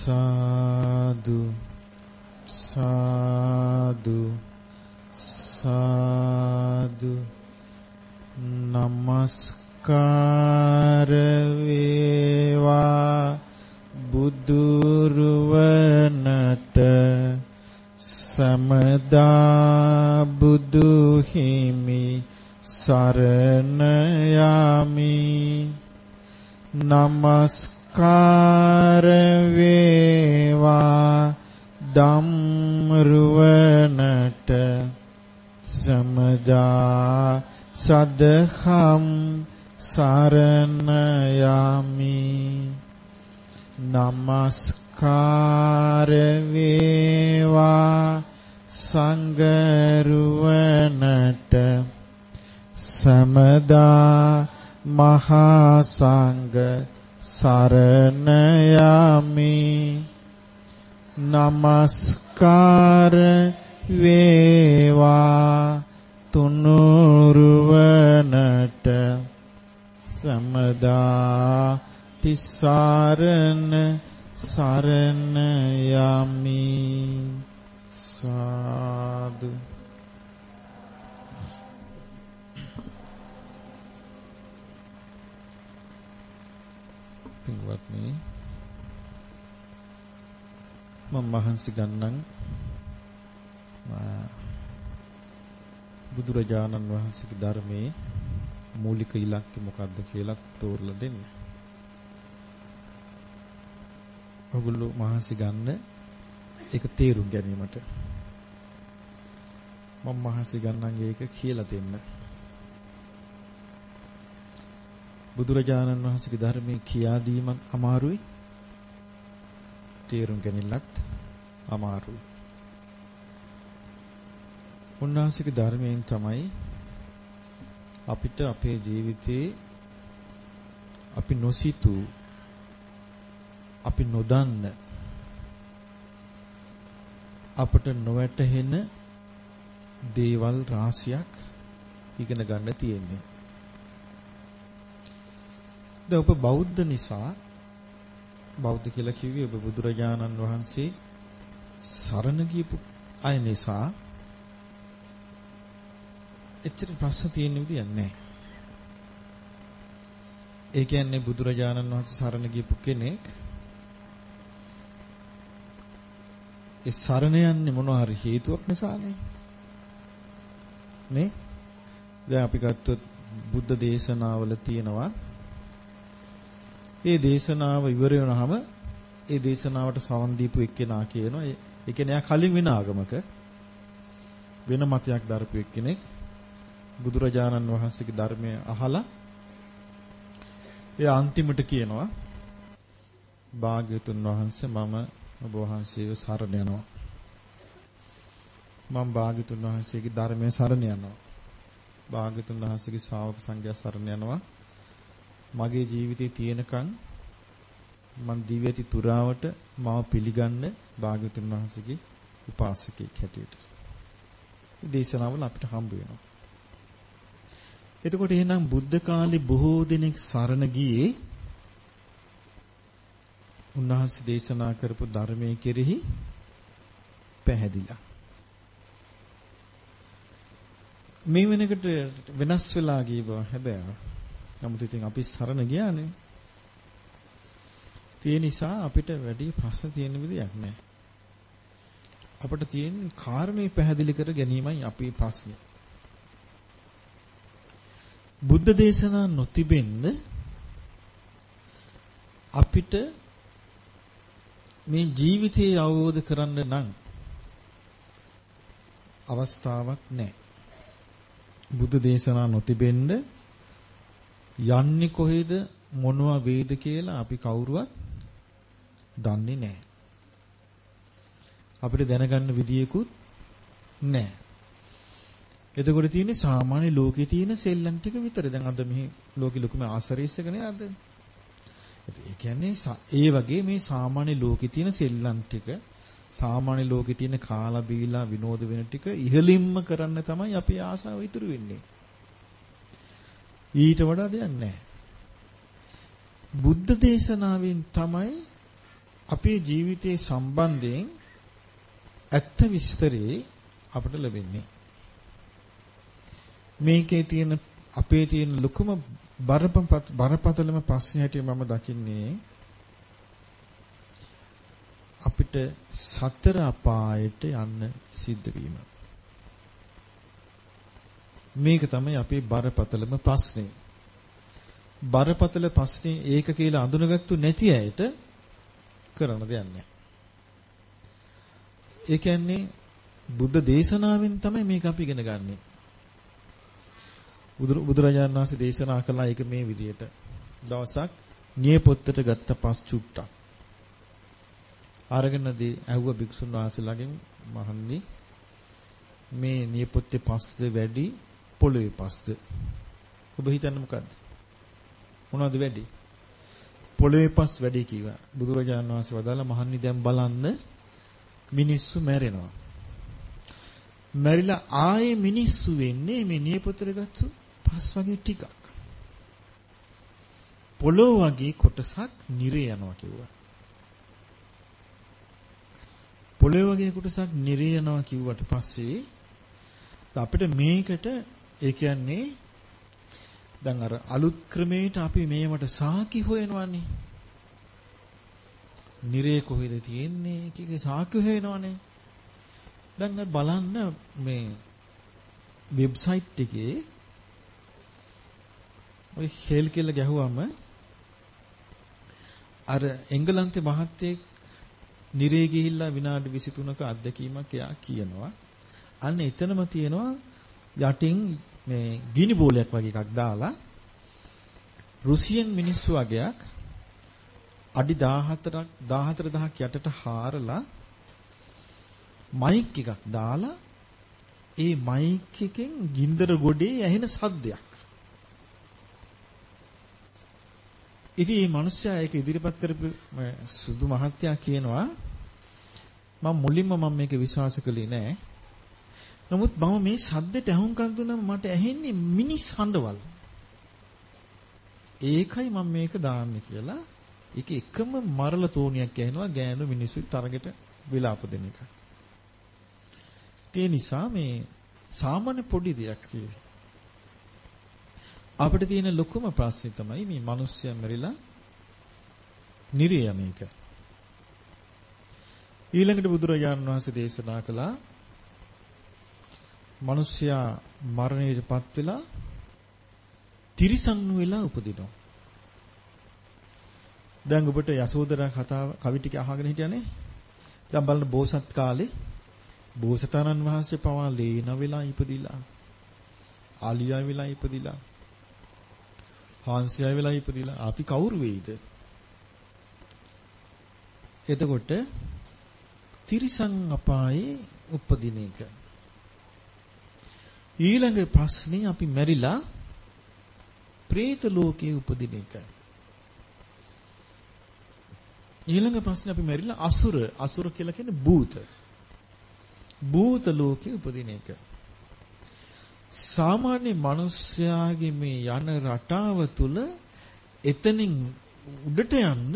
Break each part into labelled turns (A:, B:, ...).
A: සාදු සාදු සාදු නමස්කාර වේවා බුදුරුවනට සමදා බුදු හිමි සරණ යමි නමස්කාර වේවා ධම්රුවනට සමදා සදහම් සරණ යමි නමස්කාර වේවා සංගරුවනට සමදා මහා සංඝ සරණ යමි නමස්කාර වේවා තුනුරුවනට. සමදා තිසරණ සරණ යමි සාදු. පින්වත්නි මම මහන්සි ගන්නම් බුදුරජාණන් වහන්සේගේ ධර්මයේ මූලික ඉලක්කය මොකක්ද කියලා තෝරලා දෙන්න. ඔගොල්ලෝ මහන්සි ගන්න ඒක තේරුම් ගැනීමට. මම මහන්සි ගන්නම් ඒක කියලා දෙන්න. බුදුරජාණන් වහන්සේගේ ධර්මයේ කියා දීමත් අමාරුයි. තේරුම් ගැනීමත් අමාරුයි. උන්වහන්සේගේ ධර්මයෙන් තමයි අපිට අපේ ජීවිතේ අපි නොසිතු අපි නොදන්න අපට නොවැටහෙන දේවල් රාශියක් ඉගෙන ගන්න තියෙන්නේ. දැන් ඔබ බෞද්ධ නිසා බෞද්ධ කියලා කිව්වේ ඔබ බුදුරජාණන් වහන්සේ සරණ ගියපු අය නිසා එච්චර ප්‍රශ්න තියෙන විදියක් නැහැ. ඒ කියන්නේ බුදුරජාණන් වහන්සේ සරණ ගියපු කෙනෙක් ඒ සරණ යන්නේ මොනවා හරි හේතුවක් නිසානේ. නේ? දැන් අපි ගත්තොත් බුද්ධ දේශනාවල තියෙනවා ඒ දේශනාව ඉවර වෙනහම ඒ දේශනාවට සවන් දීපු එක්කෙනා කියනවා. ඒ කියන්නේ එයා කලින් වෙන ආගමක වෙන මතයක් දරපු එක්කෙනෙක් බුදුරජාණන් වහන්සේගේ ධර්මය අහලා එයා අන්තිමට කියනවා භාග්‍යතුන් වහන්සේ මම ඔබ වහන්සේව සරණ යනවා. මම භාග්‍යතුන් වහන්සේගේ ධර්මයේ සරණ යනවා. භාග්‍යතුන් වහන්සේගේ ශ්‍රාවක සංඝයා සරණ යනවා. මගේ ජීවිතේ තියෙනකන් මං දිව්‍යති තුරාවට මාව පිළිගන්න භාග්‍යතුන් වහන්සේගේ උපාසකෙක් හැටියට. දේශනාවල අපිට හම්බ වෙනවා. එතකොට එහෙනම් බුද්ධ කාලේ බොහෝ දෙනෙක් සරණ ගියේ උන්වහන්සේ දේශනා කරපු ධර්මයේ කෙරෙහි පැහැදිලා. මේ වෙනකොට වෙනස් වෙලා ගිය බව හැබැයි. නමුත් ඉතින් අපි සරණ ගියානේ. ඒ නිසා අපිට වැඩි ප්‍රශ්න තියෙන විදියක් නැහැ. අපිට තියෙන කාරණේ පැහැදිලි කර ගැනීමයි අපේ ප්‍රශ්නේ. බුද්ධ දේශනා නොතිබෙන්න අපිට මේ ජීවිතය අවබෝධ කරන්න නම් අවස්ථාවක් නැහැ. බුද්ධ දේශනා නොතිබෙන්න යන්නේ කොහෙද මොනවා වේද කියලා අපි කවුරුවත් දන්නේ නැහැ. අපිට දැනගන්න විදියකුත් නැහැ. එතකොට තියෙන්නේ සාමාන්‍ය ලෝකේ තියෙන සෙල්ලම් ටික විතරයි. දැන් අද මෙහි ලෝකෙ ලොකුම ආශ්‍රයස් එක නේ අද. ඒ කියන්නේ ඒ වගේ මේ සාමාන්‍ය ලෝකේ තියෙන සෙල්ලම් ටික සාමාන්‍ය ලෝකේ තියෙන කාලා බීලා විනෝද වෙන ටික ඉහලින්ම කරන්න තමයි අපේ ආසාව ඉතුරු වෙන්නේ. ඊට වඩා දෙයක් නැහැ. බුද්ධ දේශනාවෙන් තමයි අපේ ජීවිතයේ සම්බන්ධයෙන් ඇත්ත විස්තරේ අපට ලැබෙන්නේ. මේකේ තියෙන අපේ තියෙන ලොකුම බරපතලම ප්‍රශ්නේ හැටියට මම දකින්නේ අපිට සතර අපායට යන්න සිද්ධ වීම. මේක තමයි අපේ බරපතලම ප්‍රශ්නේ. බරපතල ප්‍රශ්නේ ඒක කියලා අඳුනගත්තු නැති අයට කරන්න දෙයක් නැහැ. ඒ කියන්නේ බුද්ධ දේශනාවෙන් තමයි මේක අපි ඉගෙන ගන්නෙ. බුදුරජාණන් වහන්සේ දේශනා කළා ඒක මේ විදිහට. දවසක් නියපොත්තට ගත්ත පස් චුට්ටක්. අරගෙනදී ඇහුව භික්ෂුන් වහන්සේලාගෙන් මහන්නි මේ නියපොත්තේ පස්ද වැඩි පොළොවේ පස්ද? ඔබ හිතන්නේ මොකද්ද? මොනවද වැඩි? පොළොවේ පස් වැඩි කිව්වා. බුදුරජාණන් වහන්සේ වදාලා මහන්නි දැන් බලන්න මිනිස්සු මැරෙනවා. මැරිලා ආයේ මිනිස්සු වෙන්නේ මේ නියපොතට ගත්තු පස් වගේ ටිකක්. පොළොව වගේ කොටසක් නිරේ යනවා කිව්වා. පොළොව වගේ කොටසක් නිරේ යනවා කිව්වට පස්සේ අපිට මේකට ඒ කියන්නේ දැන් අර අලුත් ක්‍රමයට අපි මේවට සාකි හොයනවානේ. නිරේ කොහෙද තියෙන්නේ කීකේ සාකි හොයනවානේ. දැන් බලන්න මේ වෙබ්සයිට් එකේ ඔය හෙල් කියලා ගැහුවම අර එංගලන්තේ මහත්තයෙක් නිරේ ගිහිල්ලා විනාඩි 23ක අත්දැකීමක් එයා කියනවා. අන්න එතනම තියෙනවා යටින් මේ ගිනි බෝලයක් වගේ එකක් දාලා රුසියන් මිනිස්සු වගේක් අඩි 14ක් 14000ක් යටට හාරලා මයික් එකක් දාලා ඒ මයික් එකෙන් ගින්දර ගොඩේ ඇහෙන සද්දයක්. ඉතින් මේ මිනිස්සයා ඒක ඉදිරිපත් කරපු සුදු මහත්තයා කියනවා මම මුලින්ම මම මේක විශ්වාස කළේ නෑ. නමුත් මම මේ සද්දෙට අහුම්කම් දුන්නම මට ඇහෙන්නේ මිනිස් හඬවල්. ඒකයි මම මේක දාන්නේ කියලා. ඒක එකම මරල තෝනියක් ඇහෙනවා ගෑනු මිනිස්සු තරගෙට විලාප දෙන එක. ඒ නිසා මේ සාමාන්‍ය පොඩි දෙයක් අපිට තියෙන ලොකුම ප්‍රශ්නේ තමයි මේ මිනිස්සයා මැරිලා නිරිය මේක. ඊළඟට බුදුරජාණන් වහන්සේ දේශනා කළා මිනිස්සයා මරණයටපත් වෙලා තිරිසන් වෙලා උපදිනවා. දැන් ඔබට යසෝදරා කතාව කවි ටික අහගෙන හිටියානේ. දැන් බලන්න බෝසත් කාලේ බෝසතාණන් වහන්සේ පවා ලේන වෙලා ඉපදිලා. ආලියා වෙලා ඉපදිලා. හාන්සියා වෙලා ඉපදිලා. අපි කවුරු වෙයිද? එතකොට තිරිසන් අපායේ උපදින එක. ඊළඟ ප්‍රශ්නේ අපි මැරිලා പ്രേත ලෝකයේ උපදින එක. ඊළඟ ප්‍රශ්නේ අපි මැරිලා අසුර අසුර කියලා කියන්නේ භූත. භූත ලෝකයේ උපදින එක. සාමාන්‍ය මිනිස්යාගේ මේ යන රටාව තුල එතනින් උඩට යන්න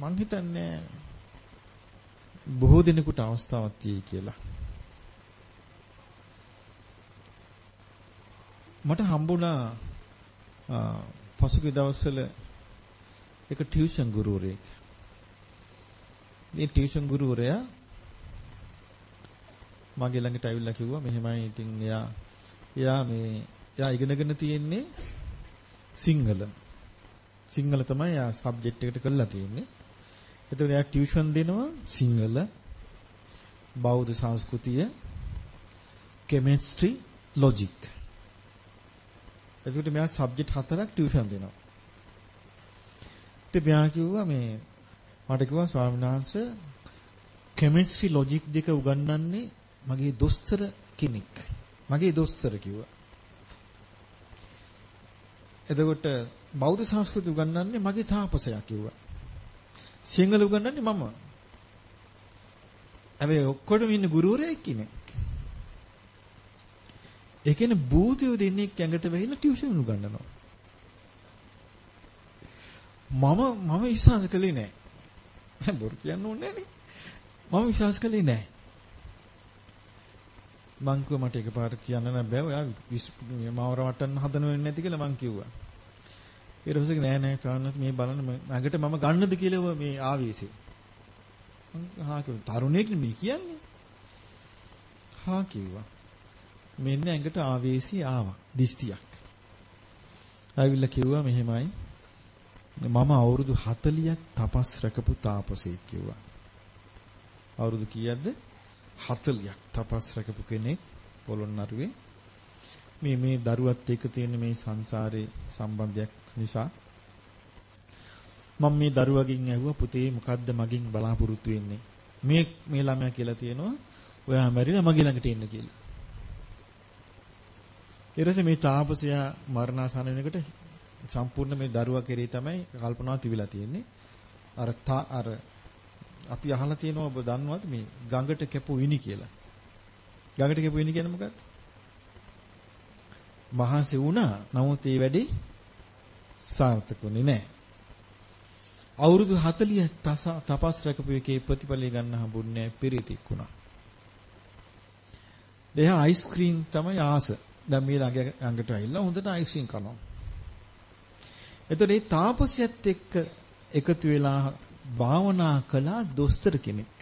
A: මං හිතන්නේ බොහෝ දිනකට අවස්ථාවක් තියෙයි කියලා. මට හම්බුණා පසුගිය දවස්වල එක ටියුෂන් ගුරුවරයෙක්. මේ ටියුෂන් ගුරුවරයා මගේ ළඟට ඇවිල්ලා කිව්වා මෙහෙමයි ඉතින් එයා එයා මේ එයා ඉගෙනගෙන තියෙන්නේ සිංහල. සිංහල තමයි එයා සබ්ජෙක්ට් එකට කරලා තියෙන්නේ. එතකොට එයා ටියුෂන් දෙනවා සිංහල, බෞද්ධ සංස්කෘතිය, කෙමිස්ට්‍රි, ලොජික්. එතකොට මෙයා සබ්ජෙක්ට් හතරක් ටියුෂන් දෙනවා. ඉතින් මෙයා කිව්වා මේ මට කිව්වා ස්වාමීන් වහන්සේ කෙමිස්ට්‍රි ලොජික් දෙක උගන්වන්නේ මගේ දොස්තර කෙනෙක්. මගේ දොස්තර කිව්වා. එතකොට බෞද්ධ සංස්කෘතිය උගන්වන්නේ මගේ තාපසයා කිව්වා. සිංහල උගන්වන්නේ මම. හැබැයි ඔක්කොටම ඉන්න ගුරුවරයෙක් ඉන්නේ. ඒ කියන්නේ භූතයෝ දෙන්නේ ඇඟට වෙහිලා ටියුෂන් උගන්වනවා. මම මම ඉස්සහස කළේ නෑ. බොරු කියන්න ඕනේ නෑනේ. මම විශ්වාස කළේ නෑ. මං කිව්වා මට එකපාරට කියන්න නෑ බෑ. ඔයා මාවර වටන්න හදන වෙන්නේ නැති කියලා මං කිව්වා. ඊට පස්සේ නෑ නෑ කාන්නත් මේ බලන්න මගට මම ගන්නද කියලා මේ ආවේශේ. මං හා කිව්වා තරුණයෙක් නෙමෙයි කියන්නේ. හා කිව්වා. මෙන්න ඇඟට ආවේශي ආවා. දිස්තියක්. ආවිල්ලා කිව්වා මෙහෙමයි. මම අවුරුදු 40ක් තපස් රැකපු තාපසයෙක් කිව්වා. අවුරුදු කීයක්ද? 40ක් තපස් රැකපු කෙනෙක් පොළොන්නරුවේ. මේ මේ දරුවත් එක්ක තියෙන මේ සංසාරේ සම්බන්ධයක් නිසා මම මේ දරුවගෙන් ඇහුවා පුතේ මොකද්ද මගෙන් බලාපොරොත්තු වෙන්නේ? මේ මේ ළමයා කියලා තියෙනවා ඔයා මැරිලා මගේ ළඟට එන්න කියලා. ඊටසේ මේ තාපසයා මරණාසන්න වෙනකොට සම්පූර්ණ මේ දරුවා කෙරේ තමයි කල්පනාව තිබිලා තියෙන්නේ. අර අර අපි අහලා තියෙනවා ඔබ දන්නවද මේ ගඟට කැපු විනි කියලා. ගඟට කැපු විනි කියන්නේ මොකක්ද? මහසි වුණා. නමුත් ඒ වැඩේ සාර්ථකුනේ නැහැ. අවුරුදු 40ක් තපස් රැකපු එකේ ප්‍රතිඵලය ගන්න හම්බුන්නේ පිරිතික් වුණා. එයා අයිස්ක්‍රීම් තමයි ආස. දැන් මේ ළඟ ළඟට ඇවිල්ලා හොඳට අයිස්ක්‍රීම් කනවා. එතකොට මේ තාපසයත් එක්ක එකතු වෙලා භාවනා කළා දොස්තර කෙනෙක්.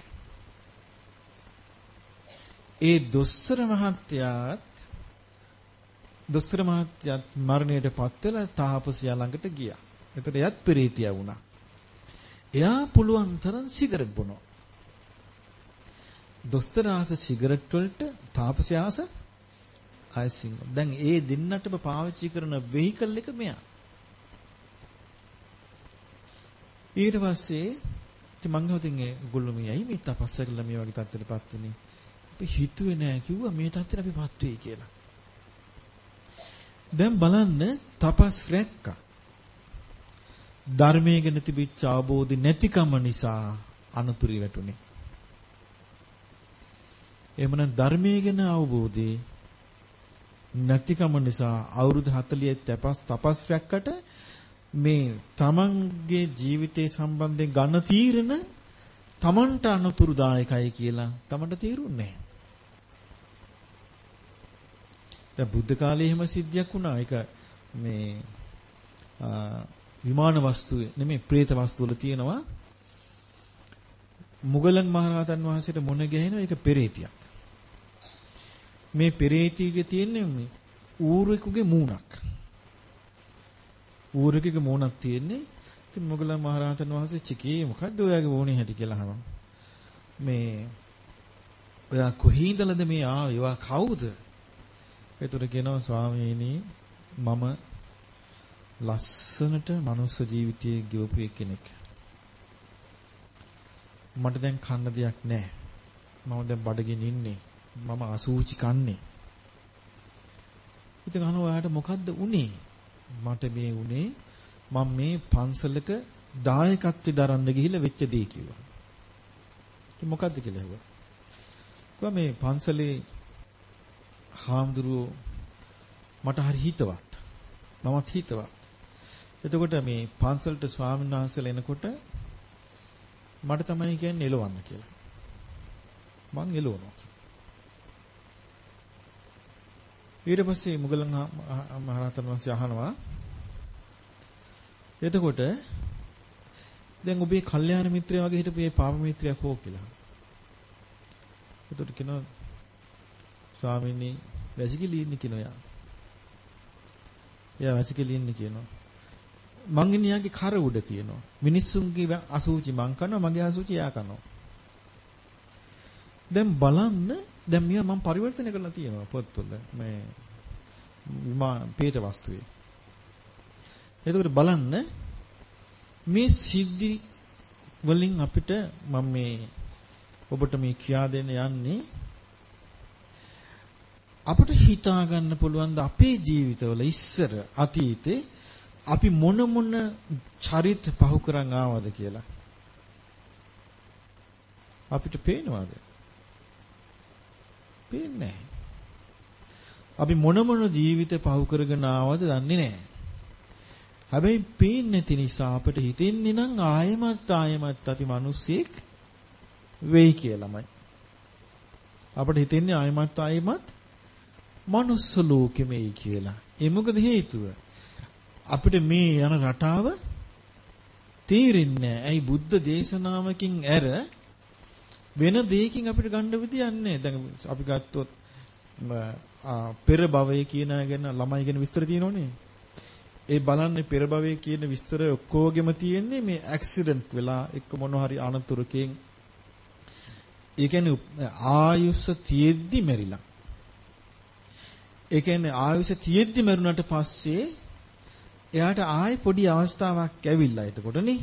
A: ඒ දොස්තර මහත්තයාත් දොස්තර මහත්තයාත් මරණයටපත් වෙලා තාපසයා ළඟට ගියා. එතකොට එයත් පෙරේතියා වුණා. එයා පුළුවන් තරම් සිගරට් බොනවා. දොස්තර ආස සිගරට් වලට තාපසයා ආස අයිසිං. දැන් ඒ දෙන්නටම පාවිච්චි කරන වෙහිකල් එක මෙයා. ඊට පස්සේ ඉතින් මං හිතුවා ඉතින් ඒගොල්ලෝ මේ ඇයි මේ තපස්ස කළා මේ වගේ තත්ත්වයටපත් වෙන්නේ. අපි හිතුවේ නෑ කිව්වා මේ තත්ත්වයට අපිපත් වෙයි කියලා. දැන් බලන්න තපස් රැක්කා. ධර්මයේ ගැන තිබිච්ච අවබෝධය නැතිකම නිසා අනුතුරු වැටුනේ. එහෙමනම් ධර්මයේ ගැන අවබෝධය නැතිකම නිසා අවුරුදු 40 තපස් තපස් රැක්කට මේ තමන්ගේ ජීවිතේ සම්බන්ධයෙන් ගන්න තීරණ තමන්ට අනුතුරුදායකයි කියලා තමන්ට තේරුන්නේ නැහැ. බුද්ධ කාලේ එහෙම සිද්ධියක් වුණා. ඒක මේ විමාන වස්තුවේ නෙමෙයි പ്രേත වස්තු වල තියෙනවා. මුගලන් මහරහතන් වහන්සේට මොන ගැහෙනවා ඒක පෙරේතියක්. මේ පෙරේතියේ තියෙන්නේ ඌරුවෙකුගේ මූණක්. ඌරකෙක මූණක් තියෙන්නේ. ඉතින් මොගලන් මහරහතන් වහන්සේ චිකී මොකද්ද ඔයාගේ වෝණේ හැටි කියලා අහනවා. මේ ඔයා කොහේ ඉඳලාද මේ ආවේ? ඔයා කවුද? ඒතර කියනවා ස්වාමීනි මම ලස්සනට මනුස්ස ජීවිතයේ ගෙවපු කෙනෙක්. මට දැන් කන්න දෙයක් නැහැ. මම දැන් බඩගින් ඉන්නේ. මම අසූචි කන්නේ. ඉතින් අහනවා ඔයාට මොකද්ද උනේ? මට මේ උනේ මම මේ පන්සලක දායකත්වය දරන්න ගිහිල්ලා වෙච්ච දේ කිව්වා. ඉතින් මොකද්ද කියලා ඇහුවා. කිව්වා මේ පන්සලේ හාමුදුරුවෝ මට හරි හිතවත්. මමත් හිතවත්. එතකොට මේ පන්සලට ස්වාමීන් වහන්සේලා එනකොට මට තමයි කියන්නේ එලවන්න කියලා. මං එලවනවා. ඊට පස්සේ මුගලන් මහරහතන් වහන්සේ අහනවා එතකොට දැන් ඔබේ කල්යාණ මිත්‍රයා වගේ හිටපු මේ පාප මිත්‍රයා කෝ කියලා. එතකොට කියනවා ස්වාමීනි වැසිකිලි ඉන්නේ කියනවා යා. එයා වැසිකිලි ඉන්නේ කියනවා. මං ඉන්නේ යාගේ කර උඩ කියනවා. මිනිස්සුන්ගේ අසුචි මං කරනවා මගේ අසුචි යා කරනවා. දැන් බලන්න දැන් මෙයා මම පරිවර්තනය කරලා තියෙනවා පොත්වල මේ විමාන පේට වස්තුවේ. එතකොට බලන්න මේ සිද්ධි වලින් අපිට මම මේ ඔබට මේ කියා දෙන්න යන්නේ අපිට හිතා ගන්න පුළුවන් ද අපේ ජීවිතවල ඉස්සර අතීතේ අපි මොන මොන චරිත පහු කරන් ආවද කියලා? අපිට පේනවද? පේන්නේ අපි මොන මොන ජීවිත පහු කරගෙන ආවද දන්නේ නැහැ. හැබැයි පේන්නේ නැති නිසා අපිට හිතෙන්නේ නම් ආයමත් ආයමත් අපි මිනිස්සෙක් වෙයි කියලාමයි. අපිට හිතෙන්නේ ආයමත් ආයමත් මනුස්ස ලෝකෙමයි කියලා. ඒ මොකද හේතුව? අපිට මේ යන රටාව තේරෙන්නේ ඇයි බුද්ධ දේශනාවකින් ඇර වෙන දෙයකින් අපිට ගන්න විදියක් නැහැ. දැන් අපි ගත්තොත් පෙර භවයේ කියන ගැන ළමයි ගැන විස්තර තියෙනවනේ. ඒ බලන්නේ පෙර භවයේ කියන විස්තර ඔක්කොගෙම තියෙන්නේ මේ ඇක්සිඩන්ට් වෙලා එක්ක මොන හරි අනතුරකින් ඒ කියන්නේ ආයුෂ තියෙද්දි මැරිලා. ඒ කියන්නේ ආයුෂ තියෙද්දි මැරුණාට පස්සේ එයාට ආයෙ පොඩි අවස්ථාවක් ඇවිල්ලා එතකොටනේ.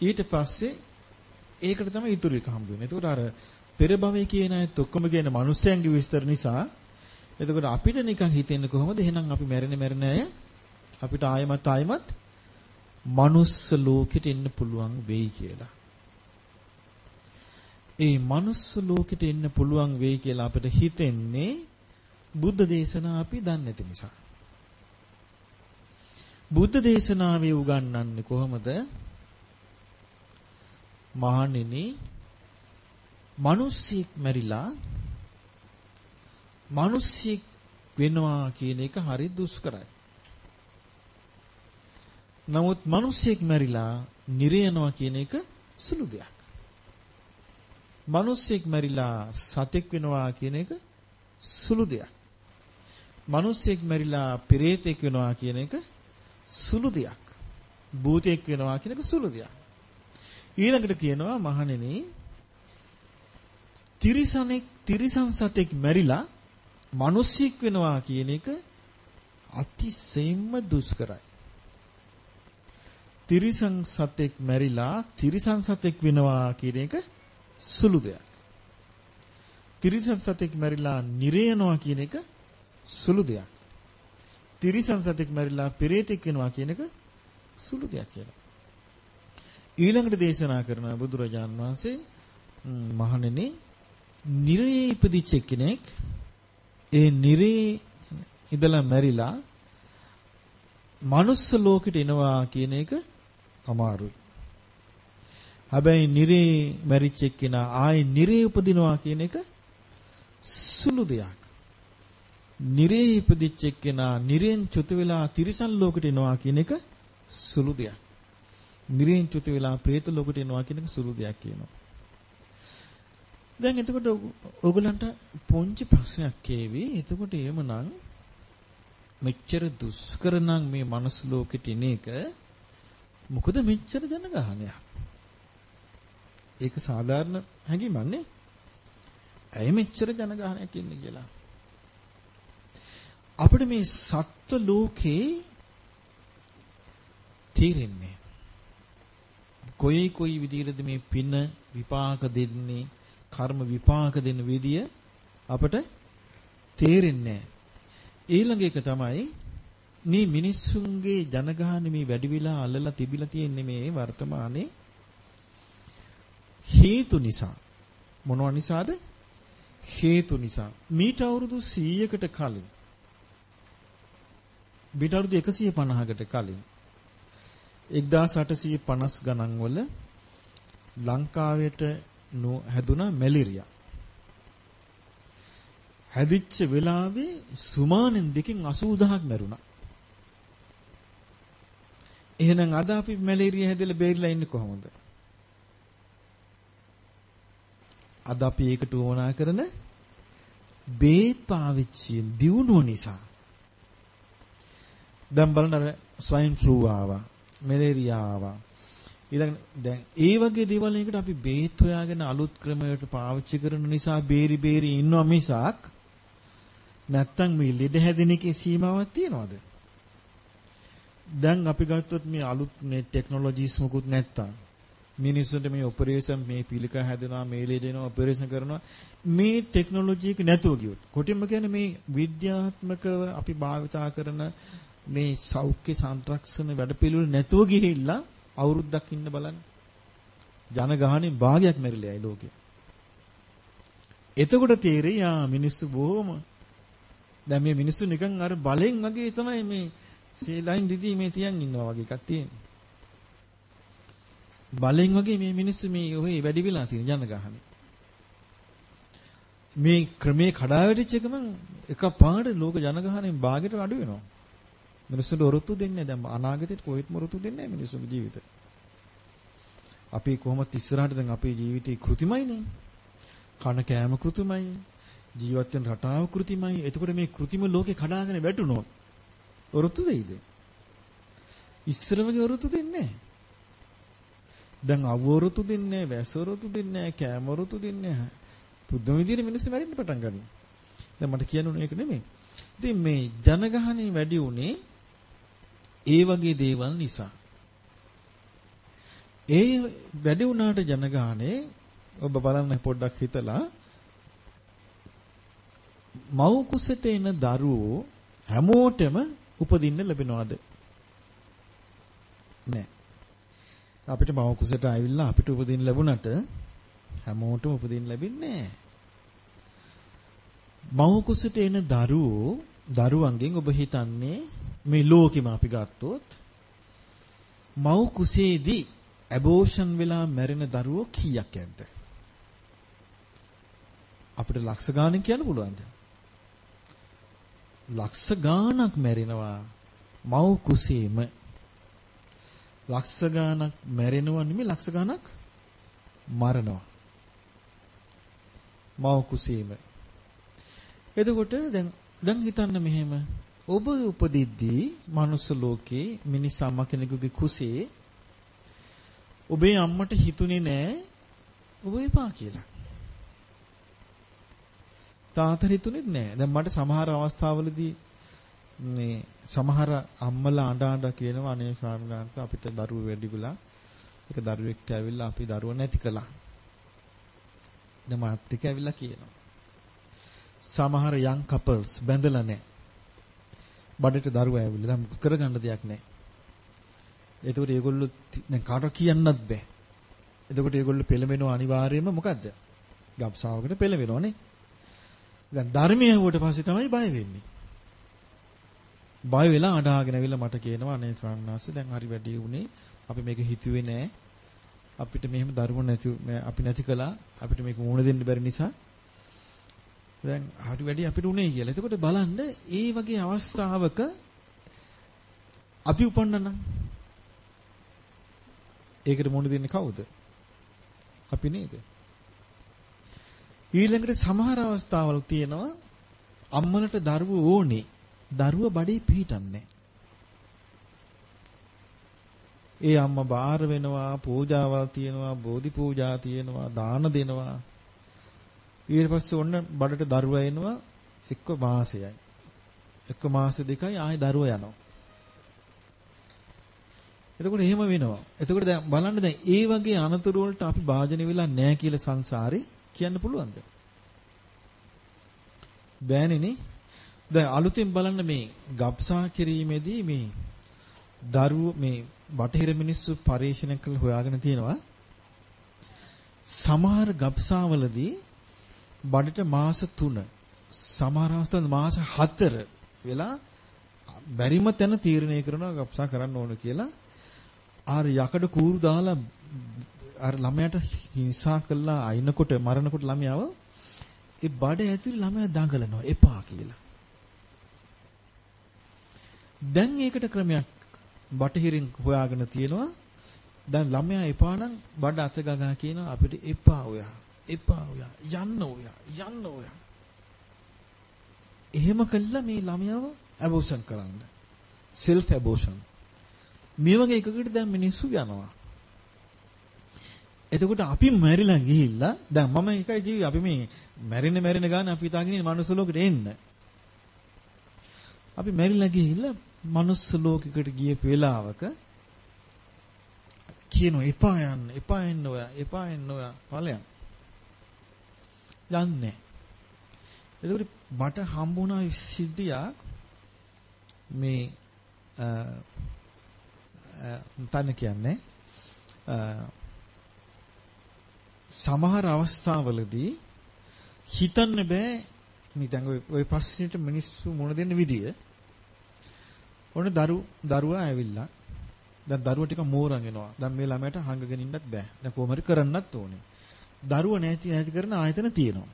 A: ඊට පස්සේ ඒකට තමයි ඉතුරු එක හම්බ වෙන්නේ. එතකොට අර පෙර භවයේ කියන අයත් ඔක්කොම කියන මිනිස්යන්ගේ විස්තර නිසා එතකොට අපිට නිකන් හිතෙන්නේ කොහොමද එහෙනම් අපි මැරෙන මැරෙන අය අපිට ආයමත් ආයමත් මනුස්ස ලෝකෙට එන්න පුළුවන් වෙයි කියලා. ඒ මනුස්ස ලෝකෙට එන්න පුළුවන් වෙයි කියලා අපිට හිතෙන්නේ බුද්ධ දේශනා අපි දන්නේ නැති නිසා. බුද්ධ දේශනාවේ උගන්වන්නේ කොහොමද? මහණෙනි මිනිස්සෙක් මැරිලා මිනිස්සෙක් වෙනවා කියන එක හරි දුෂ්කරයි. නමුත් මිනිස්සෙක් මැරිලා නිරයනවා කියන එක සුළු දෙයක්. මිනිස්සෙක් මැරිලා සතෙක් වෙනවා කියන එක සුළු දෙයක්. මිනිස්සෙක් මැරිලා පෙරේතෙක් වෙනවා කියන එක සුළු දෙයක්. භූතයෙක් වෙනවා කියන එක සුළු දෙයක්. ඊළඟට කියනවා මහණෙනි තිරිසනෙක් තිරිසන් සතෙක් මැරිලා මිනිස්සෙක් වෙනවා කියන එක අතිශයින්ම දුෂ්කරයි. තිරිසන් සතෙක් මැරිලා තිරිසන් සතෙක් වෙනවා කියන එක සුළු දෙයක්. තිරිසන් සතෙක් මැරිලා නිරයනවා කියන එක සුළු දෙයක්. තිරිසන් සතෙක් මැරිලා පෙරේතෙක් වෙනවා කියන එක සුළු දෙයක් කියලා. ඊළඟට දේශනා කරන බුදුරජාන් වහන්සේ මහණෙනි නිරේ ඉපදිච්ච කෙනෙක් ඒ නිරේ ඉඳලා මැරිලා මනුස්ස ලෝකෙට එනවා කියන එක අමාරුයි. හැබැයි නිරේ මැරිච්ච කෙනා ආයේ නිරේ උපදිනවා කියන එක සුළු දෙයක්. නිරේ ඉපදිච්ච කෙනා නිරෙන් චුත වෙලා තිරිසන් ලෝකෙට එනවා කියන එක සුළු දෙයක්. නිරෙන් චුත වෙලා പ്രേත ලෝකෙට එනවා කියන එක සුළු දෙයක් කියනවා. දැන් එතකොට ඕගලන්ට පොන්චි ප්‍රශ්නයක් ඒවි. එතකොට එහෙමනම් මෙච්චර දුෂ්කර නම් මේ මනස් ලෝකෙට එන එක මොකද මෙච්චර ජනගහනයක්? ඒක සාධාරණ හැඟීමක් නේ. ඇයි මෙච්චර ජනගහනයක් ඉන්නේ කියලා. අපිට මේ සත්ව ලෝකේ තීරෙන්නේ කොයි කොයි විදිහටද මේ පින විපාක දෙන්නේ කර්ම විපාක දෙන විදිය අපට තේරෙන්නේ ඊළඟ එක තමයි මේ මිනිස්සුන්ගේ ජනගහන මේ වැඩි වෙලා අල්ලලා තිබිලා තියෙන්නේ මේ වර්තමානයේ හේතු නිසා. මොනවා නිසාද? හේතු නිසා. මීට අවුරුදු 100කට කලින්. මීට අවුරුදු 150කට කලින්. 1850 ගණන් වල ලංකාවට හැදුනා මැලේරියා. හැදිච්ච වෙලාවේ සුමානෙන් දෙකෙන් 80000ක් මැරුණා. එහෙනම් අද අපි මැලේරියා හැදලා බේරිලා ඉන්නේ කොහොමද? අද අපි ඒකට උවමනා කරන බේත් පාවිච්චියෙන් දියුණුව නිසා දැන් බලන්න අර ස්වයින් ෆ්ලූ ආවා මැලේරියා ආවා ඊළඟ දැන් ඒ වගේ දේවල් එකට අපි බේත් හොයාගෙන අලුත් ක්‍රමයකට පාවිච්චි කරන නිසා බේරි බේරි ඉන්නවා මිසක් නැත්තම් මේ ලෙඩ හැදෙන එකේ සීමාවක් තියනවද? දැන් අපි ගත්තොත් මේ අලුත් මේ ටෙක්නොලොජිස් මොකුත් නැත්තම් මිනිස්සුන්ට මේ ඔපරේෂන් මේ පිළිකා හැදෙනවා මේ ලෙඩ එනවා ඔපරේෂන් කරනවා මේ ටෙක්නොලොජි එක නැතුව ගියොත් කොටින්ම කියන්නේ මේ විද්‍යාත්මකව අපි භාවිතා කරන මේ සෞඛ්‍ය සංරක්ෂණ වැඩපිළිවෙල නැතුව ගිහිල්ලා අවුරුද්දක් ඉන්න බලන්න. ජනගහණයෙන් භාගයක් මැරිලා යයි ලෝකේ. එතකොට තේරෙයි ආ මිනිස්සු බොහොම දැන් මේ මිනිස්සු නිකන් අර බලෙන් වගේ තමයි මේ සීලයින් දිදී මේ තියන් ඉන්නවා වගේ එකක් තියෙනවා. බලෙන් වගේ මේ මිනිස්සු මේ ඔහේ වැඩි වෙලා තියෙන ජනගහනේ. මේ ක්‍රමේ කඩා වැටිච්ච එකම එකපාරට ලෝක ජනගහණයෙන් භාගයට අඩු වෙනවා. මිනිස්සුන්ට ඔරොත්තු දෙන්නේ දැන් අනාගතේට කොහෙත්ම ඔරොත්තු දෙන්නේ නැහැ මිනිස්සුන්ගේ ජීවිතේ. අපි කොහොමද ඉස්සරහට දැන් අපේ ජීවිතේ කෘතිමයිනේ. කන කෑම කෘතිමයි. ජීවත් වෙන රටාව කෘතිමයි. එතකොට මේ කෘතිම ලෝකේ කඩාගෙන වැටුණොත් ඔරොත්තු දෙයිද? ඉස්සර වගේ ඔරොත්තු දෙන්නේ නැහැ. දැන් අවවරුතු දෙන්නේ නැහැ, වැසවරුතු දෙන්නේ නැහැ, කෑමවරුතු දෙන්නේ නැහැ. පුදුම විදිහට මිනිස්සු මැරෙන්න පටන් ගන්නවා. දැන් මට කියන්න ඒක නෙමෙයි. ඉතින් මේ ජනගහණය වැඩි උනේ ඒ වගේ දේවල් නිසා. ඒ වැඩි වුණාට ජනගහණය ඔබ බලන්න පොඩ්ඩක් හිතලා මව් කුසට එන දරුවෝ හැමෝටම උපදින්න ලැබෙනවද? නැහැ. අපිට මව කුසට ආවිල්ලා අපිට උපදින්න ලැබුණට හැමෝටම උපදින්න ලැබෙන්නේ නැහැ. මව කුසට එන දරුවෝ දරුවන්ගෙන් ඔබ හිතන්නේ මේ ලෝකෙම අපි ගත්තොත් මව් කුසේදී ඇබෝෂන් වෙලා මැරෙන දරුවෝ කීයක් ඇද්ද? අපිට ලක්ෂ ගාණක් කියන්න පුළුවන්ද? ලක්ෂ ගාණක් මැරෙනවා මව් කුසේම ලක්ෂ ගාණක් මැරෙනවා නෙමෙයි ලක්ෂ ගාණක් මරනවා. මව කුසීම. එතකොට දැන් දැන් හිතන්න මෙහෙම ඔබ උපදිද්දී මනුස්ස ලෝකේ මිනිස් අම්මා කෙනෙකුගේ කුසේ ඔබේ අම්මට හිතුනේ නෑ ඔබ එපා කියලා. තාත්තා හිතුනේ නෑ. දැන් මට සමහර අවස්ථාවලදී මේ සමහර අම්මලා අඬ අඬ කියනවා අනේ ස්වාමීන් අපිට දරුවෝ වැඩිගුලා එක දරුවෙක් ඇවිල්ලා අපි දරුවෝ නැති කළා. දැන් මාත් එක්ක ඇවිල්ලා කියනවා. සමහර young couples බැඳලා නැහැ. බඩට දරුවා ඇවිල්ලා දැන් කරගන්න දෙයක් නැහැ. ඒකට ඒගොල්ලෝ දැන් කාටවත් කියන්නත් බෑ. එතකොට ඒගොල්ලෝ පෙළඹෙනව අනිවාර්යයෙන්ම මොකද්ද? ගබ්සාවකට පෙළඹෙනවනේ. දැන් ධර්මයේ හුවට පස්සේ තමයි බය වෙන්නේ. බය වෙලා අඬාගෙන ඇවිල්ලා මට කියනවා අනේ ස්වාමීනාස්ස දැන් හරි වැඩි උනේ අපි මේක හිතුවේ නෑ අපිට මෙහෙම දරුවෝ නැති අපි නැති කළා අපිට මේක මුණ දෙන්න බැරි නිසා දැන් හරි වැඩි අපිට උනේ කියලා. එතකොට බලන්න ඒ වගේ අවස්ථාවක අපි උපන්නනම් ඒකට මුණ දෙන්නේ කවුද? අපි නේද? ඊළඟට සමහර අවස්ථාවල් තියෙනවා අම්මලට දරුවෝ ඕනේ දරුව බඩේ පිහිටන්නේ ඒ අම්මා බාර වෙනවා පූජාවල් තියෙනවා බෝධි පූජා තියෙනවා දාන දෙනවා ඊට පස්සේ ඔන්න බඩට දරුවා එනවා එක්ක මාසයයි එක්ක මාස දෙකයි ආයෙ දරුවා යනවා. එතකොට එහෙම වෙනවා. එතකොට දැන් බලන්න දැන් ඒ වගේ අනතුරු වලට අපි භාජනය වෙලා නැහැ කියලා සංසාරේ කියන්න පුළුවන්ද? බෑනේ නේ. දැන් අලුතෙන් බලන්න මේ ගබ්සා කිරීමේදී මේ දරුව මේ බටහිර මිනිස්සු පරීක්ෂණ කළ හොයාගෙන තියෙනවා. සමහර ගබ්සාවලදී බඩට මාස 3 සමහර අවස්ථාවල මාස 4 වෙලා බැරිම තැන තීරණය කරනවා ගබ්සා කරන්න ඕන කියලා ආර යකඩ කූරු දාලා අර ළමයාට හිංසා කළා අයින්කොට මරනකොට ළමයාව ඒ බඩ ඇතුලේ ළමයා දඟලනවා එපා කියලා දැන් ඒකට ක්‍රමයක් බටහිරින් හොයාගෙන තියෙනවා. දැන් ළමයා එපා නම් බඩ අත ගගා කියනවා අපිට එපා ඔයා. එපා ඔයා. යන්න ඔයා. යන්න ඔයා. එහෙම කළා මේ ළමයාව ඇබෝෂන් කරන්න. self abortion. මේ වගේ එකකට දැන් මිනිස්සු යනවා. එතකොට අපි මැරිලා ගිහිල්ලා දැන් මම එකයි කිව්වේ අපි මේ මැරෙන්න මැරෙන ගාන අපි හිතාගෙන ඉන්නේ මනුස්ස ලෝකෙට එන්න. අපි මැරිලා ගිහිල්ලා මනුස්ස ලෝකයකට ගියපු වෙලාවක කියනවා එපා යන්න එපා එන්න ඔයා එපා එන්න ඔයා ඵලයන් යන්නේ එතකොට මට හම්බුණා සිද්ධියක් මේ තන කියන්නේ සමහර අවස්ථාවලදී හිතන්න බෑ මේ දැන් ওই ප්‍රශ්නෙට මිනිස්සු මුණ දෙන්න විදිය ඔන්න දරු දරුවා ඇවිල්ලා දැන් දරුවා ටික මෝරන් එනවා. දැන් මේ ළමයට හංගගෙන ඉන්නත් බෑ. දැන් කොහොම හරි කරන්නත් ඕනේ. දරුවා නැති නැති කරන ආයතන තියෙනවා.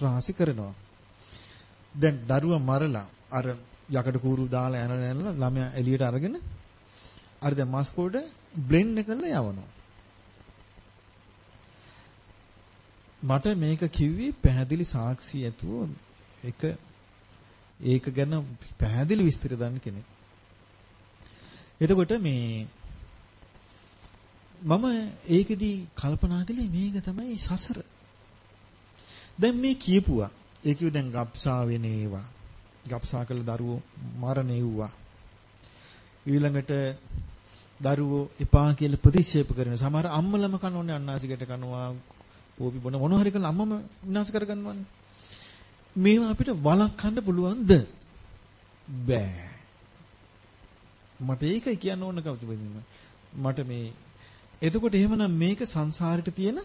A: රාසි කරනවා. දැන් දරුවා මරලා අර යකඩ කූරු දාලා යන නැනලා ළමයා එළියට අරගෙන අර දැන් මස්කෝඩ බ්ලෙන්ඩ් කරලා යවනවා. මට මේක කිව්වේ පැහැදිලි සාක්ෂි ඇතුව එක ඒක ගැන පැහැදිලි විස්තර දන්න කෙනෙක්. එතකොට මේ මම ඒකෙදි කල්පනා කළේ මේක තමයි සසර. දැන් මේ කියපුවා ඒ කිව්ව දැන් ගබ්සා වෙන ඒවා. ගබ්සා කළ දරුවෝ මරණ එව්වා. ඊළඟට දරුවෝ එපා කියලා ප්‍රතික්ෂේප කරන සමහර අම්මලම කනෝනේ අන්නාසිකට කනවා ඕපි බොන මොන හරි කළා අම්මම විනාශ කරගන්නවන්නේ. මේවා අපිට වළක්වන්න පුළුවන්ද? බෑ. මට ඒකයි කියන්න ඕන කවුද මට මේ එතකොට එහෙමනම් මේක සංසාරෙට තියෙන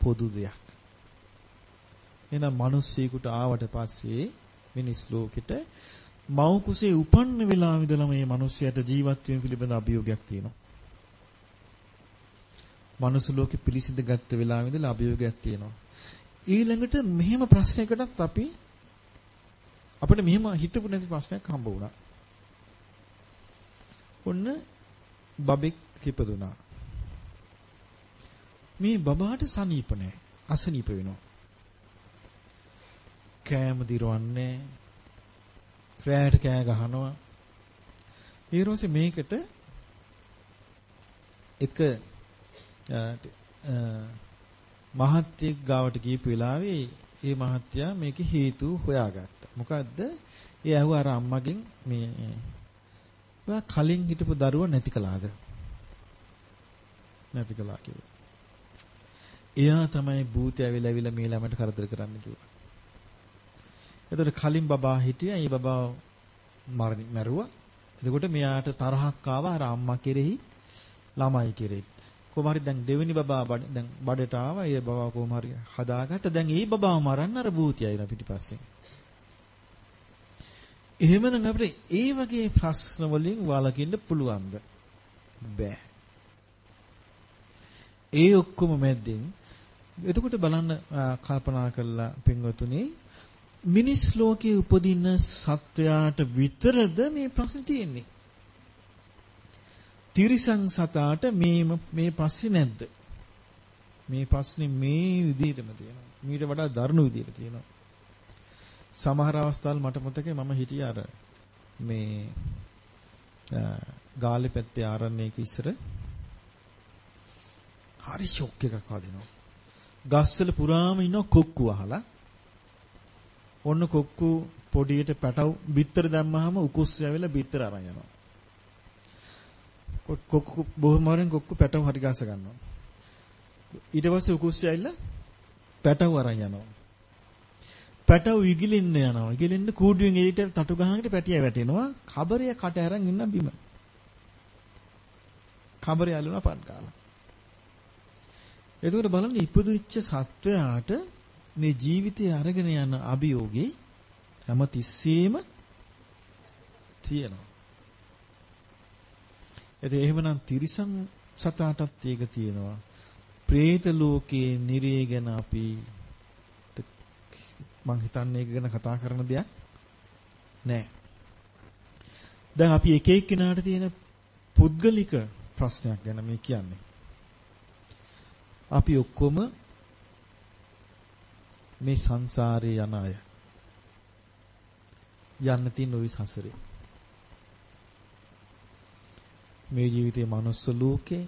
A: පොදු දෙයක්. එහෙනම් මිනිස්සෙකුට ආවට පස්සේ මිනිස් ලෝකෙට මව් කුසේ උපන්න වෙලාව ඉඳලා මේ මිනිස්යාට ජීවත් වීම පිළිබඳ අභියෝගයක් තියෙනවා. මනුස්ස ලෝකෙ පිළිසිඳ ගත්ත වෙලාව ඉඳලා අභියෝගයක් තියෙනවා. ඊළඟට මෙහෙම ප්‍රශ්නයකටත් අපි අපිට මෙහෙම හිතපු නැති ප්‍රශ්නයක් හම්බ වුණා. ඔන්න බබෙක් කිපදුනා. මේ බබාට සනීප නැහැ. අසනීප වෙනවා. කෑම දිරවන්නේ රැයට කෑ ගහනවා. ඊට මේකට එක මහත්යෙක් ගාවට ගියපු වෙලාවේ ඒ මහත්තයා මේක හේතු හොයාගත්තා. මොකද්ද? ඒ ඇහුවා අර අම්මගෙන් මේ ඔයා කලින් හිටපු දරුවා නැති කළාද? නැති කළා කිව්වා. එයා තමයි භූතය ඇවිල්ලා ඇවිල්ලා මේ ළමයට කරදර කරන්න කිව්වා. එතකොට කලින් බබා හිටියා. ඒ බබා මැරුවා. එතකොට මෙයාට තරහක් ආවා අර අම්මා කෙරෙහි ළමයි කෙරෙහි. කොහොම හරි දැන් දෙවෙනි බබා දැන් බඩට ආවා. ඒ බබා කොහොම හරි හදාගත්ත. දැන් ඒ බබාව මරන්න අර භූතිය ආයෙ පිටිපස්සේ. එහෙමනම් අපිට ඒ වගේ ප්‍රශ්න වලින් වළකින්න පුළුවන්ද? බෑ. ඒ ඔක්කොම මැද්දෙන් එතකොට බලන්න කල්පනා කළා පින්වතුනි මිනිස් ලෝකයේ උපදින සත්වයාට විතරද මේ ප්‍රශ්නේ තියෙන්නේ? තිරිසන් සතාට මේ මේ ප්‍රශ්නේ නැද්ද? මේ ප්‍රශ්නේ මේ විදිහටම තියෙනවා. මීට වඩා දරුණු විදිහට තියෙනවා. සමහර අවස්ථාවල් මට මතකයි මම හිටියේ අර මේ ගාලේ පැත්තේ ආරණ්‍යයක ඉස්සර හරි ෂොක් එකක් වදිනවා. ගස්වල පුරාම ඉන්න කොක්කු අහලා ඔන්න කොක්කු පොඩියට පැටව බිත්තර දැම්මහම උකුස් යවිලා බිත්තර අරන් යනවා. කොක්කු බොහොම වරෙන් කොක්කු පැටව හරි ගාස ගන්නවා. ඊට පස්සේ උකුස් යවිලා පැටව අරන් යනවා. පැටව ඉගිලින්න යනවා. ඉගිලින්න කූඩුවෙන් එළියට තටු ගහගෙන පැටිය වැටෙනවා. කබරය කට අරන් ඉන්න බිම. කබරය ඇලුනා පන් කාලා. එතකොට බලන්න ඉපදුච්ච සත්වයාට මේ ජීවිතය අරගෙන යන අභියෝගේ හැම තිස්සෙම තියෙනවා. ඉතින් එහෙමනම් තිරිසන් සතාටත් ඒක තියෙනවා. പ്രേත ලෝකයේ නිරේ ගැන අපි මං හිතන්නේ ඒක ගැන කතා කරන දෙයක් නෑ. දැන් අපි එක එක්කෙනාට තියෙන පුද්ගලික ප්‍රශ්නයක් ගැන මේ කියන්නේ. අපි ඔක්කොම මේ සංසාරේ යන අය. යන්න තියෙන ওই සසරේ. මේ ජීවිතේ manuss ලෝකේ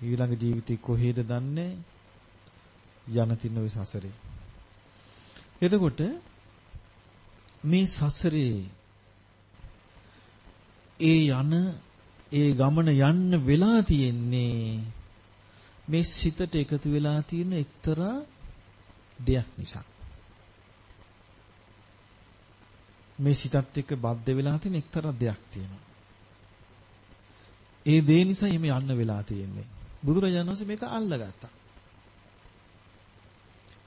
A: ඊළඟ ජීවිතේ කොහෙද දන්නේ යන තියෙන ওই සසරේ. එතකොට මේ සසරේ ඒ යන ඒ ගමන යන්න වෙලා තියෙන්නේ මේ සිතට එකතු වෙලා තියෙන එක්තරා දෙයක් නිසා. මේ සිතත් එක්ක බද්ධ වෙලා තියෙන එක්තරා දෙයක් තියෙනවා. ඒ දේ නිසා එමෙ යන්න වෙලා තියෙන්නේ. බුදුරජාණන් වහන්සේ මේක අල්ලගත්තා.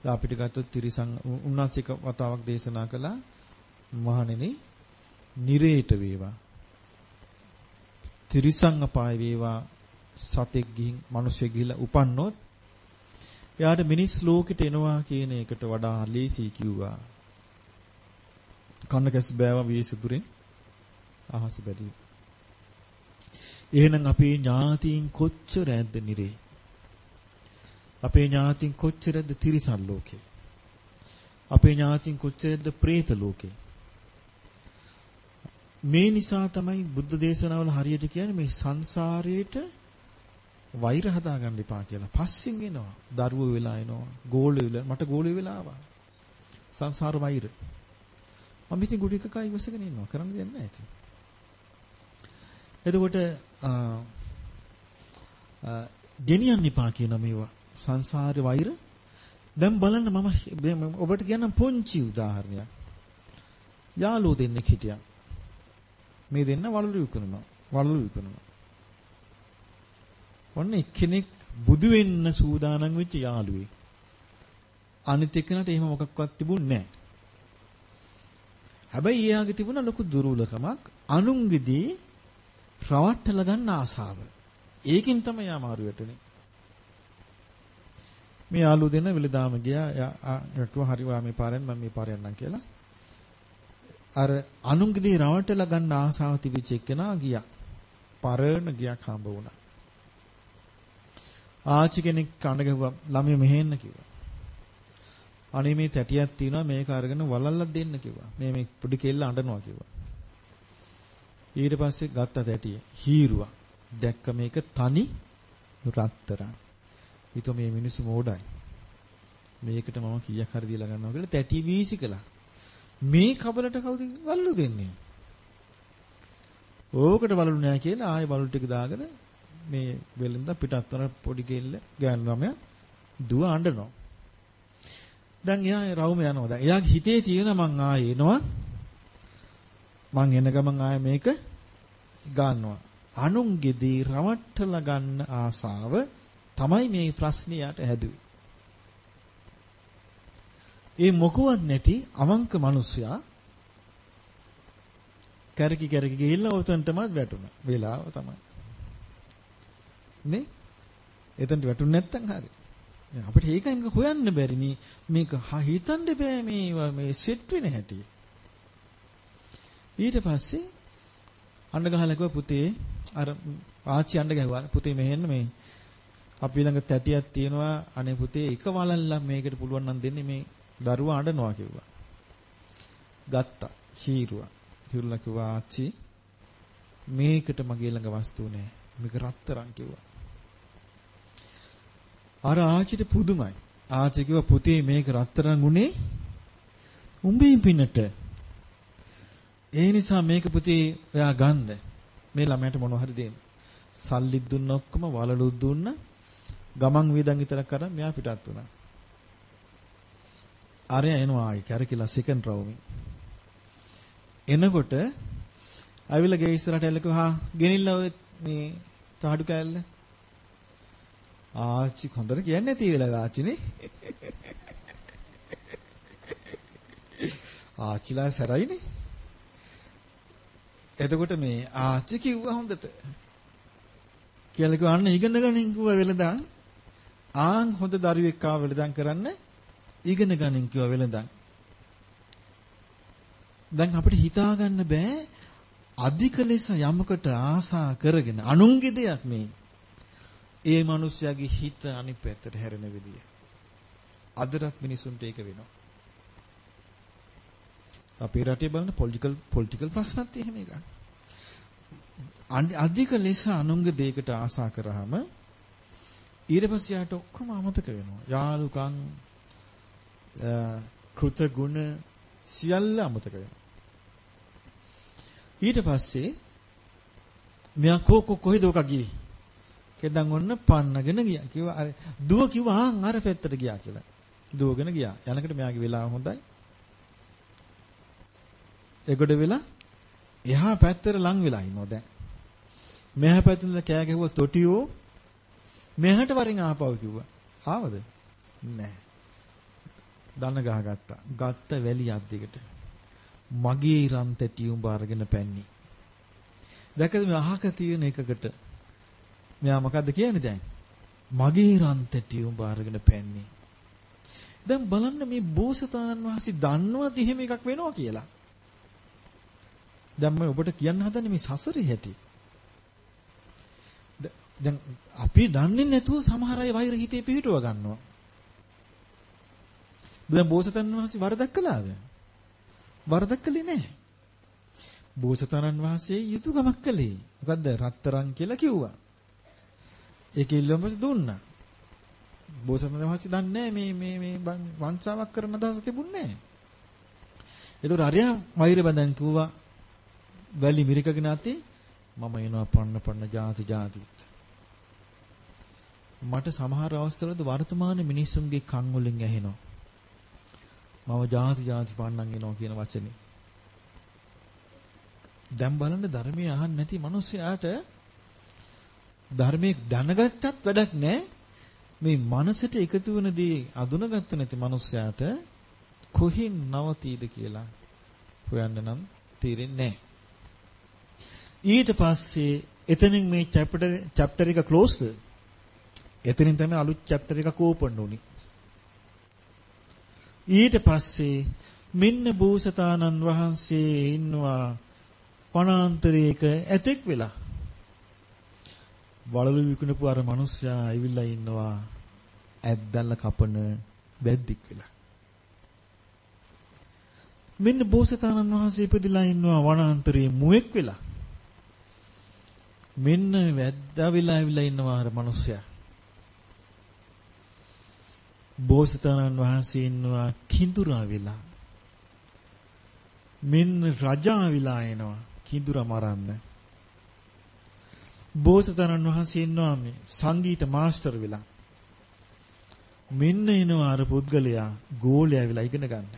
A: අපිට ගත්තොත් තිරිසං උන්වහන්සේක වතාවක් දේශනා කළා මහණෙනි නිරේට වේවා. තිරිසං අපාය වේවා සතෙක් ගිහින් මිනිස්සෙක් ගිහිලා උපන්නොත් එයාට මිනිස් ලෝකෙට එනවා කියන එකට වඩා ලේසි කිව්වා. කන්න කැස් බෑව වීසුදුරෙන් අහස බැදී. එහෙනම් අපේ ඥාතීන් කොච්චර ඇද්ද නිරේ? අපේ ඥාතීන් කොච්චරද තිරිසන් ලෝකේ? අපේ ඥාතීන් කොච්චරද പ്രേත ලෝකේ? මේ නිසා තමයි බුද්ධ දේශනාවල හරියට කියන්නේ මේ සංසාරයේට වෛර හදාගන්න එපා කියලා. පස්සෙන් එනවා. දරුවෝ වෙලා එනවා. ගෝලෙ වෙලා මට ගෝලෙ වෙලා ආවා. සංසාර වෛර. මම ඉතින් ගුටි එකක ඉවසගෙන ඉන්නවා. කරන්න දෙයක් නැහැ ඉතින්. එතකොට ගෙනියන්න එපා කියන මේවා. සංසාරේ වෛර. දැන් බලන්න මම ඔබට කියන්නම් පොන්චි උදාහරණයක්. යාළුවෝ දෙන්නෙක් හිටියා. මේ දෙන්න වලලු විකුණනවා. වලලු විකුණනවා. ඔන්න එක්කෙනෙක් බුදු වෙන්න සූදානම් වෙච්ච යාළුවෙක්. අනිත් එක්කනට එහෙම මොකක්වත් තිබුණේ නැහැ. හැබැයි එයාගේ තිබුණ ලොකු දුර්වලකමක් අනුන්ගේදී රවට්ටල ගන්න ආසාව. ඒකෙන් තමයි යා මාරු වෙටුනේ. මේ යාළුවෝ දෙන්න වෙලදාම ගියා. යා කිව්වා හරි වා මේ පාරෙන් මම මේ පාරෙන් යන්නම් කියලා. අර අනුන්ගේදී රවට්ටලා ගන්න ආසාව තිබිච්ච එක්කෙනා ගියා. පරණ ගියක් හම්බ වුණා. ආච්චි කෙනෙක් කන ගැහුවා ළමයි මෙහෙන්න කිව්වා. අනේ මේ තැටියක් තියෙනවා මේක අරගෙන වලල්ලක් දෙන්න කිව්වා. මේ මේ පොඩි කෙල්ල අඬනවා කිව්වා. ඊට පස්සේ ගත්ත තැටිය හීරුවා. දැක්ක මේක තනි රත්තරන්. ඊට මේ මිනිස්සු මෝඩයි. මේකට මම කීයක් හරි දීලා ගන්නවා කියලා තැටි වීසි කළා. මේ කබලට කවුද වල්ලු දෙන්නේ? ඕකට බලු නෑ කියලා ආයෙ බලු ටික දාගෙන මේ වෙලෙන්ද පිටත් වන පොඩි කෙල්ල ගෑනු ළමයා දුව අඬනවා. දැන් එයා රවුම යනවා. දැන් එයාගේ හිතේ තියෙන මං ආයේ එනවා. මං එන ගමන් ආයේ මේක ගන්නවා. අනුන්ගේදී රවට්ටලා ගන්න ආසාව තමයි මේ ප්‍රශ්නේ යට හැදුවේ. ඒ මොකවත් නැති අවංක මිනිසයා කැරකි කැරකි ගිහිල්ලා උතන්ටමත් වැටුණා. වෙලාව තමයි. නේ? එතනට වැටුනේ නැත්තම් හරි. අපිට ඒකයි මේක හොයන්න බැරි මේ මේක හිතන්න බෑ මේ මේ සෙට් වෙන හැටි. ඊට පස්සේ අඬ ගහලා කිව්වා පුතේ අර ආච්චි අඬ ගැහුවා පුතේ මෙහෙන්න මේ අපි ළඟ තැටියක් තියෙනවා අනේ පුතේ එක වලල්ලක් මේකට පුළුවන් නම් දෙන්නේ මේ දරුවා අඬනවා කිව්වා. ගත්තා. හීරුවා. හිරුලා කිව්වා ආච්චි මේකට මගේ ළඟ වස්තු නැහැ. මේක රත්තරන් කිව්වා. අර ආච්චිට පුදුමයි. ආච්චි කිව්වා පුතේ මේක රත්තරන් උනේ උඹේ පිනට. ඒ නිසා මේක පුතේ ඔයා ගන්න. මේ ළමයට මොනව හරි දෙන්න. සල්ලි දුන්න ඔක්කොම වලලු දුන්න. ගමන් වේදන් විතරක් කරන් මෙයා පිටත් වුණා. ආරය එනවා ආයි කැරකිලා සෙකන්ඩ් රවුමින්. එනකොට අවිල ගේ ඉස්සරහට එල්ලකෝ හා ගෙනිල්ලා ඔය මේ තාඩු කෑල්ල ආච්චි හොඳට කියන්නේ නැති වෙලා ආච්චිනේ. ආච්චිලා සරයිනේ. එතකොට මේ ආච්චි කිව්වා හොඳට. කියලා කිව්වා අන්න ඉගෙන ගනින් කිව්වා වෙලඳන්. ආන් හොඳ දරුවෙක් ආව වෙලඳන් කරන්න ඉගෙන ගනින් කිව්වා වෙලඳන්. දැන් අපිට හිතා ගන්න බෑ අධික ලෙස යමකට ආසා කරගෙන අනුන්ගේ දෙයක් මේ ඒ මිනිස්යාගේ හිත අනිත් පැත්තට හැරෙන විදිය. අදටත් මිනිසුන්ට ඒක වෙනවා. අපේ රටේ බලන පොලිටිකල් පොලිටිකල් ප්‍රශ්නත් එහෙම එකක්. අධික ලෙස අනුන්ගේ දෙයකට ආසා කරාම ඊට පස්සේ යාට ඔක්කොම අමතක වෙනවා. යාළුකම් කෘත ගුණ සියල්ල අමතක වෙනවා. ඊට පස්සේ මෙයා කො කොහෙද ඔක ගියේ? කෙදන් ඔන්න පන්නගෙන ගියා. කිව්වා අර දුව කිව්වා ආන් අර පැත්තට ගියා කියලා. දුවගෙන ගියා. යනකොට මෙයාගේ වෙලාව හොඳයි. එගොඩ වෙලා එහා පැත්තට ලං වෙලා ඉන්නවා දැන්. මෙහා පැත්තෙන් කෑ ගැහුවා තොටියෝ මෙහාට වරින් ආපහු කිව්වා. ආවද? නැහැ. දන ගහගත්තා. ගත්ත වැලි අද්දිකට. මගේ රන් තැටි උඹ අරගෙන පැන්නේ. දැකද මේ අහක තියෙන එකකට මෙයා මොකද්ද කියන්නේ දැන්? මගේ රන් තැටි උඹ අරගෙන පැන්නේ. දැන් බලන්න මේ බෝසතාණන් වහන්සේ දන්නවද එහෙම එකක් වෙනවා කියලා? දැන් මම ඔබට කියන්න හදන්නේ මේ සසරේ හැටි. දැන් අපි දන්නේ නැතුව සමහර අය වෛර හිතේ පිහිටුව ගන්නවා. දැන් බෝසතන් වහන්සේ වරදක් කළාද? වරදක් කළේ නැහැ. බෝසතාණන් වහන්සේ යුතුයකමක් කළේ. මොකද්ද? රත්තරන් කියලා කිව්වා. ඒක ඉල්ලුවම දුන්නා. බෝසත්ණන් වහන්සේ දන්නේ මේ මේ මේ වංශාවක් කරන අදහස තිබුණේ නැහැ. ඒතකොට අරයා වෛර බඳන් කිව්වා වැලි මිරිකගෙන ඇති මම එනවා පන්න පන්න ಜಾති ಜಾතිත්. මට සමහර අවස්ථාවලද වර්තමාන මිනිසුන්ගේ කන් වලින් ඇහෙනවා. මම ಜಾති ಜಾති පන්නන් එනවා කියන වචනේ. දැන් බලන්න ධර්මයේ අහන්නේ නැති මිනිස්සයාට ධර්මයේ දැනගත්තත් වැඩක් නැහැ. මේ මනසට එකතු වෙන දේ අඳුනගත්ත නැති මිනිස්සයාට කොහින් නවතීද කියලා හොයන්න නම් තේරෙන්නේ නැහැ. ඊට පස්සේ එතනින් මේ chapter chapter එක closed එතනින් තමයි අලුත් chapter එකක් open උනේ. ඊට පස්සේ මෙන්න බෝසතාණන් වහන්සේ ඉන්නවා වනාන්තරයක ඇතෙක් වෙලා. වලලු විකුණපු අර මිනිස්සයා ඇවිල්ලා ඉන්නවා ඇද්දල්ල කපන බැද්දික් වෙලා. මෙන්න බෝසතාණන් වහන්සේ ඉපදිලා ඉන්නවා වනාන්තරයේ මුවෙක් වෙලා. මෙන්න වැද්දා වෙලා ඇවිල්ලා ඉන්නවා අර මිනිස්සයා. බෝසතාණන් වහන්සේ ඉන්නවා කිඳුරා වෙලා. මෙන්න රජා විලා එනවා කිඳුරා මරන්න. බෝසතාණන් වහන්සේ ඉන්නවා මේ සංගීත මාස්ටර් වෙලා. මෙන්න එනවා අර පුද්ගලයා ගෝලයා වෙලා ඉගෙන ගන්න.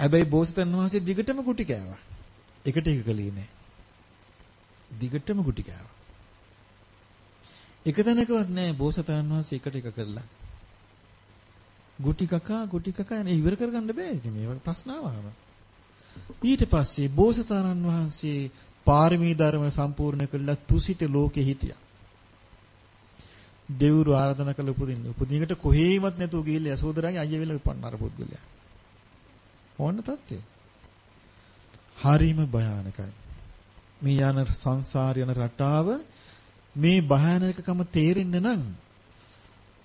A: හැබැයි බෝසතාණන් වහන්සේ දිගටම කුටි කෑවා. එකට එක කලේ නෑ. දිගටම කුටි කෑවා. එක තැනකවත් නෑ බෝසතාණන් වහන්සේ එකට එක කරලා. ගුටි කකා ගුටි කකා නේ ඉවර කරගන්න බෑ ඉතින් මේක ප්‍රශ්න ආවම. ඊට පස්සේ බෝසතාණන් වහන්සේ පාරමී ධර්ම සම්පූර්ණ කළා තුසිත ලෝකෙ හිටියා. දෙවුරු ආරාධනා කළ උපදින්න. උපදිනකට කොහේවත් නැතුව ගිහිල්ලා යසෝදරාගේ අයියා වෙලා උපන්න අර පුද්ගලයා. ඕන්න තත්ත්වය. හරිම භයානකයි. මේ යන සංසාර යන රටාව මේ භයානකකම තේරෙන්න නම්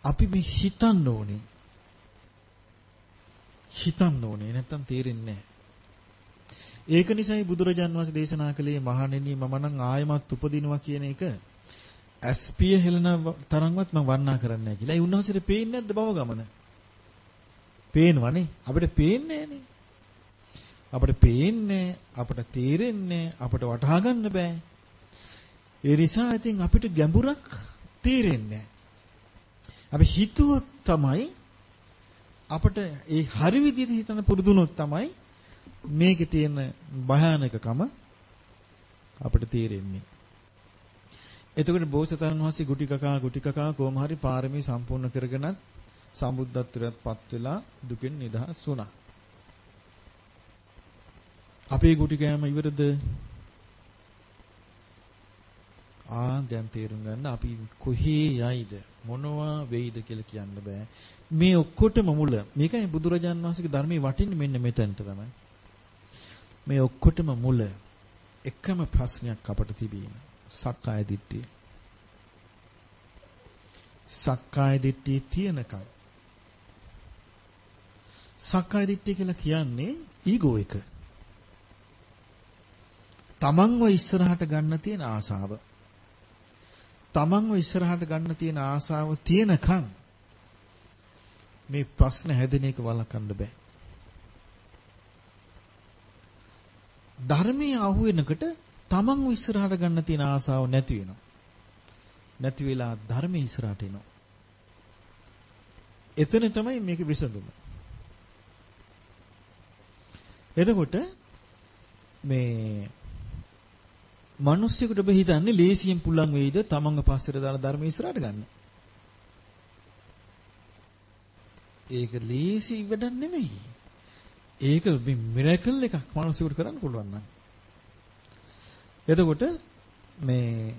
A: අපි මේ හිතන්න ඕනේ. හිතන්න ඕනේ නැත්තම් තේරෙන්නේ නැහැ. ඒක නිසායි බුදුරජාන් වහන්සේ දේශනා කළේ මහණෙනි මම නම් ආයමත් උපදිනවා කියන එක ඇස්පිය හෙලන තරම්වත් මම වර්ණනා කරන්නේ නැහැ කියලා. ඒ උන්වහන්සේට පේන්නේ නැද්ද බව ගමන? පේනවනේ. අපිට පේන්නේ නැහනේ. අපිට පේන්නේ අපිට තේරෙන්නේ අපිට වටහා ගන්න බෑ. ඒ නිසා ඉතින් අපිට ගැඹුරක් තේරෙන්නේ අපි හිතුවොත් තමයි අපිට ඒ හරි විදිහට හිතන පුරුදුනොත් තමයි මේකේ තියෙන භයානකකම අපිට තේරෙන්නේ. එතකොට බෝසතාණන් වහන්සේ ගුටි කකා ගුටි කකා කොහොම හරි පාරමී සම්පූර්ණ කරගෙනත් සම්බුද්ධත්වයටපත් වෙලා දුකෙන් නිදහස් වුණා. අපේ ගුටි කෑම ඉවරද? ආ දැන් තේරුම් ගන්න අපි කොහේ යයිද මොනවා වෙයිද කියලා කියන්න බෑ. මේ ඔක්කොටම මුල මේකයි බුදුරජාන් වහන්සේගේ ධර්මයේ වටින්නේ මෙන්න මෙතනට තමයි. මේ ඔක්කොටම මුල එකම ප්‍රශ්නයක් අපට තිබීම. සක්කාය දිට්ඨිය. සක්කාය දිට්ඨිය තියෙනකම් සක්කාය දිට්ඨිය කියලා කියන්නේ ඊගෝ එක. තමන්ව ඉස්සරහට ගන්න තියෙන ආසාව. තමන්ව ඉස්සරහට ගන්න තියෙන ආසාව තියෙනකන් මේ ප්‍රශ්න හැදෙන එක වළක්වන්න බෑ. ධර්මයේ අහු වෙනකොට තමන්ව ඉස්සරහට ගන්න තියෙන ආසාව නැති වෙනවා. නැති වෙලා ධර්මයේ ඉස්සරහට එනවා. එතන තමයි මේක විසඳුම. එතකොට මේ මිනිස්සුෙකුට ඔබ හිතන්නේ ලේසියෙන් පුළුවන් වෙයිද තමන්ව පස්සට දාලා ධර්ම ඉස්සරහට ගන්න. ඒක ලීසි වැඩක් නෙමෙයි. ඒක මේ මිරකල් එකක් මිනිසෙකුට කරන්න පුළුවන් නම්. එතකොට මේ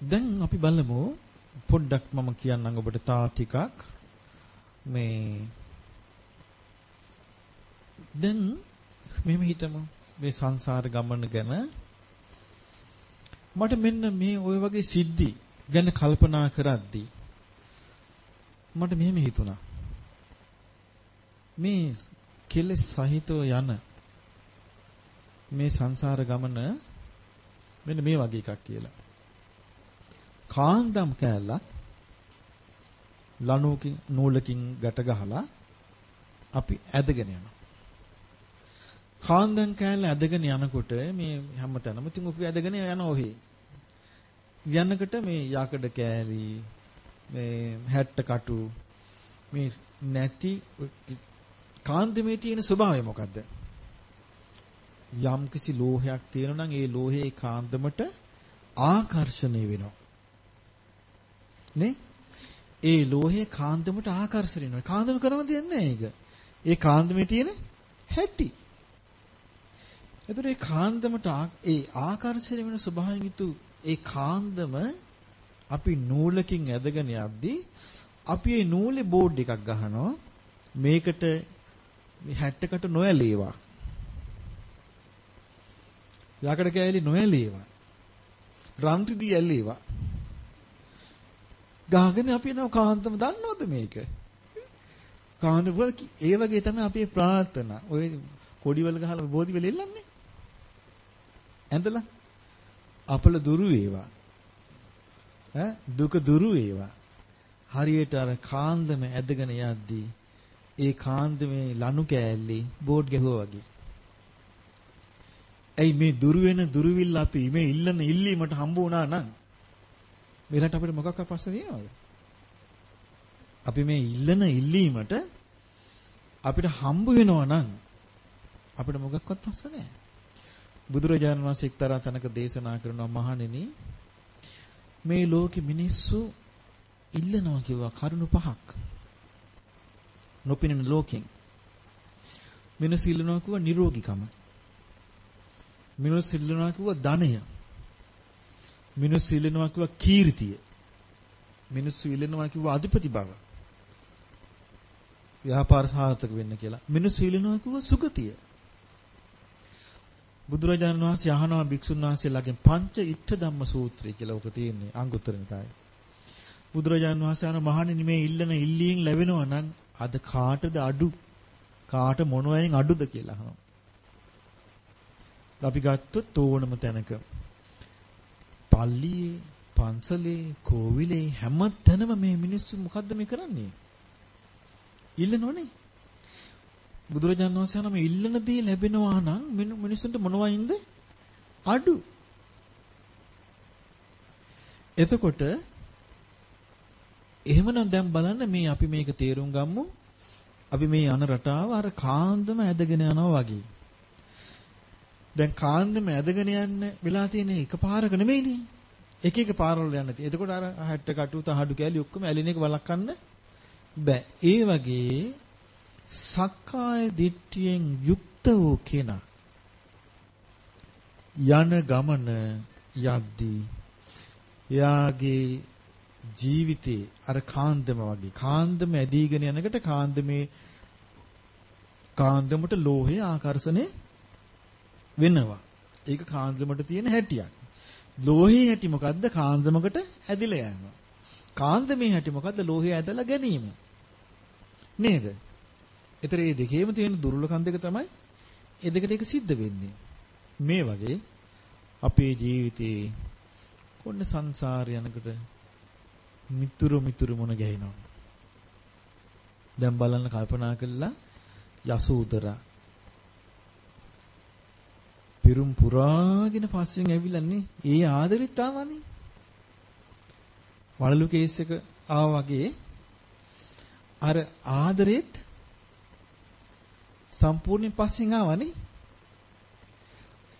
A: දැන් අපි බලමු පොඩ්ඩක් මම කියන්නම් ඔබට තා ටිකක්. මේ දැන් මෙහෙම හිතමු. මේ සංසාර ගමන ගැන. මට මෙන්න මේ ওই වගේ සිද්ධි ගැන කල්පනා කරද්දී මට මෙහෙම හිතුණා. මේ කෙලෙස් සහිතව යන මේ සංසාර ගමන මෙන්න මේ වගේ එකක් කියලා. කාන්දම් කෑල්ලක් ලණුවකින් නූලකින් ගැට ගහලා අපි ඇදගෙන යනවා. කාන්දම් කෑල්ල ඇදගෙන යනකොට මේ හැමතැනම ඉතින් අපි ඇදගෙන යනවා ඔහේ. යනකොට මේ යකඩ කෑලි මේ හැට්ට කටු මේ නැති කාන්දමේ තියෙන ස්වභාවය මොකද්ද? යම් කිසි ලෝහයක් තියෙනවා නම් ඒ ලෝහයේ කාන්දමට ආකර්ෂණය වෙනවා. නේ? ඒ ලෝහයේ කාන්දමට ආකර්ෂණය වෙනවා. කාන්දම කරන දෙයක් නෑ ඒක. ඒ කාන්දමේ තියෙන හැටි. එතකොට ඒ කාන්දමට ඒ ආකර්ෂණය වෙන ස්වභාවයෙන් යුතු ඒ කාන්දම අපි නූලකින් ඇදගෙන යද්දී අපි මේ නූලේ බෝඩ් එකක් ගහනවා මේකට මේ හැට්ටකට නොඇලේවා. යකඩ කෑලි නොඇලේවා. රන් රිදී ඇලේවා. ගහගෙන අපි යනවා කාන්තම දන්නවද මේක? කාන්ත වල ඒ වගේ තමයි අපේ ප්‍රාර්ථනා. ඔය කොඩිවල ගහලා බෝධි වෙල එල්ලන්නේ. ඇඳලා අපල දුරු වේවා. ඈ දුක දුරු වේවා. හරියට අර කාන්දම ඇදගෙන යද්දී ඒ කාන්දමේ ලනු කෑල්ලේ බෝඩ් ගැහුවා වගේ. ඇයි මේ දුරු වෙන දුරුවිල්ල අපි මේ ඉල්ලන ඉල්ලීමට හම්බ වුණා නම් මෙලට අපිට මොකක්වත් ප්‍රශ්න තියෙනවද? අපි මේ ඉල්ලන ඉල්ලීමට අපිට හම්බ වෙනවා නම් අපිට මොකක්වත් ප්‍රශ්න නැහැ. බුදුරජාණන් වහන්සේ එක්තරා තැනක දේශනා කරනවා මහණෙනි මේ ලෝකෙ මිනිස්සු ඉල්ලනවා කිව්වා කරුණු පහක්. නොපෙනෙන ලෝකෙන්. මිනිස්සු ඉල්ලනවා කිව්වා නිරෝගීකම. මිනිස්සු ඉල්ලනවා කිව්වා ධනය. මිනිස්සු ඉල්ලනවා කිව්වා කීර්තිය. මිනිස්සු ඉල්ලනවා කිව්වා අධිපති බව. ව්‍යාපාර සාර්ථක වෙන්න කියලා. මිනිස්සු ඉල්ලනවා කිව්වා සුගතිය. බුදුරජාණන් වහන්සේ අහනවා භික්ෂුන් වහන්සේලාගෙන් පංච ඉත්ත ධම්ම සූත්‍රය කියලා ඔක තියෙන්නේ අංගුත්තර නිකායේ. බුදුරජාණන් වහන්සේ අහන මහණෙනි මේ ඉල්ලන ඉල්ලීම් ලැබෙනවා නම් අද කාටද අඩු? කාට මොනවයින් අඩුද කියලා අහනවා. අපි ගත්තොත් ඕනම තැනක පල්ලියේ, පන්සලේ, කෝවිලේ හැම තැනම මේ මිනිස්සු මොකද්ද මේ කරන්නේ? ඉල්ලනෝනේ. බුදුරජාණන් වහන්සේ නම ඉල්ලන දේ ලැබෙනවා නම් මිනිස්සුන්ට මොනවයින්ද අඩු. එතකොට එහෙමනම් දැන් බලන්න මේ අපි මේක තේරුම් ගමු. අපි මේ යන රටාව අර කාන්දම ඇදගෙන යනවා වගේ. දැන් කාන්දම ඇදගෙන යන්න වෙලා තියෙන එකපාරක නෙමෙයිනේ. එක එක පාරවල යන්න තියෙන්නේ. එතකොට අර හැට්ට කටු තහඩු කෑලි ඔක්කොම ඇලින එක වළක්වන්න බෑ. ඒ වගේ සක්කාය දිට්ඨියෙන් යුක්ත වූ කෙනා යන ගමන යද්දී එයාගේ ජීවිතේ අර කාන්දම වගේ කාන්දම ඇදීගෙන යනකොට කාන්දමේ කාන්දමට ලෝහය ආකර්ෂණය වෙනවා. ඒක කාන්දමට තියෙන හැටියක්. ලෝහයේ හැටි මොකද්ද? කාන්දමකට ඇදිලා යනවා. කාන්දමේ හැටි මොකද්ද? ලෝහය ඇදලා ගැනීම. නේද? ඒතර මේ දෙකේම තියෙන දුර්ලභකම් දෙක තමයි ඒ දෙකට ඒක සිද්ධ වෙන්නේ. මේ වගේ අපේ ජීවිතේ කොන්න සංසාරය යනකොට මිතුරු මිතුරු මොන ගැහිනවා. දැන් බලන්න කල්පනා කළා යසෝදරා පිරුම් පුරාගෙන පස්සෙන් ඇවිල්ලානේ ඒ ආදරෙත් ආවනේ. වලලු කේස් එක ආවා වගේ අර ආදරෙත් සම්පූර්ණයෙන් පස්සෙන් ආවනේ.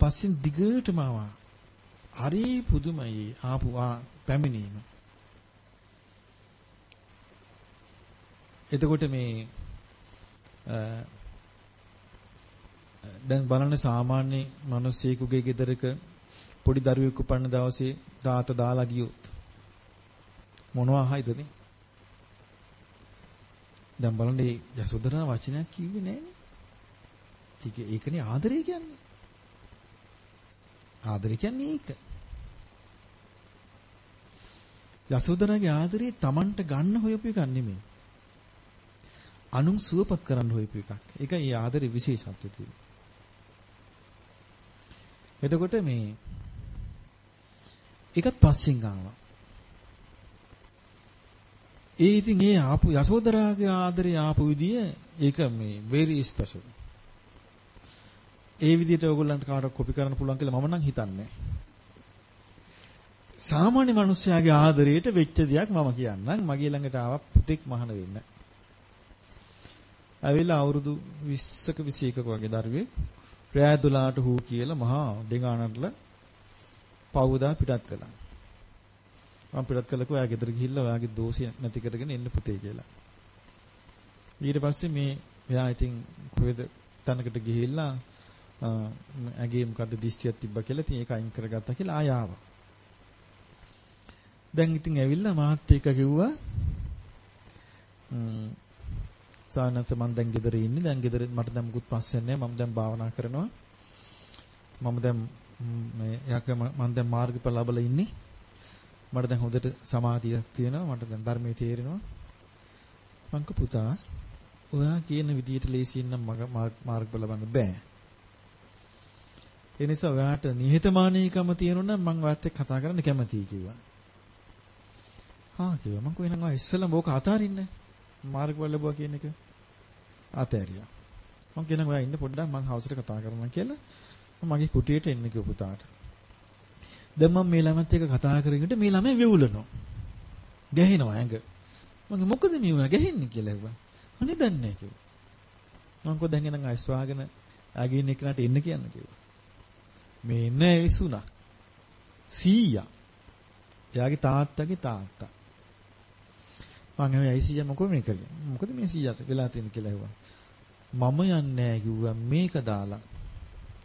A: පස්සෙන් දිගටම ආවා. හරි පුදුමයි ආපු පැමිණීම. එතකොට මේ දැන් බලන්න සාමාන්‍ය මිනිස්සෙකුගේ ගෙදරක පොඩි දරුවෙක් උපන්න දවසේ තාත්තා දාලා ගියොත් මොනවා අහයිදනේ? දැන් බලන්න මේ යසෝදරා වචනයක් කිව්වේ නෑනේ. ඒක ඒකනේ ආදරය කියන්නේ. ආදරය කියන්නේ ඒක. යසෝදරාගේ ආදරේ Tamanට ගන්න හොයපු එකක් නෙමෙයි. අනුන් සුවපත් කරන්න හොයපු එකක්. ඒකයි ඒ ආදරේ විශේෂත්වය තියෙන්නේ. එතකොට මේ ඒකත් පස්සෙන් ආවා. ඒ ඉතින් ඒ ආපු යසෝදරාගේ ආදරේ ආපු විදිය ඒක මේ very special. ඒ විදිහට ඕගොල්ලන්ට කාටවත් කොපි කරන්න පුළුවන් කියලා මම නම් හිතන්නේ සාමාන්‍ය මිනිස්යාගේ ආදරයට වෙච්ච දෙයක් මම කියන්නම්. මගේ ළඟට ආව පුතෙක් මහන වෙන්න. ඇවිල්ලා අවුරුදු 20ක 21ක වගේ දරුවෙක් රෑ 12ට හූ කියලා මහා දෙගානටල පවුදා පිටත් කළා. මම පිටත් කළකෝ එයා ගෙදර ගිහිල්ලා ඔයාගේ දෝෂය නැති කරගෙන එන්න පුතේ කියලා. ඊට පස්සේ මේ එයා ඉතින් කොහෙද තැනකට ගිහිල්ලා ඇගේ මොකද්ද දිස්ත්‍රියක් තිබ්බා කියලා ඉතින් ඒක අයින් කරගත්තා කියලා ආය ආවා. දැන් ඉතින් ඇවිල්ලා මාත් එක්ක කිව්වා සානත් මම දැන් ගෙදර ඉන්නේ. දැන් ගෙදර මට දැන් මුකුත් ප්‍රශ්න නැහැ. මම දැන් භාවනා කරනවා. මම දැන් මේ යක මම දැන් මාර්ගඵල ලැබලා ඉන්නේ. මට දැන් හොඳට සමාධියක් තියෙනවා. මට දැන් ධර්මයේ තේරෙනවා. මං පුතා ඔයා කියන විදිහට ලේසියෙන් නම් මාර්ගඵල ලබන්න බෑ. ඒ නිසා ඔයාට නිහතමානීකම තියෙනවා නම් මම ඔයත් එක්ක කතා කරන්න කැමතියි කිව්වා. හා කිව්වා මං කොහෙනම් ආ ඉස්සෙල්ලා ඕක අතාරින්නේ. මාර්ගඵල ලැබුවා කියන එක අතෑරියා. මම කියනවා ඔයා ඉන්න පොඩ්ඩක් මම හවසට කතා කරනවා කියලා මගේ කුටියට එන්න කිව්ව පුතාට. දැන් මම මේ ළමත් එක්ක කතා කරගෙන මේ ළමයා වෙවුලනවා. ගැහෙනවා ඇඟ. මම මොකද මේ ඔයා ගැහෙන්නේ කියලා ඇහුවා. අනේ දන්නේ නැහැ කිව්වා. මම කො දැන් එනං අයිස් වාගෙන ආගෙන එක්කනට එන්න කියන්න කිව්වා. මේ නෑ ඉසුණා. සීයා. එයාගේ තාත්තගේ තාත්තා. මං ඇහුවා ඇයි සීයා මොකෝ මේ කරන්නේ? මොකද මේ සීයාට වෙලා තියෙන්නේ කියලා ඇහුවා. මම යන්නේ නැහැ කිව්වා මේක දාලා.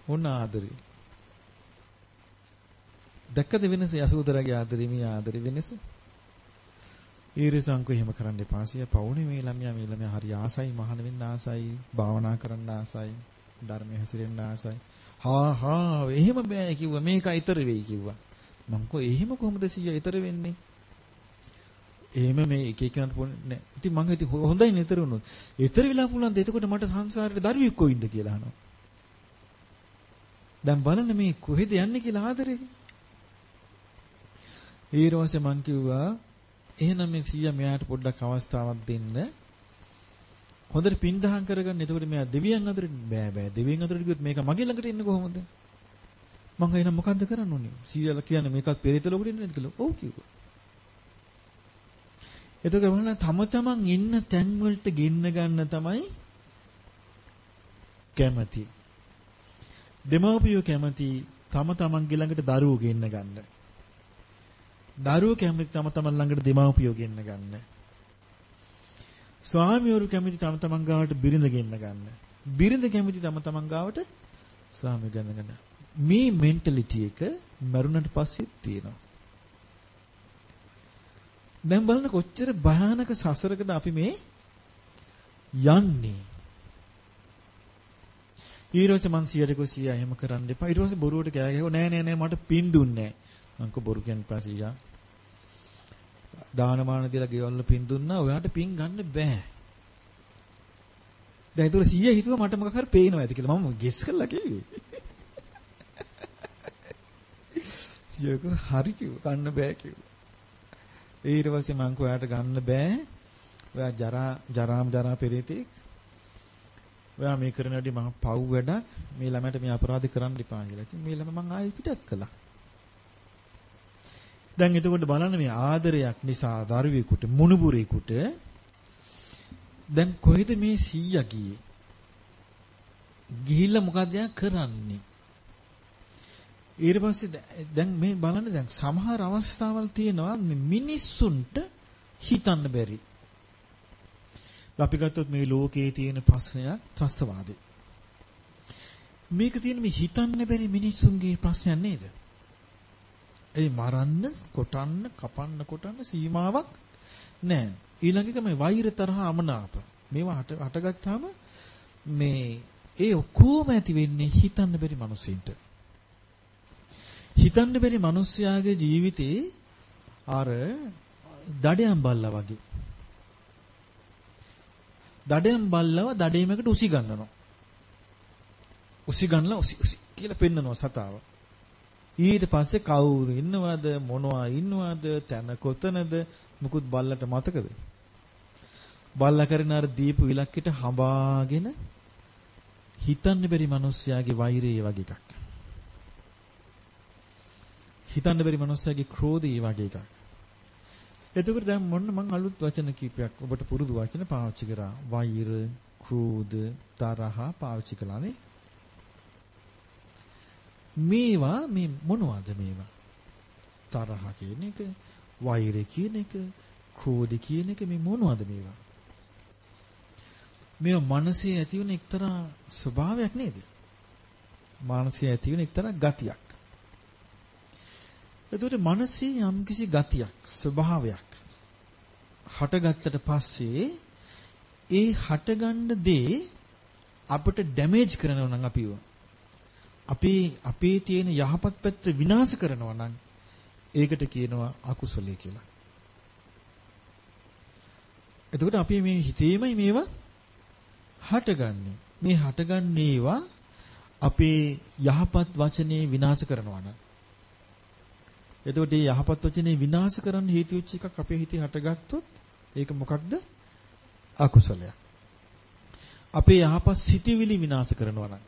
A: ඕන ආදරේ. දැක්කද වෙනස යසෝදරගේ ආදරේ මේ ආදරේ වෙනස? ඊරිසංකු එහෙම කරන්න එපා. සිය පවුනේ මේ ළමයා මේ ළමයා හරි ආසයි මහාන වෙන්න ආසයි භාවනා කරන්න ආසයි ධර්මයේ හැසිරෙන්න ආසයි. හා හා එහෙම බෑ කිව්වා මේක ඊතර වෙයි කිව්වා. මං කෝ එහෙම කොහොමද සිය ඊතර වෙන්නේ? එහෙම මේ එක එකනට පොන්නේ ඉතින් මං හිතුවේ හොඳයි නේතර වුණොත්. ඊතර වෙලා පුළුවන් ද එතකොට මට සංසාරේ දරුවෙක් කොයින්ද කියලා අහනවා. දැන් බලන්න මේ කොහෙද යන්නේ කියලා ආදරේ. ඊට පස්සේ මං කිව්වා එහෙනම් මේ සීයා මෙයාට පොඩ්ඩක් අවස්ථාවක් දෙන්න. හොඳට පින් දහම් කරගන්න. එතකොට මෙයා දෙවියන් අතරට බෑ බෑ. දෙවියන් අතරට ගියොත් මේක මගේ ළඟට එන්නේ කොහොමද? මං එහෙනම් මොකද්ද කරන්න ඕනේ? සීයාලා කියන්නේ මේකත් පෙරිත ලෝකෙට එන්නේ නැද්ද කියලා. ඔව් කිව්වා. එතකොට බලන්න තම තමන් ඉන්න තැන් වලට ගෙන්න ගන්න තමයි කැමති. දෙමව්පියෝ කැමති තම තමන්ගේ ළඟට දරුවෝ ගෙන්න ගන්න. දරුවෝ කැමති තම තමන් ළඟට දෙමව්පියෝ ගෙන්න ගන්න. ස්වාමියෝරු කැමති තම තමන් ගාවට බිරිඳ ගෙන්න ගන්න. බිරිඳ කැමති තම තමන් ගාවට ස්වාමිය ගෙන්න ගන්න. මේ මෙන්ටැලිටි එක මරුණට පස්සේ තියෙනවා. දැන් බලන්න කොච්චර භයානක සසරකද අපි මේ යන්නේ. ඊළඟට මං සියයට කොසිය එහෙම කරන්න එපා. ඊට පස්සේ බොරුවට කෑ ගැහුවා නෑ නෑ නෑ මට පින් දුන්නේ නෑ. මං කෝ බොරු කියන්න පස්සියා. දානමාන දීලා ගෙවල් පින් දුන්නා. ඔයාට පින් ගන්න බෑ. දැන් ඒතර 100 හිතුවා මට මොකක් හරි පේනවා ඇති කියලා මම ගෙස් කරලා කිව්වේ. 100 හරි කිව්වා ගන්න බෑ කිව්වා. ඊට පස්සේ මං කොයාට ගන්න බෑ. ඔයා ජරා ජරාම ජරා පෙරේතෙක්. ඔයා මේ කරන වැඩි මම පව් වැඩක් මේ ළමයට මේ අපරාධ කරන්න එපා කියලා. ඉතින් මේ ළම මං ආයෙ පිටත් කළා. දැන් එතකොට බලන්න මේ ආදරයක් නිසා දරුවෙකුට මුණුබුරේකට දැන් කොහෙද මේ සීයා ගියේ? ගිහිල්ලා මොකද කරන්නේ? ඊට පස්සේ දැන් මේ බලන්න දැන් සමහර අවස්ථාවල් තියෙනවා මිනිස්සුන්ට හිතන්න බැරි. අපි ගත්තොත් මේ ලෝකයේ තියෙන ප්‍රශ්නයක් ත්‍රස්තවාදී. මේක තියෙන මේ හිතන්න බැරි මිනිස්සුන්ගේ ප්‍රශ්නයක් නේද? ඒ මරන්න, කොටන්න, කපන්න, කොටන්න සීමාවක් නැහැ. ඊළඟ එක මේ වෛර තරහ අමනාප. මේවා හට හටගත්තාම මේ ඒ ඔක්කොම ඇති වෙන්නේ හිතන්න බැරි මිනිස්සුන්ට. හිතන්න බැරි මිනිස්යාගේ ජීවිතේ අර දඩයන් බල්ලා වගේ. දඩයන් බල්ලව දඩේමකට උසි ගන්නනවා. උසි ගන්නලා උසි උසි කියලා පෙන්නනවා සතාව. ඊට පස්සේ කවුරු ඉන්නවද මොනවා ඉන්නවද තැන කොතනද මුකුත් බල්ලට මතකද? බල්ලා කරන අර දීපු ඉලක්කයට හඹාගෙන හිතන්න බැරි මිනිස්යාගේ වෛරය වගේ එකක්. හිතන්න බැරි මිනිස්සයාගේ ක්‍රෝධය වගේ එකක්. එතකොට දැන් මොන්න මං අලුත් වචන කීපයක් ඔබට පුරුදු වචන පාවිච්චි කරා. වෛර, ක්‍රෝධ, තරහ පාවිච්චි කළානේ. මේවා මේ මොනවද මේවා? තරහ කියන එක, වෛර කියන එක, ක්‍රෝධ කියන එක මේ මොනවද මේවා? මේවා මනසේ ඇති වෙන එක්තරා ස්වභාවයක් නේද? මානසයේ ඇති වෙන එක්තරා ගතියක්. එතකොට මනසේ යම්කිසි ගතියක් ස්වභාවයක් හටගත්තට පස්සේ ඒ හටගන්න දේ අපිට ඩැමේජ් කරනවා නම් අපිව අපේ අපේ තියෙන යහපත් පැත්ත විනාශ කරනවා නම් ඒකට කියනවා අකුසලයේ කියලා. එතකොට අපි මේ හිතේමයි මේවා හටගන්නේ. මේ හටගන්නේවා අපේ යහපත් වචනේ විනාශ කරනවා නම් එතකොට මේ යහපත් වචනේ විනාශ කරන්න හේතු වෙච්ච එකක් අපේ හිතේ හටගත්තොත් ඒක මොකක්ද? අකුසලයක්. අපේ යහපත් සිටිවිලි විනාශ කරනවා නම්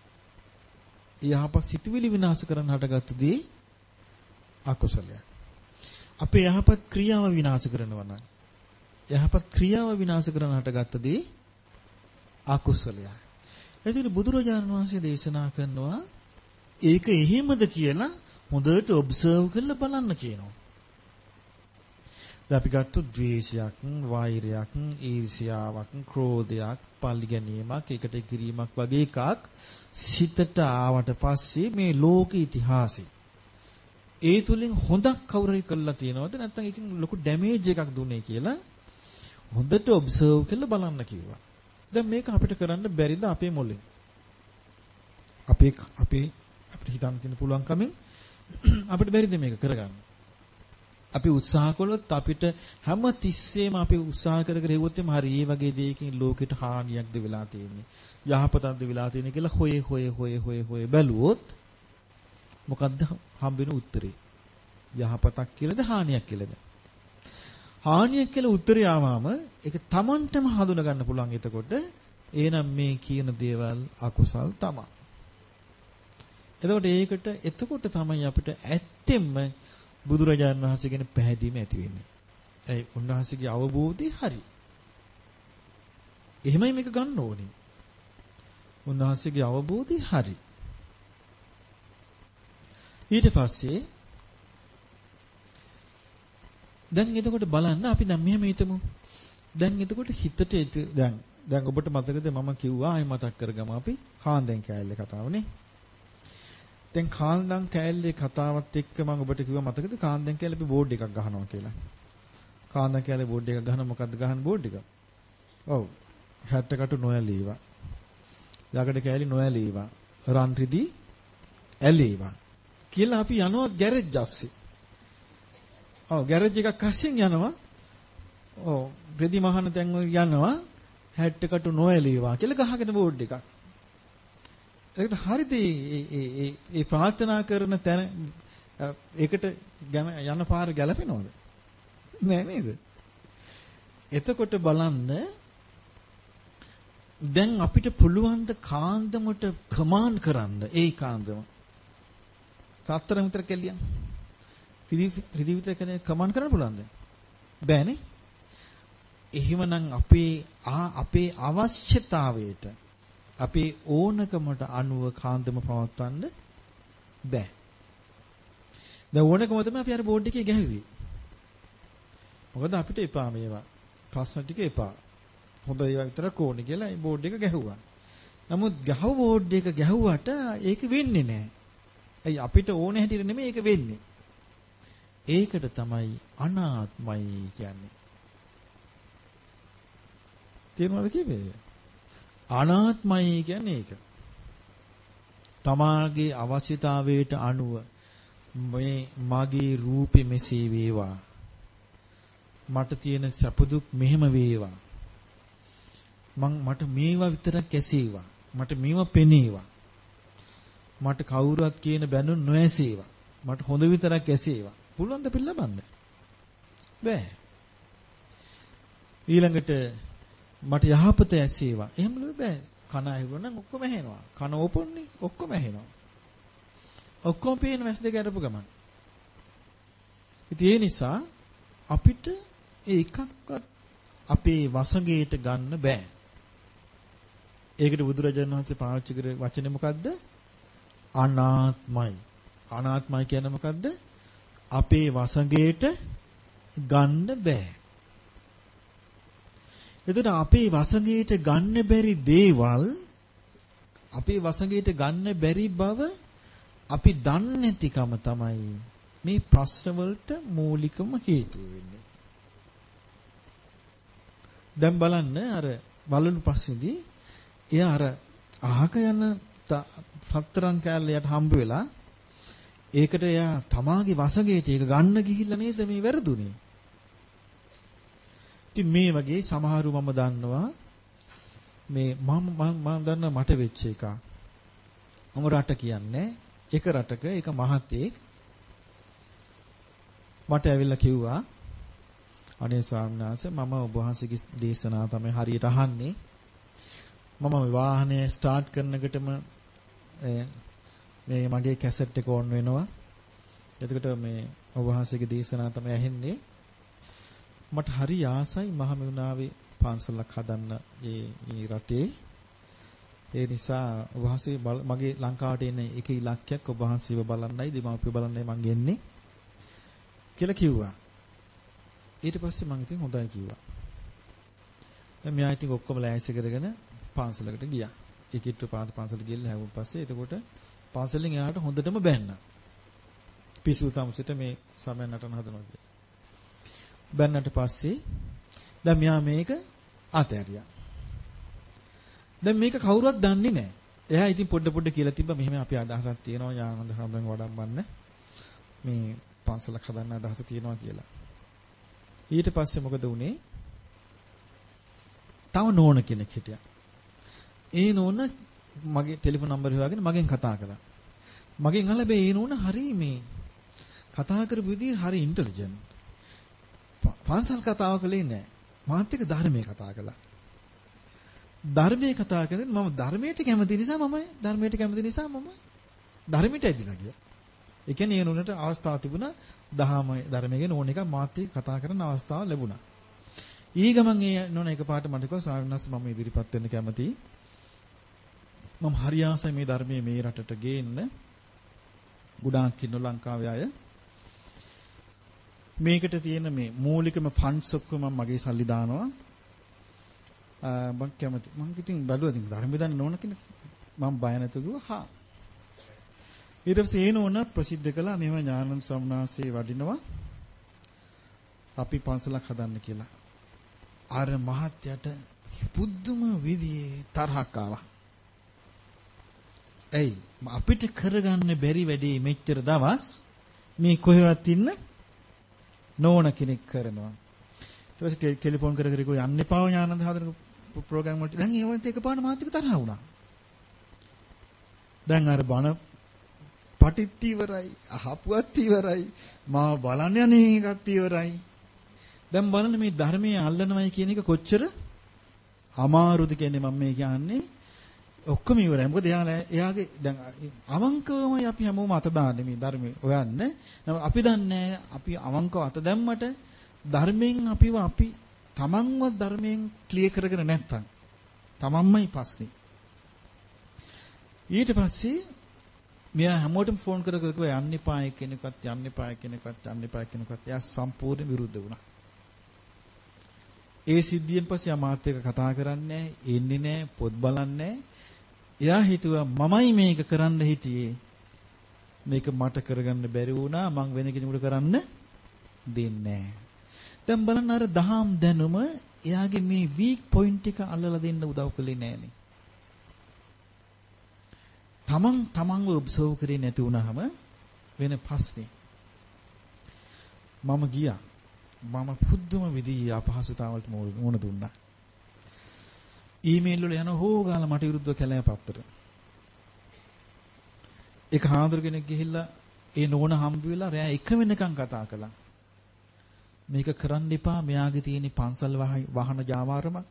A: යහපත් සිටිවිලි විනාශ කරන්න හටගත්තු දේ අකුසලයක්. අපේ යහපත් ක්‍රියාව විනාශ කරනවා නම් යහපත් ක්‍රියාව විනාශ කරන්න හටගත්ත දේ අකුසලයක්. එතකොට බුදුරජාණන් වහන්සේ දේශනා කරනවා ඒක එහෙමද කියලා හොඳට ඔබ්සර්ව් කරලා බලන්න කියනවා. දැන් අපි ගත්තොත් ද්වේෂයක්, වෛරයක්, ඊර්ෂ්‍යාවක්, ක්‍රෝධයක්, පල්ලි ගැනීමක්, එකට කිරීමක් වගේ එකක් සිතට ආවට පස්සේ මේ ලෝක ඉතිහාසෙ ඒ තුලින් හොඳක් කවුරුහරි කළා තියෙනවද නැත්නම් ඒකෙන් ලොකු ඩැමේජ් එකක් දුන්නේ කියලා හොඳට ඔබ්සර්ව් කරලා බලන්න කිව්වා. දැන් මේක අපිට කරන්න බැරිද අපේ මොලෙන්? අපේ අපේ අපිට හිතන්න තියෙන පුළුවන්කමෙන් අපිට බැරිද මේක කරගන්න? අපි උත්සාහ කළොත් අපිට හැම තිස්සෙම අපි උත්සාහ කර කර හෙව්වොත් එම හරි මේ වගේ දෙයකින් ලෝකෙට හානියක්ද වෙලා තියෙන්නේ. යහපතක්ද වෙලා තියෙන්නේ කියලා හොය හොය හොය හොය හොය බැලුවොත් මොකද්ද හම්බෙන උත්තරේ? යහපතක් කියලාද හානියක් කියලාද? හානියක් කියලා උත්තරය ආවම ඒක Tamanටම හඳුනා ගන්න පුළුවන් එතකොට එහෙනම් මේ කියන දේවල් අකුසල් තමයි. එතකොට ඒකට එතකොට තමයි අපිට ඇත්තෙන්ම බුදුරජාණන් වහන්සේ ගැන පැහැදීම ඇති වෙන්නේ. ඒ උන්වහන්සේගේ අවබෝධය හරි. එහෙමයි මේක ගන්න ඕනේ. උන්වහන්සේගේ අවබෝධය හරි. ඊට පස්සේ දැන් එතකොට බලන්න අපි දැන් මෙහෙම හිතමු. දැන් එතකොට හිතට දැන් දැන් ඔබට මතකද මම කිව්වා ආයෙ මතක් කරගමු අපි කාන්දෙන් කෑල්ලේ කතාවනේ. දැන් කාන්දම් කෑල්ලේ කතාවත් එක්ක මම ඔබට කිව්වා මතකද කාන්දම් කෑල්ලේ අපි බෝඩ් එකක් ගහනවා කියලා. කාන්දම් කෑල්ලේ බෝඩ් එකක් ගහන මොකද්ද ගහන බෝඩ් එක? ඔව්. 60 කටු නොයලීවා. යකඩ කෑලි නොයලීවා. රන් රිදි ඇලීවා. කියලා අපි යනවා ගෑරේජ් අස්සේ. ඔව් ගෑරේජ් එකක් අස්සෙන් යනවා. ඔව් රෙදි මහන තැන් යනවා 60 කටු නොයලීවා කියලා ගහගෙන බෝඩ් එකක්. ඒකට හරිද මේ මේ ප්‍රාර්ථනා කරන තැන ඒකට යන පාර ගැලපෙනවද? නෑ නේද? එතකොට බලන්න දැන් අපිට පුළුවන් ද කාන්දමට කමාන්ඩ් කරන්න ඒ කාන්දම. සතර විතර කෙල්ලියන්. රිදි විතර කෙනෙක් කමාන්ඩ් කරන්න පුළුවන්ද? බෑනේ. එහෙමනම් අපේ අපේ අවශ්‍යතාවයට අපේ ඕනකමට අනුව කාන්දම පවත්වන්න බෑ. දැන් ඕනකම තමයි අපි අර බෝඩ් එකේ ගැහුවේ. මොකද අපිට එපා මේවා. ප්‍රශ්න ටික එපා. හොඳ ඒවා විතරක් ඕනේ කියලා ඒ බෝඩ් එක ගැහුවා. නමුත් ගහව බෝඩ් එක ගැහුවට ඒක වෙන්නේ නැහැ. ඇයි අපිට ඕනේ හැටියට නෙමෙයි ඒක වෙන්නේ. ඒකට තමයි අනාත්මයි කියන්නේ. තේරුණාද කිව්වේ? අනාත්මයි කියන්නේ ඒක. තමාගේ අවශ්‍යතාවයට අනුව මේ මගේ රූපෙ මෙසේ වේවා. මට තියෙන සැප දුක් මෙහෙම වේවා. මං මට මේවා විතරක් ඇසේවා. මට මේවා පෙනේවා. මට කවුරුවත් කියන බැනුම් නොඇසේවා. මට හොඳ විතරක් ඇසේවා. පුළුවන් ද පිළිලබන්න? බෑ. ඊළඟට මට යහපත ඇසේවා. එහෙම බෑ. කන ඇහුවනම් ඔක්කොම ඇහෙනවා. කන ඕපොන්නේ ඔක්කොම ඇහෙනවා. ඔක්කොම පේන මැස් දෙක අරපු ගමන්. ඉතින් ඒ නිසා අපිට ඒ එකක්වත් අපේ වසඟයට ගන්න බෑ. ඒකට බුදුරජාණන් වහන්සේ පාවිච්චි කර වචනේ මොකද්ද? අනාත්මයි. අනාත්මයි කියන්නේ මොකද්ද? අපේ වසඟයට ගන්න බෑ. එතකොට අපේ වසඟයට ගන්න බැරි දේවල් අපේ වසඟයට ගන්න බැරි බව අපි දන්නේ නැතිකම තමයි මේ ප්‍රශ්න වලට මූලිකම හේතුව වෙන්නේ. දැන් බලන්න අර බලන ප්‍රශ්නේදී එයා අර අහක යන සතරන් කෑල්ලයට හම්බ වෙලා ඒකට එයා තමාගේ වසඟයට ඒක ගන්න ගිහිල්ලා නේද මේ වැරදුනේ. ඉතින් මේ වගේ සමහරු මම දන්නවා මේ මම මම දන්න මට වෙච්ච එක. මම රට කියන්නේ එක රටක එක මහත්තයෙක් මට ඇවිල්ලා කිව්වා අනේ ස්වාමීන් වහන්සේ මම ඔබ වහන්සේගේ දේශනාව තමයි හරියට අහන්නේ. මම වාහනේ ස්ටාර්ට් කරනකොටම මේ මගේ කැසට් එක ඕන් වෙනවා. එතකොට මේ ඔබ වහන්සේගේ දේශනාව තමයි ඇහෙන්නේ. මට හරි ආසයි මහමෙවුනාවේ පන්සලක් හදන්න මේ රටේ ඒ නිසා ඔබ වහන්සේ මගේ ලංකාවට එන එක ඉලක්කයක් ඔබ වහන්සේව බලන්නයි දෙමාපිය බලන්නයි මං ගෙන්නේ කියලා කිව්වා. ඊට පස්සේ මං ඉතින් හොඳයි කිව්වා. දැන් මෙයා ඉතින් ඔක්කොම ලෑස්ති කරගෙන පන්සලකට ගියා. ඒ කිට්ටු පාත පන්සලට ගිහලා හැවුම් පස්සේ එතකොට පන්සලෙන් එයාට හොඳටම බැන්නා. පිසු තමුසෙට මේ සමයන් නටන හදනවා කියලා. බැන්නට පස්සේ දැන් මෙයා මේක අතෑරියා. දැන් මේක කවුරුවත් දන්නේ නැහැ. එයා ඉතින් පොඩ පොඩ කියලා තිබ්බ මෙහෙම අපි අදහසක් තියෙනවා යානන්ද හම්බෙන් වඩම්බන්න මේ පන්සලක් හදන්න අදහස තියෙනවා කියලා. ඊට පස්සේ මොකද වුනේ? තව නෝන කෙනෙක් හිටියා. ඒ නෝන මගේ ටෙලිෆෝන් නම්බර් හොයාගෙන මගෙන් කතා කළා. මගෙන් අහලා බෑ ඒ නෝන හරි මේ කතා කරපු විදිහ හරි ඉන්ටෙලිජන්ට්. පන්සල් කතාව කළේ නෑ. මාත් එක්ක ධර්මයේ කතා කළා. ධර්මයේ කතා කරන්නේ මම ධර්මයට කැමති නිසා මම ධර්මයට කැමති නිසා මම ධර්මයට ඇදිලා ගියා. ඒ කියන්නේ ඒ නුනට අවස්ථාව තිබුණා දහම ධර්මයේ ගැන ඕන එක මාත් කතා කරන අවස්ථාව ලැබුණා. ඊ ගමන් ඒ නෝන එකපාරට මට කිව්වා ස්වාමීන් වහන්සේ මම ඉදිරිපත් වෙන්න කැමතියි. මම හරි ආසයි මේ ධර්මයේ මේ රටට ගේන්න. ගොඩාක් ඉන්න ලංකාවේ අය මේකට තියෙන මේ මූලිකම ෆන්ඩ්ස් ඔක්කොම මම මගේ සල්ලි දානවා. මම කැමති. මම ඉතින් බැලුවා ඉතින් ධර්ම දන්න ඕන කෙනෙක්. මම බය නැතුව කිව්වා හා. ඊට පස්සේ ඒ නෝන ප්‍රසිද්ධ කළා මෙහෙම ඥානන්ද සම්නාසේ වඩිනවා. අපි පන්සලක් හදන්න කියලා. අර මහත්යට පුදුම විදිහේ තරහක් ආවා. එයි අපිට කරගන්න බැරි වැඩේ මෙච්චර දවස් මේ කොහෙවත් ඉන්න නෝන කෙනෙක් කරනවා. ඊට පස්සේ ටෙලිෆෝන් කර කර කිව්වා යන්න එපා ඥානන්ද හදන ප්‍රෝග්‍රෑම් වලට. දැන් ඒවත් එකපාරට මාත්‍රික තරහ වුණා. දැන් අර බණ පටිත් ඉවරයි, අහපුවත් ඉවරයි, මාව බලන්න යන්නේ එකත් ඉවරයි. දැන් බලන්න මේ ධර්මයේ අල්ලනවයි කියන එක කොච්චර අමාරුද කියන්නේ මම මේ කියන්නේ ඔක්කොම ඉවරයි. මොකද එයාලා එයාගේ දැන් අවංකවම අපි හැමෝම අත දාන්නේ මේ ධර්මයේ හොයන්න. අපි දන්නේ අපි අවංකව අත දැම්මට ධර්මයෙන් අපිව අපි තමන්ව ධර්මයෙන් ක්ලියර් කරගෙන නැත්තම් තමන්මයි පස්නේ. ඊට පස්සේ මෙයා හැමෝටම ෆෝන් කර කර කිව්වා යන්න එපා කෙනෙක්වත් යන්න එපා කෙනෙක්වත් යන්න එපා කෙනෙක්වත් එයා සම්පූර්ණ විරුද්ධ වුණා. ඒ සිද්ධියෙන් පස්සේ ආ මාත් එක්ක කතා කරන්නේ එන්නේ නැහැ, පොත් බලන්නේ එයා හිතුවා මමයි මේක කරන්න හිටියේ. මේක මට කරගන්න බැරි වුණා මං වෙන කෙනෙකුට කරන්න දෙන්නේ දැන් බලන්න අර දහම් දැනුම එයාගේ මේ වීක් පොයින්ට් එක අල්ලලා දෙන්න උදව් කළේ නෑනේ. තමන් තමන්ව ඔබ්සර්ව් කරේ නැති වුනහම වෙන ප්‍රශ්නේ. මම ගියා. මම පුදුම විදිහේ අපහසුතාවලට මුහුණ දුන්නා. ඊමේල් වල යන හොගාලා මට විරුද්ධව කැලෑ පත්තර. එක හාමුදුර කෙනෙක් ගිහිල්ලා ඒ නෝන හම්බ වෙලා රෑ එක වෙනකන් කතා කළා. මේක කරන්න එපා මෙයාගේ තියෙන පන්සල් වහන ජාවාරමක්.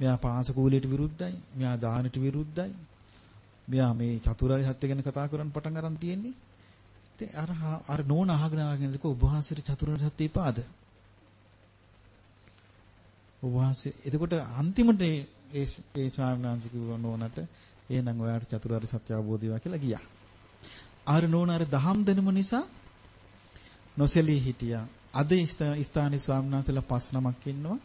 A: මෙයා පාසකූලයට විරුද්ධයි. මෙයා දානට විරුද්ධයි. මෙයා මේ චතුරාර්ය සත්‍ය ගැන කතා කරන්න පටන් ගන්න තියෙන්නේ. ඉතින් අර අර නෝන අහගෙන ආගෙන ඉඳලා ඔබ වහන්සේට චතුරාර්ය සත්‍ය එපාද? ඔබ වහන්සේ එතකොට අන්තිමට ඒ ඒ ස්වාමීන් වහන්සේ කිව්ව නෝනට එහෙනම් ඔයාට චතුරාර්ය සත්‍ය අවබෝධ වෙනවා කියලා ගියා. ආර නෝන අර දහම් දැනුම නිසා නොසෙලී හිටියා. අද ස්ථානයේ ස්වාමීන් වහන්සේලා පස් නමක් ඉන්නවා.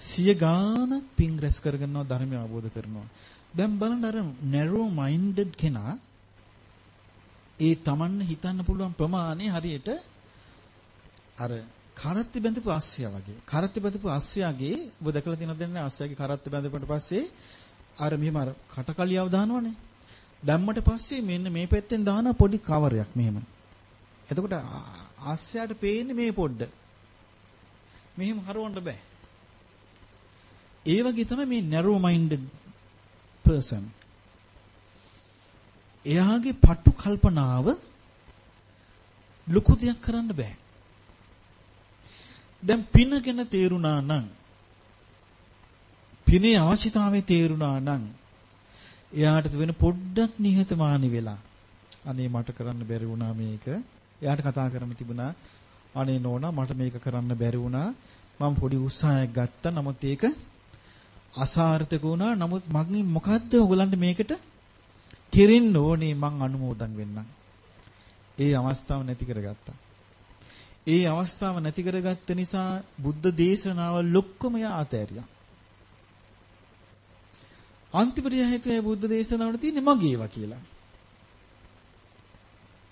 A: සිය ගාන පිං රැස් කරගන්නවා ධර්මය අවබෝධ කරනවා. දැන් බලන්න අර narrow minded කෙනා ඒ Tamanne හිතන්න පුළුවන් ප්‍රමාණය හරියට අර කරත්ති බැඳපු අස්සයා වගේ. කරත්ති බැඳපු අස්සයාගේ ඔබ දැකලා තියෙනවද නැහැ අස්සයාගේ කරත්ති බැඳපුවට පස්සේ අර මෙහෙම අර කටකලියව දානවනේ. දැම්මට පස්සේ මෙන්න මේ පැත්තෙන් දාන පොඩි කවරයක් මෙහෙම. එතකොට අස්සයාට පේන්නේ මේ පොඩ්ඩ. මෙහෙම හරවන්න බෑ. ඒ වගේ තමයි මේ narrow minded person. එයාගේ පටු කල්පනාව ලොකු දෙයක් කරන්න බෑ. දැන් පින ගැන තේරුණා නම් පිනේ අවශ්‍යතාවය තේරුණා නම් එයාට වෙන පොඩ්ඩක් නිහතමානී වෙලා අනේ මට කරන්න බැරි වුණා මේක. එයාට කතා කරන්න තිබුණා අනේ නෝනා මට මේක කරන්න බැරි වුණා. මම පොඩි උත්සාහයක් ගත්තා. නමුත් ඒක අසාර්ථක වුණා. නමුත් මගෙන් මොකද්ද ඔයගලන්ට මේකට කෙරෙන්න ඕනේ මං අනුමෝදන් වෙන්නම්. ඒ අවස්ථාව නැති කරගත්තා. ඒ අවස්ථාව නැති කරගත්ත නිසා බුද්ධ දේශනාව ලොක්කම යාතෑරියා. අන්තිමට යහිතේ බුද්ධ දේශනාවල තියෙන්නේ මගේවා කියලා.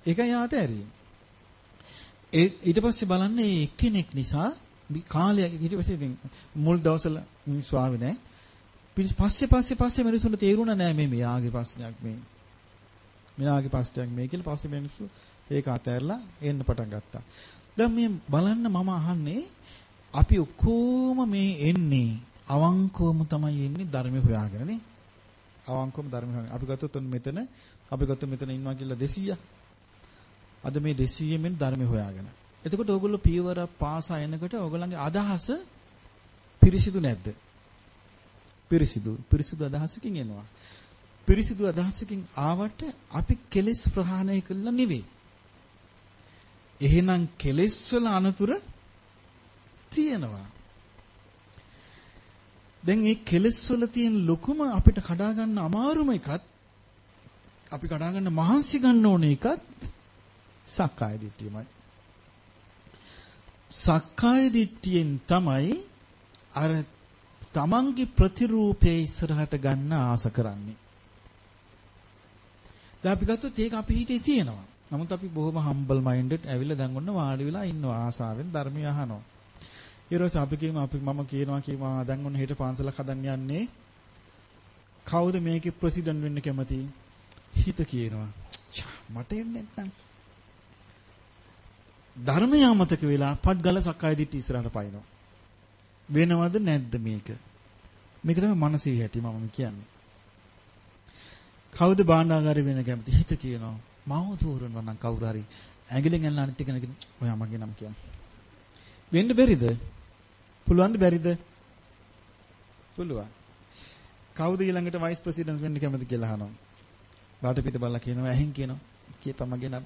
A: ඒකයි යාතෑරියේ. ඒ ඊට පස්සේ බලන්න මේ එක්කෙනෙක් නිසා කාලය ඊට පස්සේ ඉතින් මුල් දවසල ස්වාමී නෑ පස්සේ පස්සේ පස්සේ මිනිසුන්ට තේරුණා නෑ මේ මෙයාගේ ප්‍රශ්නයක් මේ. මෙයාගේ ප්‍රශ්නයක් මේ කියලා පස්සේ මිනිස්සු ඒක අතහැරලා එන්න පටන් ගත්තා. දැන් මේ බලන්න මම අහන්නේ අපි ඔක්කොම මේ එන්නේ අවංකවම තමයි එන්නේ ධර්ම හොයාගෙන නේ. අවංකවම ධර්ම හොයාගෙන. අපි ගත්තොත් මෙතන අපි ගත්තොත් මෙතන ඉන්නවා කියලා 200ක්. අද මේ 200 මෙන් ධර්ම හොයාගෙන. එතකොට ඕගොල්ලෝ පියවර පාසා එනකොට ඕගොල්ලන්ගේ අදහස පිරිසිදු නැද්ද? පිරිසිදු පිරිසිදු අදහසකින් එනවා. පිරිසිදු අදහසකින් ආවට අපි කෙලෙස් ප්‍රහාණය කළා නෙවෙයි. එහෙනම් කෙලෙස් වල අනතුර තියෙනවා. දැන් මේ කෙලෙස් වල තියෙන ලොකුම අපිට කඩා ගන්න අමාරුම එකත් අපි කඩා ගන්න මහන්සි ගන්න ඕන එකත් සක්කාය දිට්ඨියමයි. සක්කාය දිට්ඨියෙන් තමයි අර තමන්ගේ ප්‍රතිරූපයේ ඉස්සරහට ගන්න ආස කරන්නේ. දැන් අපි ගත්තොත් ඒක අපි හිතේ තියෙනවා. නමුත් අපි බොහොම හම්බල් මයින්ඩඩ් ඇවිල්ලා දැන් ඔන්න වාඩි වෙලා ඉන්නවා ආසාවෙන් ධර්මය අහනවා. ඊට අපි කියමු අපි මම කියනවා කියනවා දැන් ඔන්න හෙට පාන්සලක් හදන්න යන්නේ. කවුද මේකේ ප්‍රෙසිඩන්ට් වෙන්න කැමති? හිත කියනවා. මට එන්නේ නැත්නම්. ධර්මය අමතක වෙලා පඩ්ගල සක්කාය දිට්ඨි ඉස්සරහට පයින්නවා. වෙනවද නැද්ද මේක? මේක තමයි මානසික හැටි මම කියන්නේ. කවුද භාණ්ඩාගාරේ වෙන කැමති? හිත කියනවා. මම තෝරනවා නම් කවුරු හරි ඇඟිලෙන් ඇල්ල අනිත් කෙනෙක් ඔයා මගේ නම කියන්න. වෙන්න බැරිද? පුළුවන්ද බැරිද? පුළුවන්. කවුද ඊළඟට වයිස් ප්‍රෙසිඩන්ට් වෙන්න කැමති කියලා අහනවා. බාට පිට බලලා කියනවා ඇහෙන් කියනවා. කියපන් මගේ නම.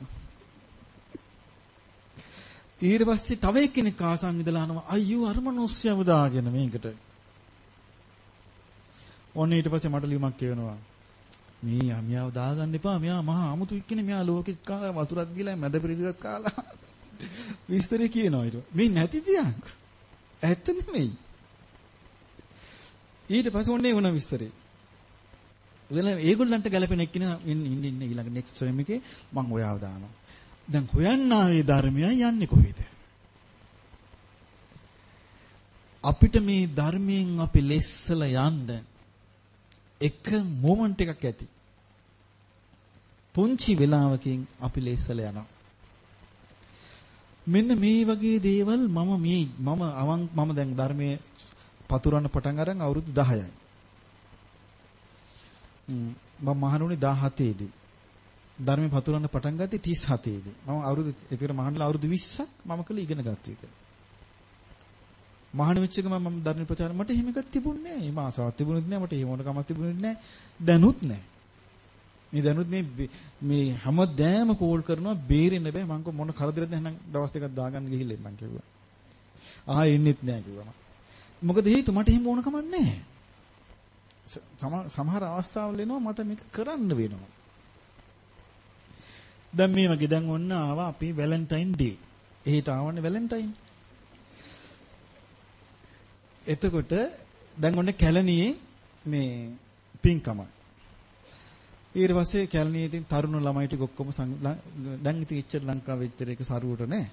A: ඊට පස්සේ තව එක්කෙනෙක් ආසන් ඉඳලා අහනවා අයියෝ අර මිනිස්සුම දාගෙන මේකට. ඔන්න ඊට පස්සේ මට ලියුමක් කියනවා. මේ යමියාව දාගන්න එපා. මෙයා මහා අමුතු එක්කෙනේ. මෙයා ලෝකෙත් කාලා වතුරක් ගිහලා මැද පිළිගත් කාලා. විස්තරේ කියනවා ඊට. මේ නැති තියක්. ඇත්ත නෙමෙයි. ඊට පස්සේ ඔන්නේ වුණ විස්තරේ. වෙන ඒගොල්ලන්ට ගැලපෙන එක්කින ඉන්න ඉන්න ඊළඟ නෙක්ස්ට් ෆ්‍රේම් එකේ මම ඔයාව දානවා. දැන් හොයන්න ආවේ ධර්මයයි යන්නේ කොහෙද? අපිට මේ ධර්මයෙන් අපි ලෙස්සලා යන්න එක මොමන්ට් එකක් ඇති. පුංචි වෙලාවකින් අපි ලෙස්සලා යනවා. මෙන්න මේ වගේ දේවල් මම මේ මම අවන් මම දැන් ධර්මයේ පතුරවන්න පටන් අරන් අවුරුදු 10යි. මම මහණුනේ 17 දී. ධර්මයේ පතුරවන්න පටන් ගත්තේ 37 දී. මම අවුරුදු ඒකට මහණලා අවුරුදු 20ක් මම කළ ඉගෙන ගත්ත එක. මහණ වෙච්ච ගමන් මම ධර්ම ප්‍රචාර මට එහෙම එකක් තිබුණේ නැහැ. මේ ආසාවක් තිබුණෙත් නැහැ. මට එහෙම මොනකමක් තිබුණෙත් නැහැ. දැනුත් නැහැ. මේ දැනුත් මේ මේ හැමදෑම කෝල් කරනවා බේරෙන්න බෑ මං මොන කරදරද එහෙනම් දවස් දෙකක් දාගන්න ගිහිල්ලා මං කිව්වා. ආ එන්නෙත් නෑ කිව්වා මම. මොකද හේතු මට එහෙම ඕන කමක් නැහැ. සමහර අවස්ථාවල එනවා මට මේක කරන්න වෙනවා. දැන් මේ වගේ දැන් ඔන්න ආවා අපි වැලන්ටයින් ඩේ. එහෙට ආවන්නේ වැලන්ටයින්. එතකොට දැන් ඔන්න කැලණියේ මේ පින්කම. ඊට පස්සේ කැලණියේ ඉතින් තරුණ ළමයි ටික ඔක්කොම දැන් ඉතින් ඉච්චර ලංකාවේ ඉච්චර එක සරුවට නෑ.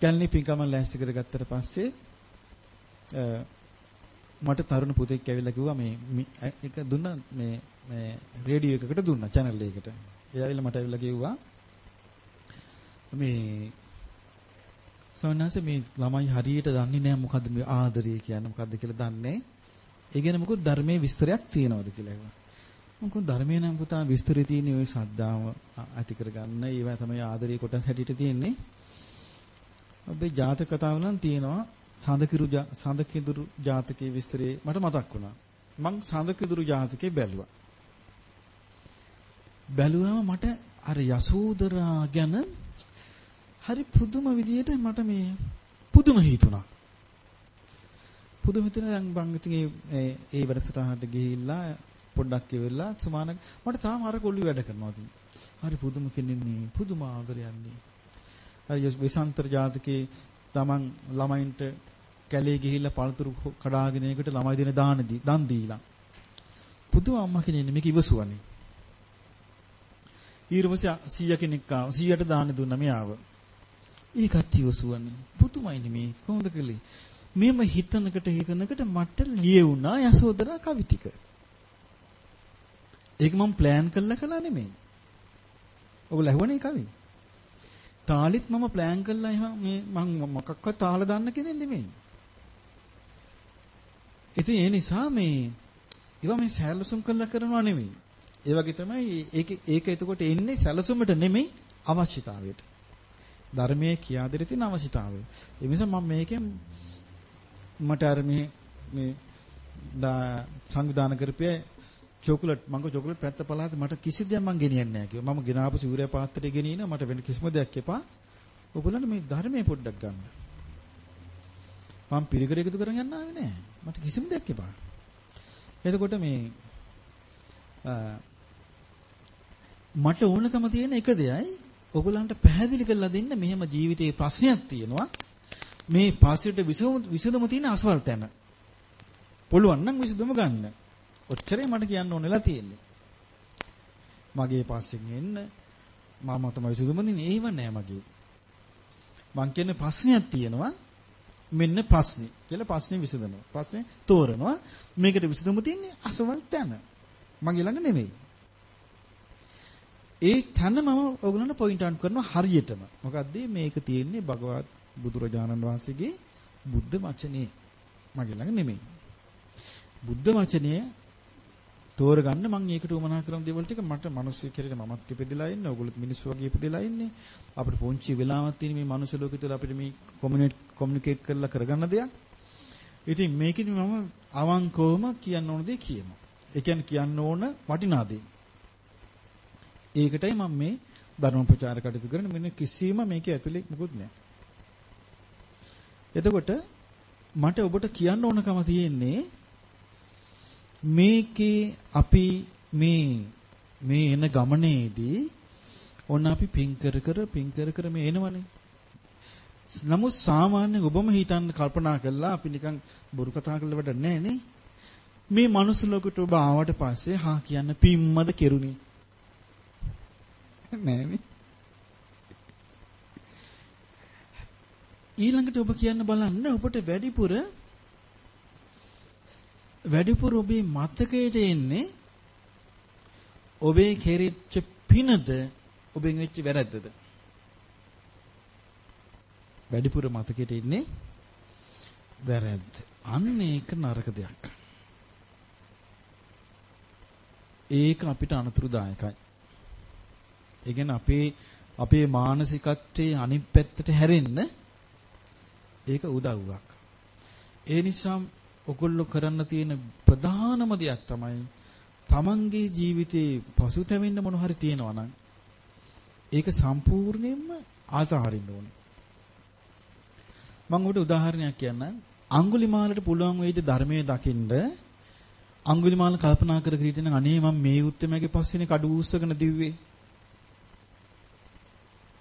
A: කැලණි පින්කම ලෑස්ති කරගත්තට පස්සේ මට තරුණ පුතෙක් ඇවිල්ලා කිව්වා මේ එක දුන්න මේ මේ රේඩියෝ එකකට දුන්නා channel එකකට. ඒ ඇවිල්ලා මට ඇවිල්ලා කිව්වා මේ සවනස මේ ළමයි හරියට දන්නේ නැහැ මොකද්ද මේ ආදරය කියන්නේ මොකද්ද කියලා දන්නේ. ඒ කියන්නේ මොකද ධර්මයේ විස්තරයක් තියෙනවද කියලා ඇහුවා. මොකද ධර්මයේ නම් පුතා විස්තර තියෙන්නේ ওই ශ්‍රද්ධාව ඇති කරගන්න ඒවා තමයි ආදරේ කොටස් හැටියට තියෙන්නේ. ඔබේ ජාතක කතාව නම් තියෙනවා සඳකිරු සඳකිඳුරු ජාතකයේ විස්තරේ මට මතක් වුණා. මං සඳකිඳුරු ජාතකේ බැලුවා. බැලුවම මට අර යසෝදරා ගැන හරි පුදුම විදියට මට මේ පුදුම හිතුණා. පුදුම හිතෙන දැන් බං ඉතින් ඒ ඒ වැඩසටහනට ගිහිල්ලා පොඩ්ඩක් ඉවෙලා සුමාන මට තාම අර කොල්ලි වැඩ කරනවා ඉතින්. හරි පුදුම කෙනෙන්නේ පුදුම ආදරයන්නේ. හරි විසන්තර ජාතකේ Taman ළමයින්ට කැලේ ගිහිල්ලා පළතුරු කඩාගෙන එකට ළමයි දෙන දාන දන් දීලා. පුදුම අම්මා කෙනෙන්නේ මේක ඉවසුවනේ. ඊර්වසේ 100 කෙනෙක් ආව 100ට දාන දුන්නා මෙයාව. ඒ කට්ටිය ඉවසුවනේ. පුදුමයිනේ මේ කොහොමද කළේ? මෙම හිතනකට හිතනකට මට ලියුණා යසෝදරා කවි ටික. ඒක මම ප්ලෑන් කරලා කළා නෙමෙයි. ඔබලා ඇහුවනේ කවි. තාලිත් මම ප්ලෑන් කරලා එහෙම මේ මම මොකක්වත් තාල දාන්න කෙනෙක් නෙමෙයි. ඉතින් ඒ නිසා මේ ඒවා මේ සැලසුම් කරලා කරනවා නෙමෙයි. ඒ වගේ තමයි ඒක ඒක එතකොට එන්නේ සැලසුමට නෙමෙයි අවශ්‍යතාවයට. ධර්මයේ කියා දෙන්න තියෙන අවශ්‍යතාවය. ඒ නිසා මම මේකෙන් මට අර මේ මේ සංවිධානය කරපිය චොකලට් මං කෝ චොකලට් පැත්ත පළාත මට කිසි දෙයක් මං ගෙනියන්නේ නැහැ කිව්වා. මම ගෙනාපු සූර්යා පාත්‍රය ගෙනින මට වෙන කිසිම දෙයක් එපා. ඔයගොල්ලන්ට මේ ධර්මයේ පොඩ්ඩක් ගන්න. මම පිරිකර එකතු කරන් යන්න ආවේ නැහැ. මට කිසිම දෙයක් එපා. එතකොට මේ මට ඕනකම තියෙන එක දෙයයි ඔයගොල්ලන්ට පැහැදිලි කරලා දෙන්න මෙහෙම ජීවිතේ ප්‍රශ්නයක් තියෙනවා. මේ පාසෙට විසඳුම තියෙන අසවල් තැන. පුළුවන් නම් විසඳුම ගන්න. ඔච්චරයි මට කියන්න ඕනෙලා තියෙන්නේ. මගේ පස්සෙන් එන්න මම තමයි විසඳුම දෙන්නේ. ඒව නෑ මගේ. මං කියන්නේ ප්‍රශ්නයක් තියෙනවා. මෙන්න ප්‍රශ්නේ කියලා ප්‍රශ්නේ විසඳනවා. ප්‍රශ්නේ තෝරනවා. මේකට විසඳුම තියෙන්නේ අසවල් තැන. මගේ ළඟ නෙමෙයි. ඒ තැන මම ඔයගොල්ලන්ට පොයින්ට් අවුට් කරනවා හරියටම. මොකද්ද මේක තියෙන්නේ භගවත් බුදුරජාණන් වහන්සේගේ බුද්ධ වචනේ. මගේ ළඟ නෙමෙයි. බුද්ධ වචනය තෝරගන්න මම ඒකට උමනා කරන දේවල් ටික මට මිනිස්සු කෙරෙට මමත් ඉපදෙලා ඉන්නේ. ඔයගොල්ලොත් මිනිස්සු වගේ ඉපදෙලා ඉන්නේ. අපිට පුංචි වෙලාවක් තියෙන මේ මනුස්ස ලෝකෙ තුළ අපිට මේ කොමියුනිකේට් කොමියුනිකේට් කරලා කරගන්න දෙයක්. ඉතින් මේකෙදි මම අවංකවම කියන්න ඕන දේ කියනවා. ඒ කියන්නේ කියන්න ඕන වටිනා දේ. ඒකටයි මම මේ ධර්ම ප්‍රචාර කටයුතු කරන්නේ. මෙන්න කිසිම මේකේ ඇතුලේ මොකුත් නැහැ. එතකොට මට ඔබට කියන්න ඕනකම තියෙන්නේ මේකේ අපි මේ මේ එන ගමනේදී ඔන්න අපි පින් කර කර පින් කර කර මේ එනවනේ. නමුත් සාමාන්‍ය ඔබම හිතන්න කල්පනා කළා අපි නිකන් බොරු කතා කරලා වැඩ නැහැ නේ. මේ මනුස්ස ලෝකෙට ඔබ ආවට පස්සේ හා කියන්න පිම්මද කෙරුණේ. නෑනේ. ඊළඟට ඔබ කියන්න බලන්න ඔබට වැඩිපුර වැඩිපුර ඔබේ මතකයට එන්නේ ඔබේ කෙරෙච්ච පිනද ඔබෙන් වෙච්ච වැරද්දද වැඩිපුර මතකයට ඉන්නේ වැරද්ද. අන්න ඒක නරක දෙයක්. ඒක අපිට අනතුරුදායකයි. ඒ කියන්නේ අපේ අපේ මානසිකත්වයේ අනිත් පැත්තට හැරෙන්න ඒක උදව්වක්. ඒ නිසා ඔගොල්ලෝ කරන්න තියෙන ප්‍රධානම දෙයක් තමයි තමන්ගේ ජීවිතේ පසුතැවෙන්න මොන හරි තියෙනවා නම් ඒක සම්පූර්ණයෙන්ම අතහරින්න ඕනේ. මම උඩ උදාහරණයක් කියන්නම්. අඟුලිමාලට පුළුවන් වෙයිද ධර්මයේ දකින්න? අඟුලිමාල කල්පනා කර කර හිටින අනේ මම මේ උත්තරමගේ පස්සේනේ කඩු උස්සගෙන දිව්වේ.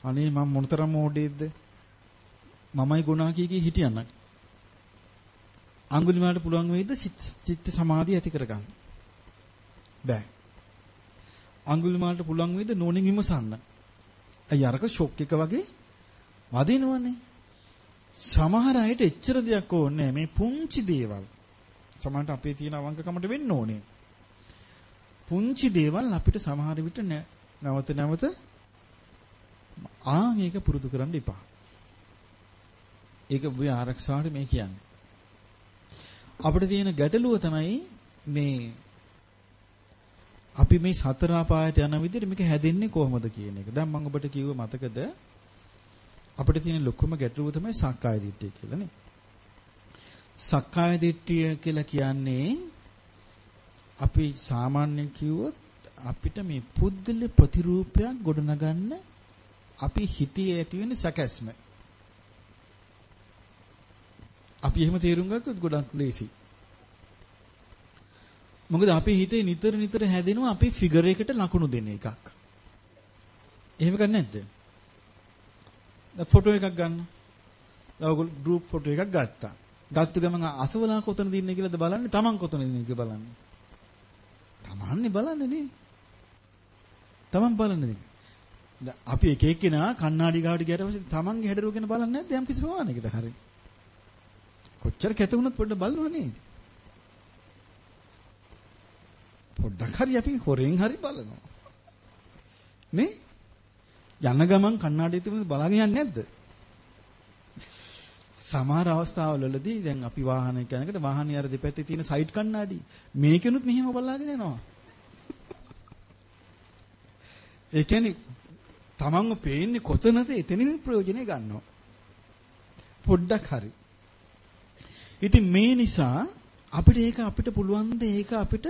A: අනේ මම මොනතරම් මොඩේද්ද? මමයි ගුණා කී කී හිටියනම්. අඟුලිමාලට පුළුවන් වෙයිද චිත්ත සමාධිය ඇති කරගන්න? බෑ. අඟුලිමාලට පුළුවන් වෙයිද නෝනින් විමසන්න? අය අරක ෂොක් එක වගේ වදිනවනේ. සමහර අයට එච්චර දෙයක් ඕනේ මේ පුංචි දේවල්. සමහරට අපේ තියෙන අවංකකමට වෙන්න ඕනේ. පුංචි දේවල් අපිට සමහර විට නැවත නැවත ආ මේක පුරුදු කරන්න එපා. ඒක ඔබේ ආරක්ෂාවට මේ කියන්නේ. අපිට තියෙන ගැටලුව තමයි මේ අපි මේ සතර අපායට යන විදිහට මේක හැදෙන්නේ කොහොමද කියන එක. දැන් මම ඔබට කිව්ව මතකද අපිට තියෙන ලොකුම ගැටලුව තමයි සක්කාය දිට්ඨිය කියලා නේ. සක්කාය දිට්ඨිය කියලා කියන්නේ අපි සාමාන්‍යයෙන් කිව්වොත් අපිට මේ පුද්ගල ප්‍රතිරූපයක් ගොඩනගන්න අපි හිතේ ඇති වෙන සැකැස්ම. අපි එහෙම තේරුම් ගත්තොත් ගොඩක් ලේසි. මොකද අපේ හිතේ නිතර නිතර හැදෙනවා අපි ෆිගර් එකට ලකුණු දෙන එකක්. එහෙම කරන්නේ නැද්ද? ෆොටෝ එකක් ගන්න. ඔයගොල්ලෝ ගෲප් ෆොටෝ එකක් ගත්තා. ගත්ත ගමන් අසවලා කොතනද ඉන්නේ කියලාද බලන්නේ Taman කොතනද ඉන්නේ කියලා බලන්නේ. Tamanනේ බලන්නේ නේ. Taman බලන්නේ. අපි එක එක්කෙනා කණ්ණාඩි ගාවට ගියට පස්සේ Tamanගේ හැඩරුව ගැන බලන්නේ නැද්ද යම් කිසි ප්‍රමාණයකට හරි. කොච්චර කැත වුණත් පොඩ්ඩක් බලනවා නේ. පොඩ්ඩක් හරි අපි හොරෙන් හරි බලනවා. නේ? යන ගමන් කණ්ණාඩිය තිබුණද බලගෙන යන්නේ නැද්ද? සමහර අවස්ථාවවලදී දැන් අපි වාහනයක යනකොට වාහනේ අර දෙපැත්තේ තියෙන සයිඩ් කණ්ණාඩි මේකෙනුත් මෙහෙම බලාගෙන යනවා. ඒ කියන්නේ තමන්ව පේන්නේ කොතනද එතනින් ප්‍රයෝජනෙ ගන්නවා. පොඩ්ඩක් හරි. ඉතින් මේ නිසා අපිට ඒක අපිට පුළුවන් ද ඒක අපිට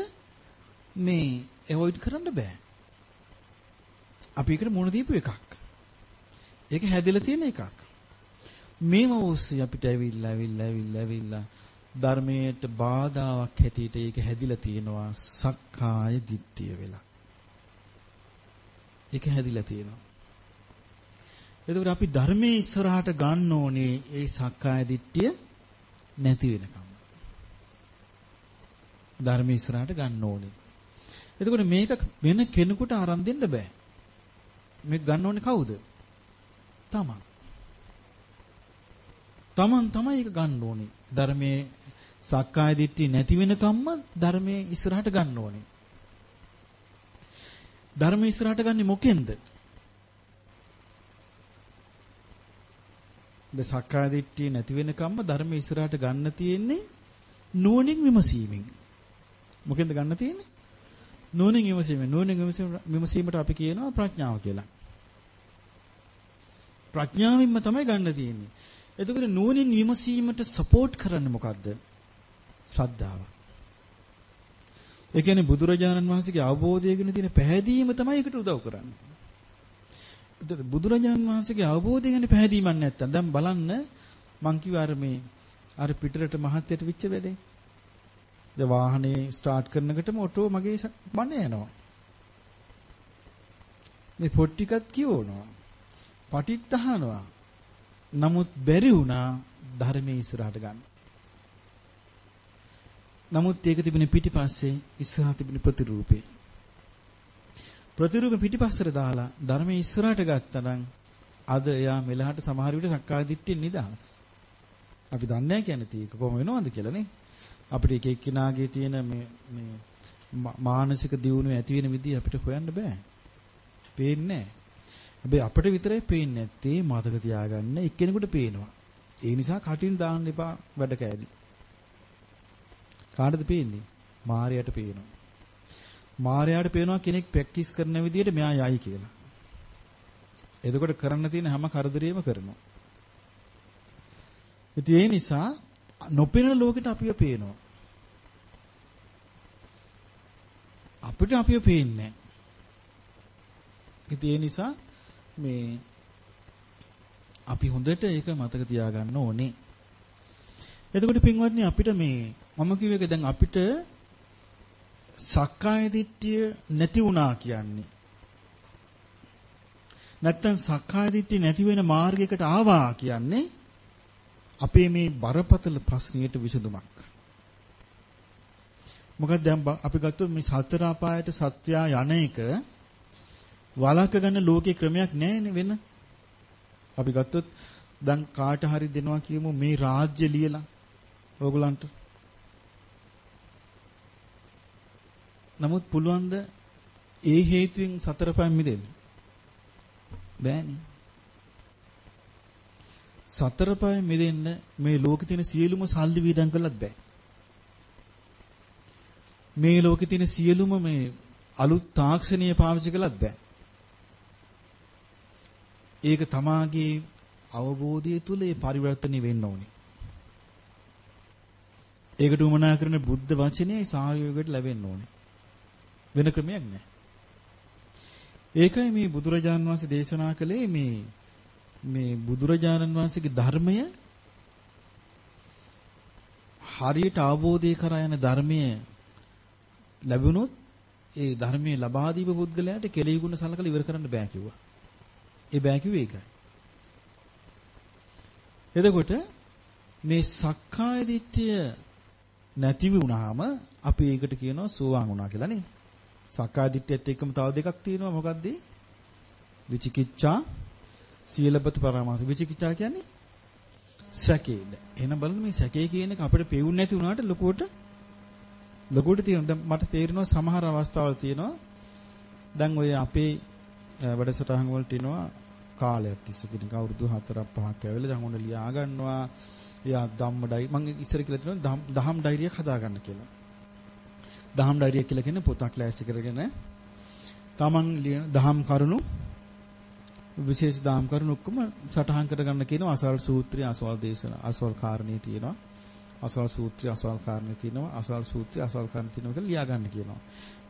A: මේ එවොයිඩ් කරන්න බෑ. අපි ඒකට මුණ දීපු එකක්. ඒක හැදිලා තියෙන එකක්. මේව ඔස්සේ අපිට ඇවිල්ලා ඇවිල්ලා ඇවිල්ලා ඇවිල්ලා ධර්මයට බාධාවක් හැටියට ඒක හැදිලා තියෙනවා සක්කාය දිට්ඨිය වෙලා. ඒක හැදිලා තියෙනවා. එතකොට අපි ධර්මයේ ඉස්සරහට ගන්න ඕනේ ඒ සක්කාය දිට්ඨිය නැති වෙනකම්. ධර්මයේ ඉස්සරහට ගන්න ඕනේ. එතකොට මේක වෙන කෙනෙකුට අරන් දෙන්න බෑ. මේක ගන්න ඕනේ කවුද? තමන්. තමන් තමයි ඒක ගන්න ඕනේ. ධර්මයේ සක්කාය දිට්ඨිය නැති වෙනකම්ම ධර්මයේ ඉස්සරහට ගන්න ඕනේ. ධර්මයේ ඉස්සරහට ගන්නෙ මොකෙන්ද? ද සක්කාය දිට්ඨිය නැති වෙනකම්ම ධර්මයේ ඉස්සරහට ගන්න තියෙන්නේ නුවණින් විමසීමෙන්. මොකෙන්ද ගන්න තියෙන්නේ? නුවණින් විමසීමෙන්. නුවණින් විමසීමට අපි කියනවා ප්‍රඥාව කියලා. ප්‍රඥාවෙන්ම තමයි ගන්න තියෙන්නේ. එතකොට නුවණින් විමසීමට සපෝට් කරන්නේ මොකද්ද? ශ්‍රද්ධාව. ඒ කියන්නේ බුදුරජාණන් වහන්සේගේ අවබෝධය ගැන තියෙන පැහැදීම තමයි ඒකට උදව් කරන්නේ. එතකොට බුදුරජාණන් වහන්සේගේ අවබෝධය ගැන පැහැදීමක් නැත්තම් දැන් බලන්න මං කිව්වා අර මේ අර පිටරට මහත්යට විච්ච වැඩේ. ද වාහනේ ස්ටාර්ට් කරනකොටම ඔටෝ මගේ මන යනවා. මේ පොට්ටිකත් කියවනවා. පටිත් අහනවා. නමුත් බැරි වුණා ධර්මයේ ඉස්සරහට ගන්න. නමුත් ඒක තිබුණේ පිටිපස්සේ ඉස්සරහ තිබුණේ ප්‍රතිරූපේ. ප්‍රතිරූප පිටිපස්සට දාලා ධර්මයේ ඉස්සරහට ගත්තනම් අද එයා මෙලහට සමහර විට සක්කාය දිට්ඨියෙන් නිදහස්. අපි දන්නේ නැහැ කියන්නේ ඒක කොහොම වෙනවද කියලා නේ. අපිට එක එක්කිනාගේ තියෙන මේ මේ මානසික දියුණුව ඇති වෙන විදිහ අපිට හොයන්න බෑ. පේන්නේ නැහැ. හැබැයි අපිට විතරයි පේන්නේ නැත්තේ මතක තියාගන්න එක්කෙනෙකුට පේනවා. ඒ නිසා කටින් දාන්න එපා වැඩ කෑලි. කාටද පේන්නේ? මායයට පේනවා. මායයට පේනවා කෙනෙක් ප්‍රැක්ටිස් කරන විදිහට මෙයා යයි කියලා. එතකොට කරන්න තියෙන හැම කරදරේම කරනවා. ඉතින් ඒ නිසා නොපෙනෙන ලෝකෙට අපිව පේනවා. අපිට අපිව පේන්නේ නැහැ. ඒ නිසා මේ අපි හොඳට ඒක මතක තියාගන්න ඕනේ. එතකොට පින්වත්නි අපිට මේ මම කිව්ව එක දැන් අපිට සක්කාය දිට්ඨිය නැති වුණා කියන්නේ නැත්තම් සක්කාය දිට්ඨිය නැති වෙන මාර්ගයකට ආවා කියන්නේ අපේ මේ බරපතල ප්‍රශ්නයට විසඳුමක්. මොකද දැන් අපි ගත්තොත් මේ සතර අපායට සත්‍යා යන එක වළක්ව ගන්න ලෝකේ ක්‍රමයක් නැහැ වෙන. අපි ගත්තොත් දැන් කාට හරි දෙනවා කියමු මේ රාජ්‍ය ලියලා ඕගලන්ට. නමුත් පුළුවන් ද ඒ හේතුවෙන් සතර පහෙන් මිදෙන්න? බෑනේ. සතර පහෙන් මිදෙන්න මේ ලෝකේ තියෙන සියලුම සල්ලි වීදම් කළත් බෑ. මේ ලෝකේ තියෙන සියලුම මේ අලුත් තාක්ෂණීය පාවිච්චි කළත් බෑ. ඒක තමාගේ අවබෝධය තුල ඒ පරිවර්තනය වෙන්න ඕනේ. ඒකට උමනා කරන බුද්ධ වචනේ සහයෝගයට ලැබෙන්න ඕනේ. වෙන ක්‍රමයක් නැහැ. ඒකයි මේ බුදුරජාණන් වහන්සේ දේශනා කළේ මේ මේ බුදුරජාණන් වහන්සේගේ ධර්මය හරියට අවබෝධය කරා යන ධර්මය ලැබුණොත් ඒ ධර්මයේ ලබා දීප පුද්ගලයාට කෙලෙහි ගුණ සලකලා ඉවර කරන්න බෑ කිව්වා. ඒ බෑ කිව්වේ ඒකයි. එතකොට මේ සක්කාය දිට්ඨිය නැති වුණාම අපි ඒකට කියනවා සෝවාන් වුණා කියලා නේ. සක්කාය දිට්ඨියත් එක්කම තව දෙකක් තියෙනවා මොකද්ද? විචිකිච්ඡා සීලබත පරාමාස. විචිකිච්ඡා කියන්නේ සැකේද. එහෙනම් බලන්න මේ සැකේ කියන එක අපිට පෙවුන්නේ නැති වුණාට ලොකුවට ලොකුවට තියෙනවා. දැන් මට තේරෙනවා සමහර අවස්ථාවල් තියෙනවා. දැන් ඔය අපේ වැඩසටහන් වලට එනවා කාලයක් තිස්සේ කෙනෙක් අවුරුදු 4ක් 5ක් ඇවිල්ලා දැන් උන්න ලියා ගන්නවා. එයා ධම්ම ඩයි මම ඉස්සර කියලා තියෙනවා දහම් ඩයිරියක් හදාගන්න කියලා. දහම් ඩයිරිය කියලා කියන්නේ පොතක් ලෑස්ති කරගෙන තමන් ලියන දහම් කරුණු විශේෂ දහම් කරුණු ඔක්කොම සටහන් කරගන්න කියනවා අසල් සූත්‍රය අසවල් දේශන අසවල් කාරණේ තියෙනවා. අසවල් සූත්‍රය අසවල් කාරණේ තියෙනවා. අසවල් සූත්‍රය අසවල් කාරණේ තියෙනවා කියලා ලියා ගන්න කියනවා.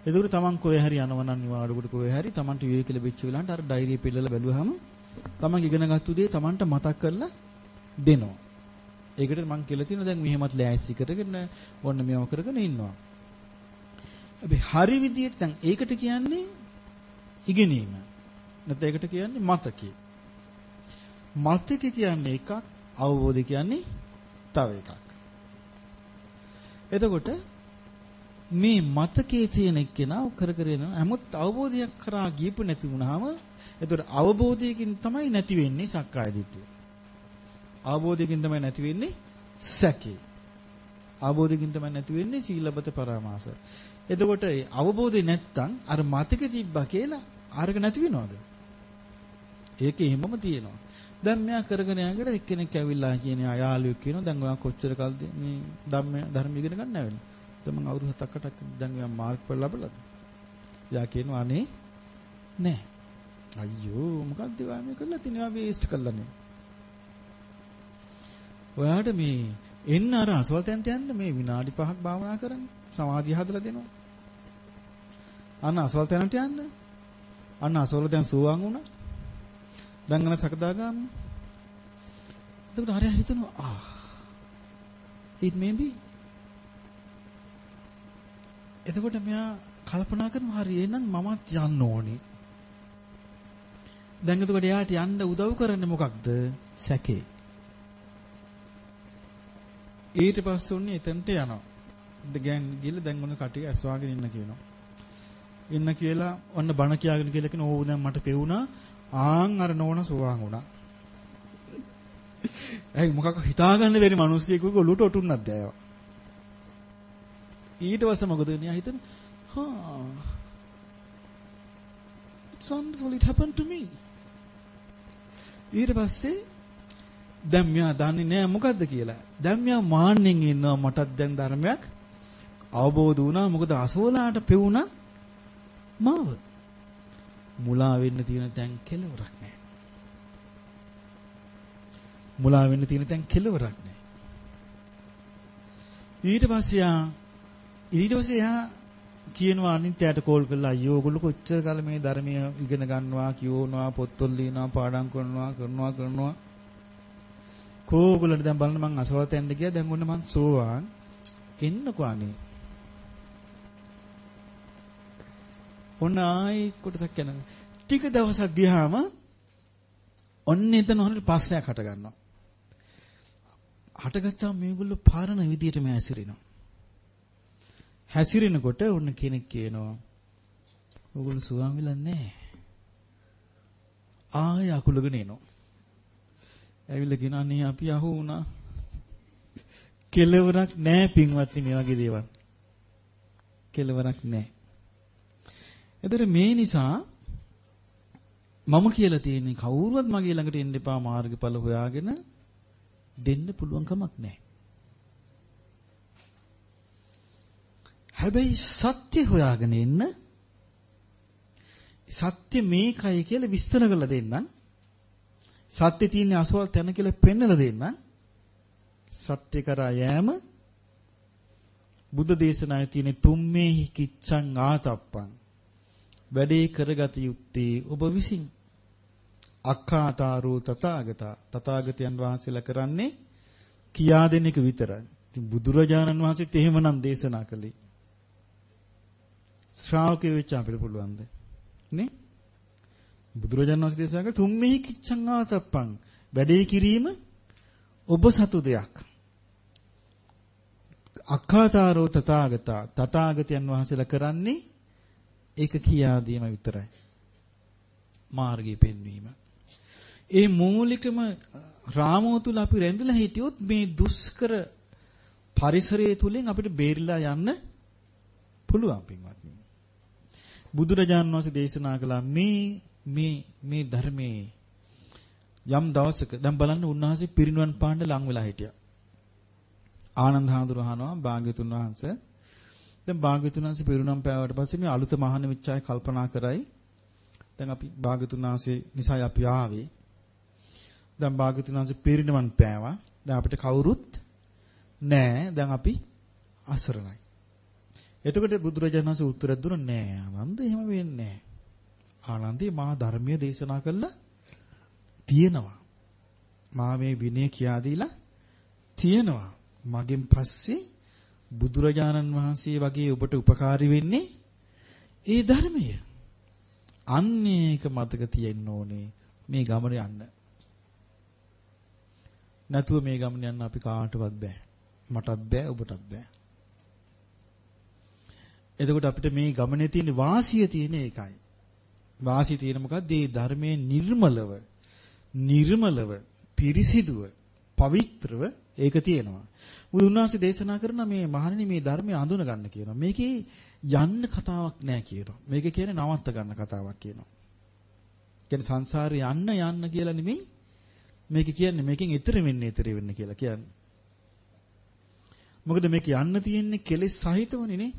A: එතකොට තමන් කොහේ හරි යනවා නම් නිවාඩුවකට කොහේ හරි තමන්ට විවේක ලැබිච්ච වෙලාවට අර ඩයිරිය පෙළලා බැලුවාම තමන් ඉගෙනගත්තු දේ තමන්ට මතක් කරලා දෙනවා. ඒකට මම කියලා තියෙනවා දැන් මෙහෙමත් ලෑස්ති කරගෙන ඔන්න මේව කරගෙන ඉන්නවා. හැබැයි හරි විදියට දැන් ඒකට කියන්නේ ඉගෙනීම. නැත්නම් ඒකට කියන්නේ මතකය. මතක කියන්නේ එකක් අවබෝධය කියන්නේ තව එකක්. එතකොට මේ මතකයේ තියෙන එක්කෙනා කර කර යන නමුත් අවබෝධයක් කරා ගියපු නැති වුනහම එතකොට අවබෝධයකින් තමයි නැති වෙන්නේ සක්කාය දිට්ඨිය. අවබෝධයකින් තමයි නැති වෙන්නේ සැකේ. අවබෝධයකින් තමයි නැති වෙන්නේ සීලබත පරාමාස. එතකොට අවබෝධය නැත්තම් අර මතක තිබ්බා කියලා අරක නැති වෙනවද? ඒක එහෙමම තියෙනවා. දැන් මෙයා කරගෙන යනකොට එක්කෙනෙක් ඇවිල්ලා කියන්නේ අයාළුවෙක් කියනවා දැන් ඔයා කොච්චර කල්ද මේ ධර්ම ධර්ම ඉගෙන ගන්න ආවෙන්නේ? දැන් මම අවුරුදු 7ක් 8ක් දැන් මම මාර්ක් වල ලැබලාද? යා කියනවා අනේ නෑ. අයියෝ මොකද්ද ඔයා මේ කරලා තිනවා වේස්ට් කරලා නේ. ඔයාට මේ එන්න අර අසවල්තෙන්ට යන්න මේ විනාඩි 5ක් භාවනා කරන්න සමාධිය හදලා දෙනවා. අන්න අසවල්තෙන්ට යන්න. අන්න අසවල දැන් සෝවාන් වුණා. දැන් අන සකදාගාමි. එතකොට හරිය හිතනවා ආ it may be එතකොට මෙයා කල්පනා කරනවා හරි එහෙනම් මමත් යන්න ඕනේ. දැන් එතකොට එයාට යන්න උදව් කරන්නේ මොකක්ද? සැකේ. ඊට පස්සේ උන්නේ එතනට යනවා. දැන් ගිහලා දැන් ඔන්න කටිය ඇස්වාගෙන ඉන්න කියනවා. ඉන්න කියලා ඔන්න බණ කියාගෙන කියලා කියන ඕ දැන් මට පෙවුනා ආන් අර නෝන සෝවාන් වුණා. ඇයි මොකක් හිතාගන්න බැරි මිනිස්සෙකුගේ ඔලුවට ඔටුන්නක් දැයවා. ඊට පස්සේ මොකද වෙන්නේ? හිතන හා It's wonderful it happened to me. ඊට පස්සේ දැන් මෙයා දන්නේ නෑ මොකද්ද කියලා. දැන් මෙයා මාන්නෙන් ඉන්නවා මටත් දැන් ධර්මයක් අවබෝධ වුණා. මොකද අසෝලාට පෙවුණා මාව. මුලා වෙන්න තියෙන තැන් කෙලවරක් නෑ. මුලා වෙන්න තියෙන තැන් කෙලවරක් නෑ. ඊට පස්සේ යා ඊට පස්සේ යා කියනවා අනිත්‍යයට කෝල් කරලා අයියෝ ඔයගොල්ලෝ කොච්චර කාල මේ ධර්මය ඉගෙන ගන්නවා කියවනවා පොත්වල ලියනවා පාඩම් කරනවා කරනවා කරනවා කෝගොල්ලන්ට දැන් බලන්න මං අසවල් තැන්න ගියා දැන් ඔන්න මං සෝවාන් එන්නකෝ අනේ ඔන්න ආයි කොටසක් යනවා ටික දවසක් ගියාම ඔන්න එතන හොරට ප්‍රශ්නයක් හට ගන්නවා හටගත්තාම මේගොල්ලෝ පාරණ විදියටම ඇසිරෙනවා හැසිරෙනකොට ඔන්න කෙනෙක් කියනවා ඔගොල්ලෝ සුවම් වෙලා නැහැ. ආය අකුලගෙන එනවා. ඇවිල්ලා කියනවා අනේ අපි අහු වුණා. කෙලවරක් නැහැ පින්වත්නි මේ වගේ දේවල්. කෙලවරක් නැහැ. එතකොට මේ නිසා මම කියලා තියෙන්නේ කවුරුවත් මගේ ළඟට එන්න එපා මාර්ගඵල හොයාගෙන දෙන්න පුළුවන් කමක් නැහැ. හැබැයි සත්‍ය හොයාගෙන ඉන්න සත්‍ය මේකයි කියලා විස්තර කරලා දෙන්නම්. සත්‍ය තියෙන අසවල් තැන කියලා පෙන්වලා දෙන්නම්. සත්‍ය කරා යෑම බුද්ධ දේශනාවේ තියෙන තුම්මේ කිච්ඡං ආතප්පං වැඩේ කරගත යුත්තේ ඔබ විසින් අක්ඛාතාරෝ තථාගතා තථාගතයන් වහන්සේලා කරන්නේ කියා දෙන එක විතරයි. ඉතින් බුදුරජාණන් වහන්සේත් එහෙමනම් දේශනා කළේ. ශ්‍රාවකයෙ වෙච්ච අපිට පුළුවන්ද? නේ? බුදුරජාණන් වහන්සේ දේශනා කළ තුම්මෙහි කිච්ඡං ආතප්පං වැඩේ කිරීම ඔබ සතු දෙයක්. අක්ඛාතාරෝ තථාගතා තථාගතයන් වහන්සේලා කරන්නේ ඒක කියා දීම විතරයි. මාර්ගය පෙන්වීම. ඒ මූලිකම රාමෝ තුල අපි රැඳිලා හිටියොත් මේ දුෂ්කර පරිසරය තුලින් අපිට බේරිලා යන්න පුළුවන් පින්වත්නි. බුදුරජාණන් වහන්සේ දේශනා කළා මේ මේ මේ ධර්මයේ යම් දවසක දැන් බලන්න උන්වහන්සේ පිරිනුවන් පාන්න ලං වෙලා හිටියා. ආනන්ද හාමුදුරුවෝ අහනවා භාග්‍යතුන් වහන්සේ දැන් භාග්‍යතුන් වහන්සේ පිරිනුවන් පෑවට පස්සේ මේ අලුත මහාන විචාය කල්පනා කරයි. දැන් අපි භාග්‍යතුන් වහන්සේ නිසා අපි ආවේ. දැන් භාග්‍යතුන් වහන්සේ පිරිනුවන් පෑවා. දැන් අපිට කවුරුත් නැහැ. දැන් අපි අසරණයි. එතකොට බුදුරජාණන් වහන්සේ උත්තර දුන්නේ නෑ ආනන්ද එහෙම වෙන්නේ නෑ ආනන්දේ මා ධර්මයේ දේශනා කළා තියෙනවා මා මේ විනය කියා දීලා තියෙනවා මගෙන් පස්සේ බුදුරජාණන් වහන්සේ වගේ ඔබට උපකාරී වෙන්නේ ඒ ධර්මය අන්නේක මතක තියෙන්න ඕනේ මේ ගමන යන්න නැතුව මේ ගමන යන්න අපි කාටවත් බෑ මටත් බෑ ඔබටත් බෑ එතකොට අපිට මේ ගමනේ තියෙන වාසිය තියෙන එකයි. වාසිය තියෙන මොකද්ද? මේ ධර්මයේ නිර්මලව, නිර්මලව, පිරිසිදුව, පවිත්‍රව ඒක තියෙනවා. උන්වහන්සේ දේශනා කරන මේ මහණෙනි මේ ධර්මය අඳුන ගන්න කියනවා. මේකේ යන්න කතාවක් නෑ කියනවා. මේක කියන්නේ නවත්ත ගන්න කතාවක් කියනවා. කියන්නේ සංසාරේ යන්න යන්න කියලා නෙමෙයි මේක කියන්නේ මේකෙන් ඈතර වෙන්න ඈතර වෙන්න කියලා කියන්නේ. මොකද මේක යන්න තියෙන්නේ කෙලෙස් සහිතවනේ නේ.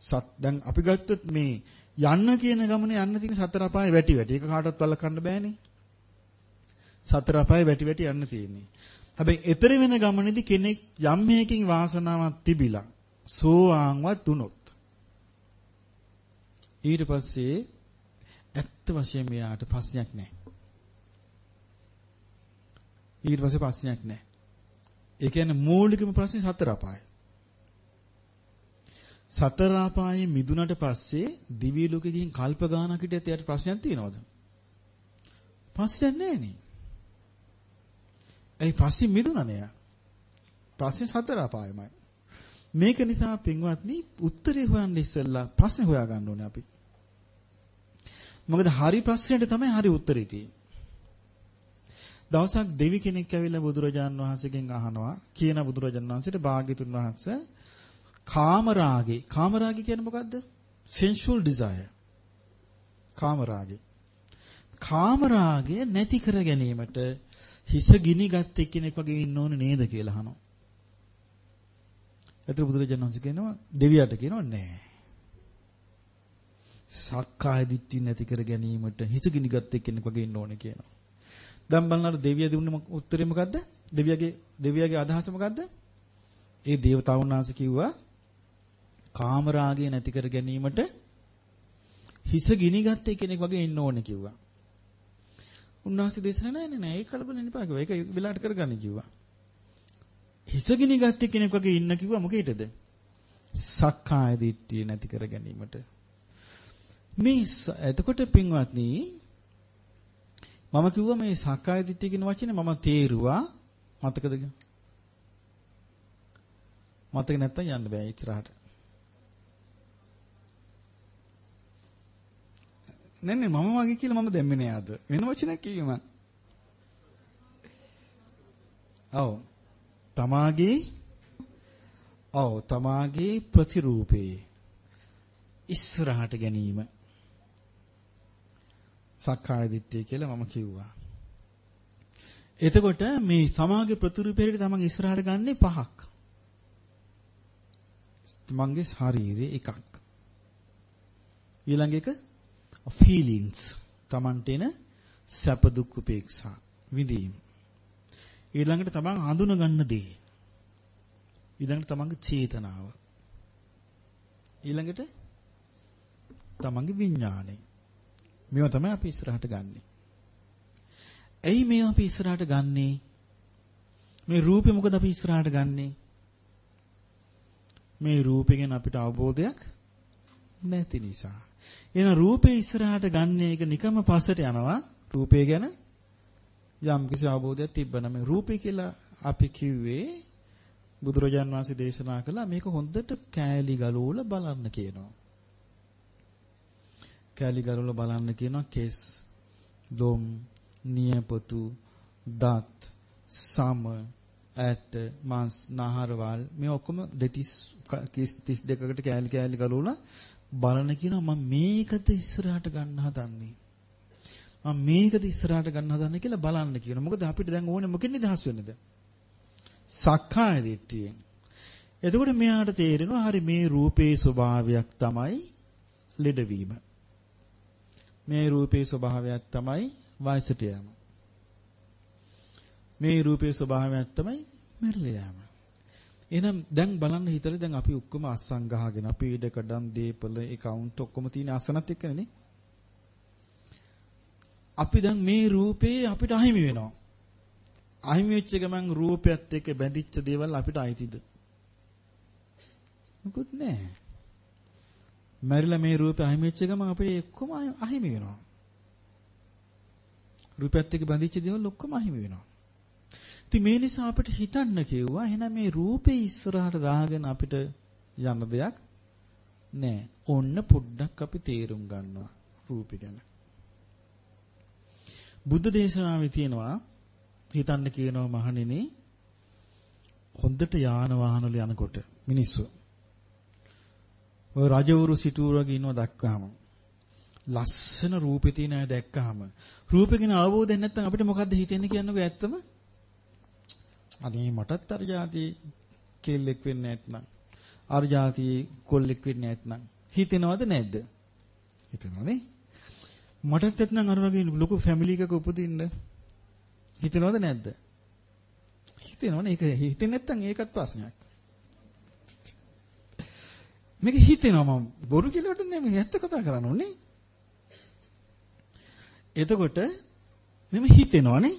A: සත් දැන් අපි ගත්තොත් මේ යන්න කියන ගමනේ යන්න තියෙන සතර අපායේ වැටි වැටි. ඒක කාටවත් වළක්වන්න බෑනේ. සතර අපායේ වැටි වැටි යන්න තියෙන්නේ. හැබැයි ඊතර වෙන ගමනේදී කෙනෙක් යම් හේකින් වාසනාවක් තිබිලා සෝවාන්වත් වුණොත් ඊට පස්සේ ඇත්ත වශයෙන්ම යාට ප්‍රශ්නයක් නැහැ. ඊට පස්සේ ප්‍රශ්නයක් නැහැ. ඒ කියන්නේ මූලිකම ප්‍රශ්නේ සතර අපායයි. සතර ආපායේ මිදුනට පස්සේ දිව්‍ය ලෝකෙ ගිහින් කල්ප ගානක් හිටියත් එයාට ප්‍රශ්නයක් තියෙනවද? පස්සේ නැහැ නේ. ඒ පස්සේ මිදුණා ප්‍රශ්නේ සතර අපායමයි. මේක නිසා පින්වත්නි උත්තරේ හොයන්න ඉස්සෙල්ලා ප්‍රශ්නේ හොයාගන්න ඕනේ අපි. මොකද හරි ප්‍රශ්නෙට තමයි හරි උත්තරේ තියෙන්නේ. දවසක් දෙවි කෙනෙක් ඇවිල්ලා බුදුරජාන් වහන්සේගෙන් අහනවා කියන බුදුරජාන් වහන්සේට භාග්‍යතුන් වහන්සේ කාමරාගේ කාමරාගේ කියන්නේ මොකද්ද? sensual desire. කාමරාගේ. කාමරාගය නැති කර ගැනීමට හිස ගිනිගත් එක්කෙනෙක් වගේ ඉන්න ඕනේ නේද කියලා අහනවා. ඒතර බුදුරජාණන් වහන්සේ කියනවා දෙවියට කියනවා නෑ. සක්කාය දිට්ඨිය නැති කර ගැනීමට හිස ගිනිගත් එක්කෙනෙක් වගේ ඉන්න ඕනේ කියනවා. දැන් බලන්න දෙවියා දුන්නේ උත්තරේ මොකද්ද? දෙවියාගේ දෙවියාගේ අදහස මොකද්ද? ඒ දේවතාවුන් වහන්සේ කිව්වා කාමරාගය නැති කර ගැනීමට හිස ගිනිගත් කෙනෙක් වගේ ඉන්න ඕනේ කිව්වා. උන්වහන්සේ දේශනා නෑ නෑ නෑ ඒක කලබල එපා කිව්වා. ඒක වෙලාවට කරගන්න කිව්වා. හිස ගිනිගත් කෙනෙක් වගේ ඉන්න කිව්වා මොකේද? සක්කාය දිට්ඨිය නැති කර ගැනීමට. මේ එතකොට පින්වත්නි මම කිව්වා මේ සක්කාය දිට්ඨිය කියන වචනේ මම තේරුවා මතකද? මතක නැත්තම් යන්න බෑ ඉස්සරහට. නෑ නෑ මම වගේ කියලා මම දැම්මේ නෑ අද. වෙන වචනයක් කිව්වම. ඔව්. තමාගේ ඔව් තමාගේ ප්‍රතිරූපේ ඉස්සරහට ගැනීම සක්කාය දිට්ඨිය කියලා මම කිව්වා. එතකොට මේ සමාගේ ප්‍රතිරූපයට තමන් ඉස්සරහට ගන්නේ පහක්. තමන්ගේ ශරීරයේ එකක්. ඊළඟ එක feelings Tamanට එන සැප දුක් උපේක්ෂා විඳීම ඊළඟට තමන් හඳුන ගන්න දේ ඊළඟට තමන්ගේ චේතනාව ඊළඟට තමන්ගේ විඥාණය මේවා තමයි අපි ඉස්සරහට ගන්නෙ. ඇයි මේවා අපි ඉස්සරහට ගන්නෙ? මේ රූපේ මොකද අපි ඉස්සරහට ගන්නෙ? මේ රූපේ ගැන අපිට අවබෝධයක් නැති නිසා. එහෙනම් රූපේ ඉස්සරහට ගන්න එක නිකම්ම පස්සට යනවා. රූපේ ගැන යම් කිසි අවබෝධයක් තිබ්බනම් මේ රූපේ කියලා අපි කිව්වේ බුදුරජාන් වහන්සේ දේශනා කළා මේක හොඳට කෑලි ගලවලා බලන්න කියනවා. කෑලි ගලවලා බලන්න කියනවා කෙස්, ලොම්, නියපොතු, දත්, සම, ඇට, මාංශ, නහරවල් මේ ඔක්කොම දෙතිස් 32කට කෑලි කෑලි ගලවලා බලන කියනවා මම මේකද ඉස්සරහට ගන්න හදන්නේ. මම මේකද ඉස්සරහට ගන්න හදන්නේ කියලා බලන්න කියනවා. මොකද අපිට දැන් ඕනේ මොකෙන් නිදහස් වෙන්නද? සක්කාය දිට්ඨියෙන්. එතකොට මෙයාට තේරෙනවා හරි මේ රූපේ ස්වභාවයක් තමයි ලෙඩවීම. මේ රූපේ ස්වභාවයක් තමයි වයසට යෑම. මේ රූපේ ස්වභාවයක් තමයි මැරෙලා යෑම. එහෙනම් දැන් බලන්න හිතලා දැන් අපි ඔක්කොම අස්සන් ගහගෙන අපි ඉඩකඩම් දීපල account ඔක්කොම තියෙන අසනත් එක්කනේ අපි දැන් මේ රූපේ අපිට අහිමි වෙනවා. අහිමි වෙච්ච ගමන් රූපයත් එක්ක බැඳිච්ච දේවල් අපිට අයිතිද? මොකුත් නැහැ. මරිලා මේ රූපේ අහිමි වෙච්ච ගමන් අපිට ඔක්කොම අහිමි වෙනවා. රූපයත් එක්ක බැඳිච්ච දේවල් ඔක්කොම අහිමි වෙනවා. ඉතින් මේ නිසා අපිට හිතන්න කිව්වා එහෙනම් මේ රූපේ ඉස්සරහට දාගෙන අපිට යන්න දෙයක් නෑ. ඔන්න පොඩ්ඩක් අපි තේරුම් ගන්නවා රූපය ගැන. බුද්ධ දේශනාවේ තියෙනවා හිතන්න කියනවා මහණෙනි හොඳට යාන වාහන වල යනකොට මිනිස්සු ඔය රජවරු සිටුවරු වගේ ඉන්නව දැක්කහම ලස්සන රූපේ තියෙන අය දැක්කහම රූපේ ගැන අවබෝධයක් නැත්නම් අපිට මොකද්ද හිතෙන්නේ කියන්නකෝ ඇත්තම අනේ මටත් අර જાති කෙල්ලෙක් වෙන්න නැත්නම් අර જાති කොල්ලෙක් වෙන්න නැත්නම් හිතෙනවද නැද්ද? හිතනවනේ. මටත් නැත්නම් අර වගේ ලොකු ෆැමිලි එකක උපදින්න හිතනවද නැද්ද? හිතෙනවනේ. ඒක හිතෙන්නේ නැත්නම් ඒකත් ප්‍රශ්නයක්. මේක හිතෙනවා මම බොරු කියලාට නෙමෙයි ඇත්ත කතා කරන්න ඕනේ. එතකොට මෙම හිතෙනවනේ.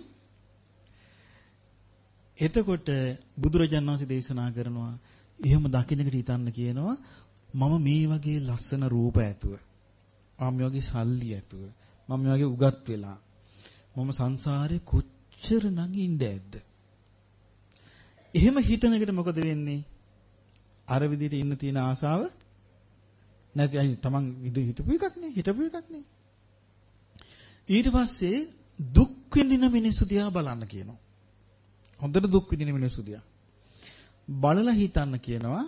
A: එතකොට බුදුරජාණන් වහන්සේ දේශනා කරනවා එහෙම දකින්නකට හිතන්න කියනවා මම මේ වගේ ලස්සන රූප ඇතුව මම මේ වගේ සල්ලි ඇතුව මම මේ වගේ උගත් වෙලා මම සංසාරේ කොච්චර නම් ඉඳ ඇද්ද? එහෙම හිතන එකට මොකද වෙන්නේ? අර විදිහට ඉන්න තියෙන ආසාව නැති අයි තමන් හිතපු එකක් නේ හිතපු එකක් නේ. ඊට පස්සේ දුක් විඳින මිනිස්සු දිහා බලන්න කියනවා. හොඳට දුක් විඳින මිනිස්සු දිහා. බලලා හිතන්න කියනවා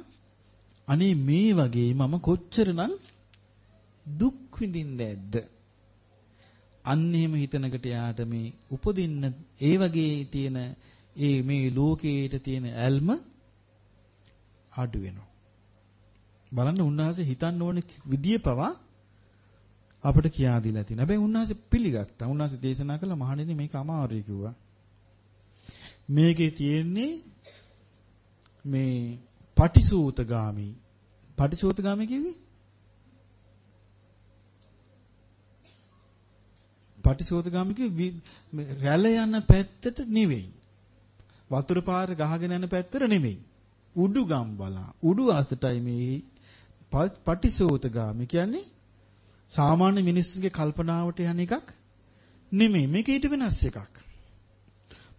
A: අනේ මේ වගේ මම කොච්චරනම් දුක් විඳින්නේ නැද්ද? අන්න එහෙම හිතනකට යාට මේ උපදින්න ඒ වගේ තියෙන ඒ මේ ලෝකේට තියෙන ඇල්ම අඩු වෙනවා. බලන්න උන්වහන්සේ හිතන්න ඕනේ විදිය පවා අපිට කියා දීලා තියෙනවා. හැබැයි උන්වහන්සේ පිළිගත්තා. උන්වහන්සේ දේශනා කළා මහණෙනි මේක අමාරුයි කිව්වා. මේකේ තියෙන්නේ මේ පටිසූතගාමි. පටිසූතගාමි කිව්වේ? පටිසූතගාමි කිව්වේ රැළ යන පැත්තට නෙවෙයි. වතුර පාර ගහගෙන යන පැත්තට නෙවෙයි. උඩු ගම් බලා උඩු අතටයි මේ පටිසෝතගාමි කියන්නේ සාමාන්‍ය මිනිස්සුගේ කල්පනාවට යන එකක් නෙමෙයි මේක ඊට වෙනස් එකක්.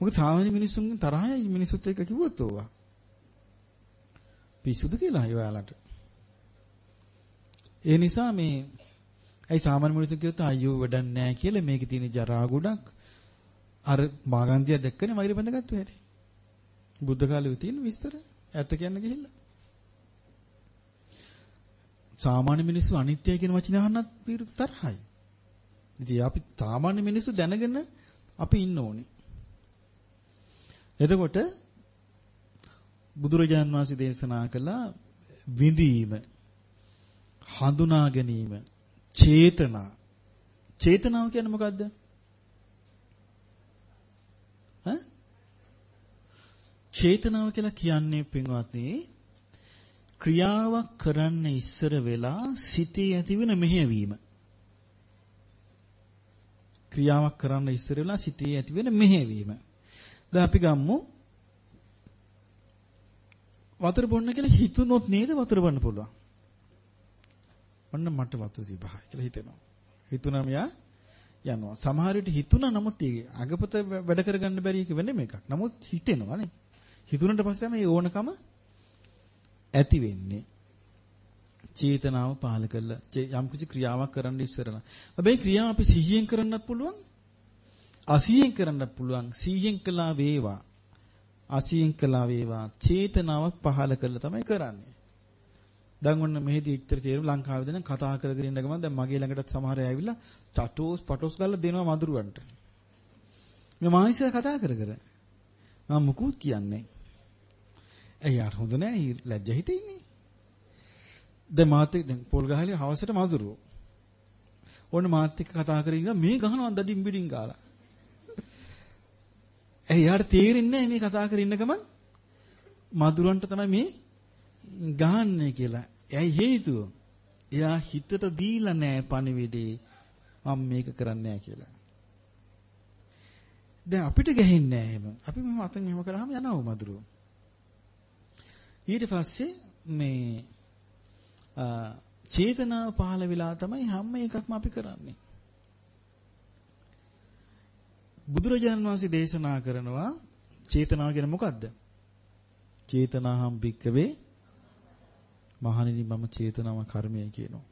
A: මොකද සාමාන්‍ය මිනිස්සුන්ගෙන් තරහයි මිනිස්සුත් එක්ක කිව්වොත් ඕවා. පිස්සුද කියලා අයවාලට. ඒ නිසා මේ ඇයි සාමාන්‍ය මිනිස්සු කියොත් අයියෝ වැඩක් නැහැ කියලා මේකේ තියෙන ජරා ගොඩක් අර මාගන්තිය දැක්කනේ වෛර බඳගත්තු හැටි. බුද්ධ කාලේ තියෙන විස්තර ඇත්ත කියන්න ගිහිල්ලා. සාමාන්‍ය මිනිස්සු අනිත්‍යයි කියන වචනේ අහන්නත් තරහයි. ඉතින් අපි සාමාන්‍ය මිනිස්සු දැනගෙන අපි ඉන්න ඕනේ. එතකොට බුදුරජාන් වහන්සේ දේශනා කළ විඳීම හඳුනා ගැනීම චේතනා චේතනාව කියන්නේ මොකද්ද? ඈ චේතනාව කියලා කියන්නේ පින්වත්නි ක්‍රියාවක් කරන්න ඉස්සර වෙලා සිතේ ඇතිවෙන මෙහෙයවීම. ක්‍රියාවක් කරන්න ඉස්සර වෙලා සිතේ ඇතිවෙන මෙහෙයවීම. දැන් අපි ගමු වතුර බොන්න කියලා හිතුනොත් නේද වතුර බොන්න පුළුවන්. ඔන්න මට වතුර තිබහයි කියලා හිතෙනවා. හිතුනම යා යනවා. සමහර විට හිතුණා නමුත් අගපත වැඩ කරගන්න බැරි එක වෙන්නේ මේකක්. නමුත් හිතෙනවා නේ. හිතුනට පස්සේ තමයි ඕනකම ඇති වෙන්නේ. චේතනාව පහල කළා. යම් කිසි ක්‍රියාවක් කරන්න ඉස්සරලා. හැබැයි ක්‍රියාව අපි සිහියෙන් කරන්නත් පුළුවන්. අසිහියෙන් කරන්නත් පුළුවන්. සිහියෙන් කළා වේවා. අසිහියෙන් කළා වේවා. චේතනාවක් පහල කළා තමයි කරන්නේ. දැන් ඔන්න මෙහෙදී ඉච්චර තේරුම් ලංකාවේ දැන් කතා කරගෙන ඉන්න ගමන් දැන් මගේ ළඟටත් සමහර අය ඇවිල්ලා චටෝස් පටෝස් ගාලා දෙනවා මදුරුවන්ට. මේ මායිසය කතා කර කර. මම මුකුත් කියන්නේ ඇයි යාර හොඳ නැහැ ලැජ්ජ හිතේ ඉන්නේ. දැන් මාත් එක්ක දැන් පොල් ගහලේ හවසට මදුරුවෝ. ඕන මාත් එක්ක කතා කරගෙන ඉන්න මේ ගහනවා දඩින් බිඩින් ගාලා. ඇයි යාර තේරෙන්නේ මේ කතා කරගෙන ඉන්න ගමන් මදුරුවන්ට තමයි මේ ගහන්නේ කියලා. ඇයි හේතුව? එයා හිතට දීලා නැහැ පණිවිඩේ මම මේක කරන්නේ නැහැ කියලා. දැන් අපිට ගහින්නේ නැහැ එහෙම. අපි මෙහෙම අතන් එහෙම කරාම යනවා මදුරුවෝ. ඊට පස්සේ මේ චේතනාව පහළ වෙලා තමයි හැම එකක්ම අපි කරන්නේ. බුදුරජාණන් වහන්සේ දේශනා කරනවා චේතනාව කියන මොකද්ද? චේතනාහම් භික්කවේ මහණෙනි මම චේතනාව කර්මය කියනවා.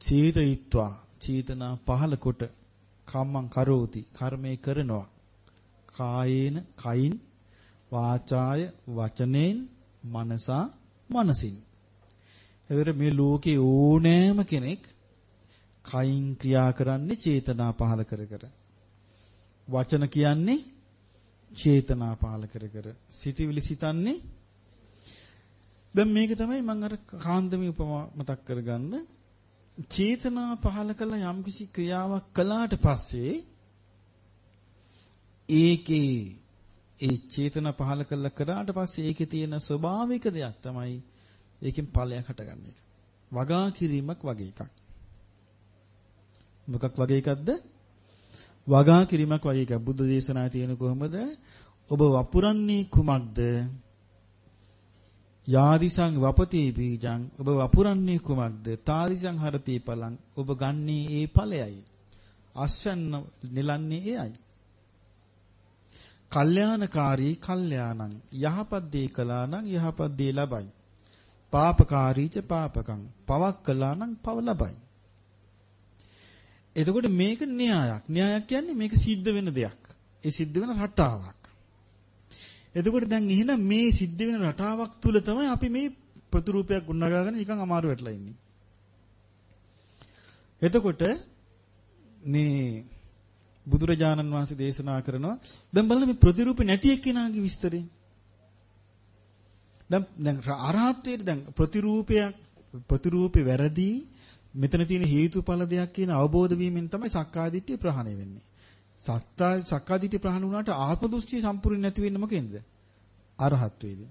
A: චේතයිත්වා චේතනා පහළ කොට කම්මං කරෝති කර්මය කරනවා. කායේන කයින් වාචාය වචනෙන් මනසා මනසින්. එතකොට මේ ලෝකේ ඕනෑම කෙනෙක් කයින් ක්‍රියා කරන්නේ චේතනා පහල කර කර. වචන කියන්නේ චේතනා පහල කර කර. සිතවිලි සිතන්නේ දැන් මේක තමයි මම අර කාන්දමේ උපමා මතක් කරගන්න. චේතනා පහල කළ යම්කිසි ක්‍රියාවක් කළාට පස්සේ ඒකේ ඒ චේතන පහල කළා කරාට පස්සේ ඒකේ තියෙන ස්වභාවික දෙයක් තමයි ඒකෙන් ඵලයක් හටගන්න එක. වගා කිරීමක් වගේ එකක්. මොකක් වගේ එකක්ද? වගා කිරීමක් වගේ එකක්. බුද්ධ දේශනාවේ තියෙන කොහොමද? ඔබ වපුරන්නේ කුමක්ද? යාදිසං වපති බීජං ඔබ වපුරන්නේ කුමක්ද? තාදිසං හරති පලං ඔබ ගන්නේ ඒ ඵලයයි. අස්වැන්න නෙලන්නේ එයයි. කල්යාණකාරී කල්යාණං යහපත් දේ කළා නම් යහපත් දේ ලබයි. පාපකාරීච පාපකං පවක් කළා නම් පව ලබයි. එතකොට මේක න්‍යායක්. න්‍යායක් කියන්නේ මේක සිද්ධ වෙන දෙයක්. ඒ සිද්ධ වෙන රටාවක්. එතකොට දැන් එහෙනම් මේ සිද්ධ වෙන රටාවක් තුල තමයි අපි මේ ප්‍රතිරූපයක් ගොඩනගාගෙන නිකන් අමාරු වෙట్లా ඉන්නේ. එතකොට මේ බුදුරජාණන් වහන්සේ දේශනා කරනවා දැන් බලන්න මේ ප්‍රතිරූප නැති එක්කෙනාගේ විස්තරේ. දැන් දැන් අරහත්ත්වයට දැන් ප්‍රතිරූපයක් ප්‍රතිරූපේ වැරදි මෙතන තියෙන හේතුඵල දෙයක් කියන අවබෝධ වීමෙන් තමයි සක්කාදිට්ඨිය ප්‍රහාණය වෙන්නේ. සත්තා සක්කාදිට්ඨිය ප්‍රහාණය වුණාට ආත්ම දෘෂ්ටිය සම්පූර්ණ නැති වෙන්නේ මොකෙන්ද? අරහත්ත්වයේදී.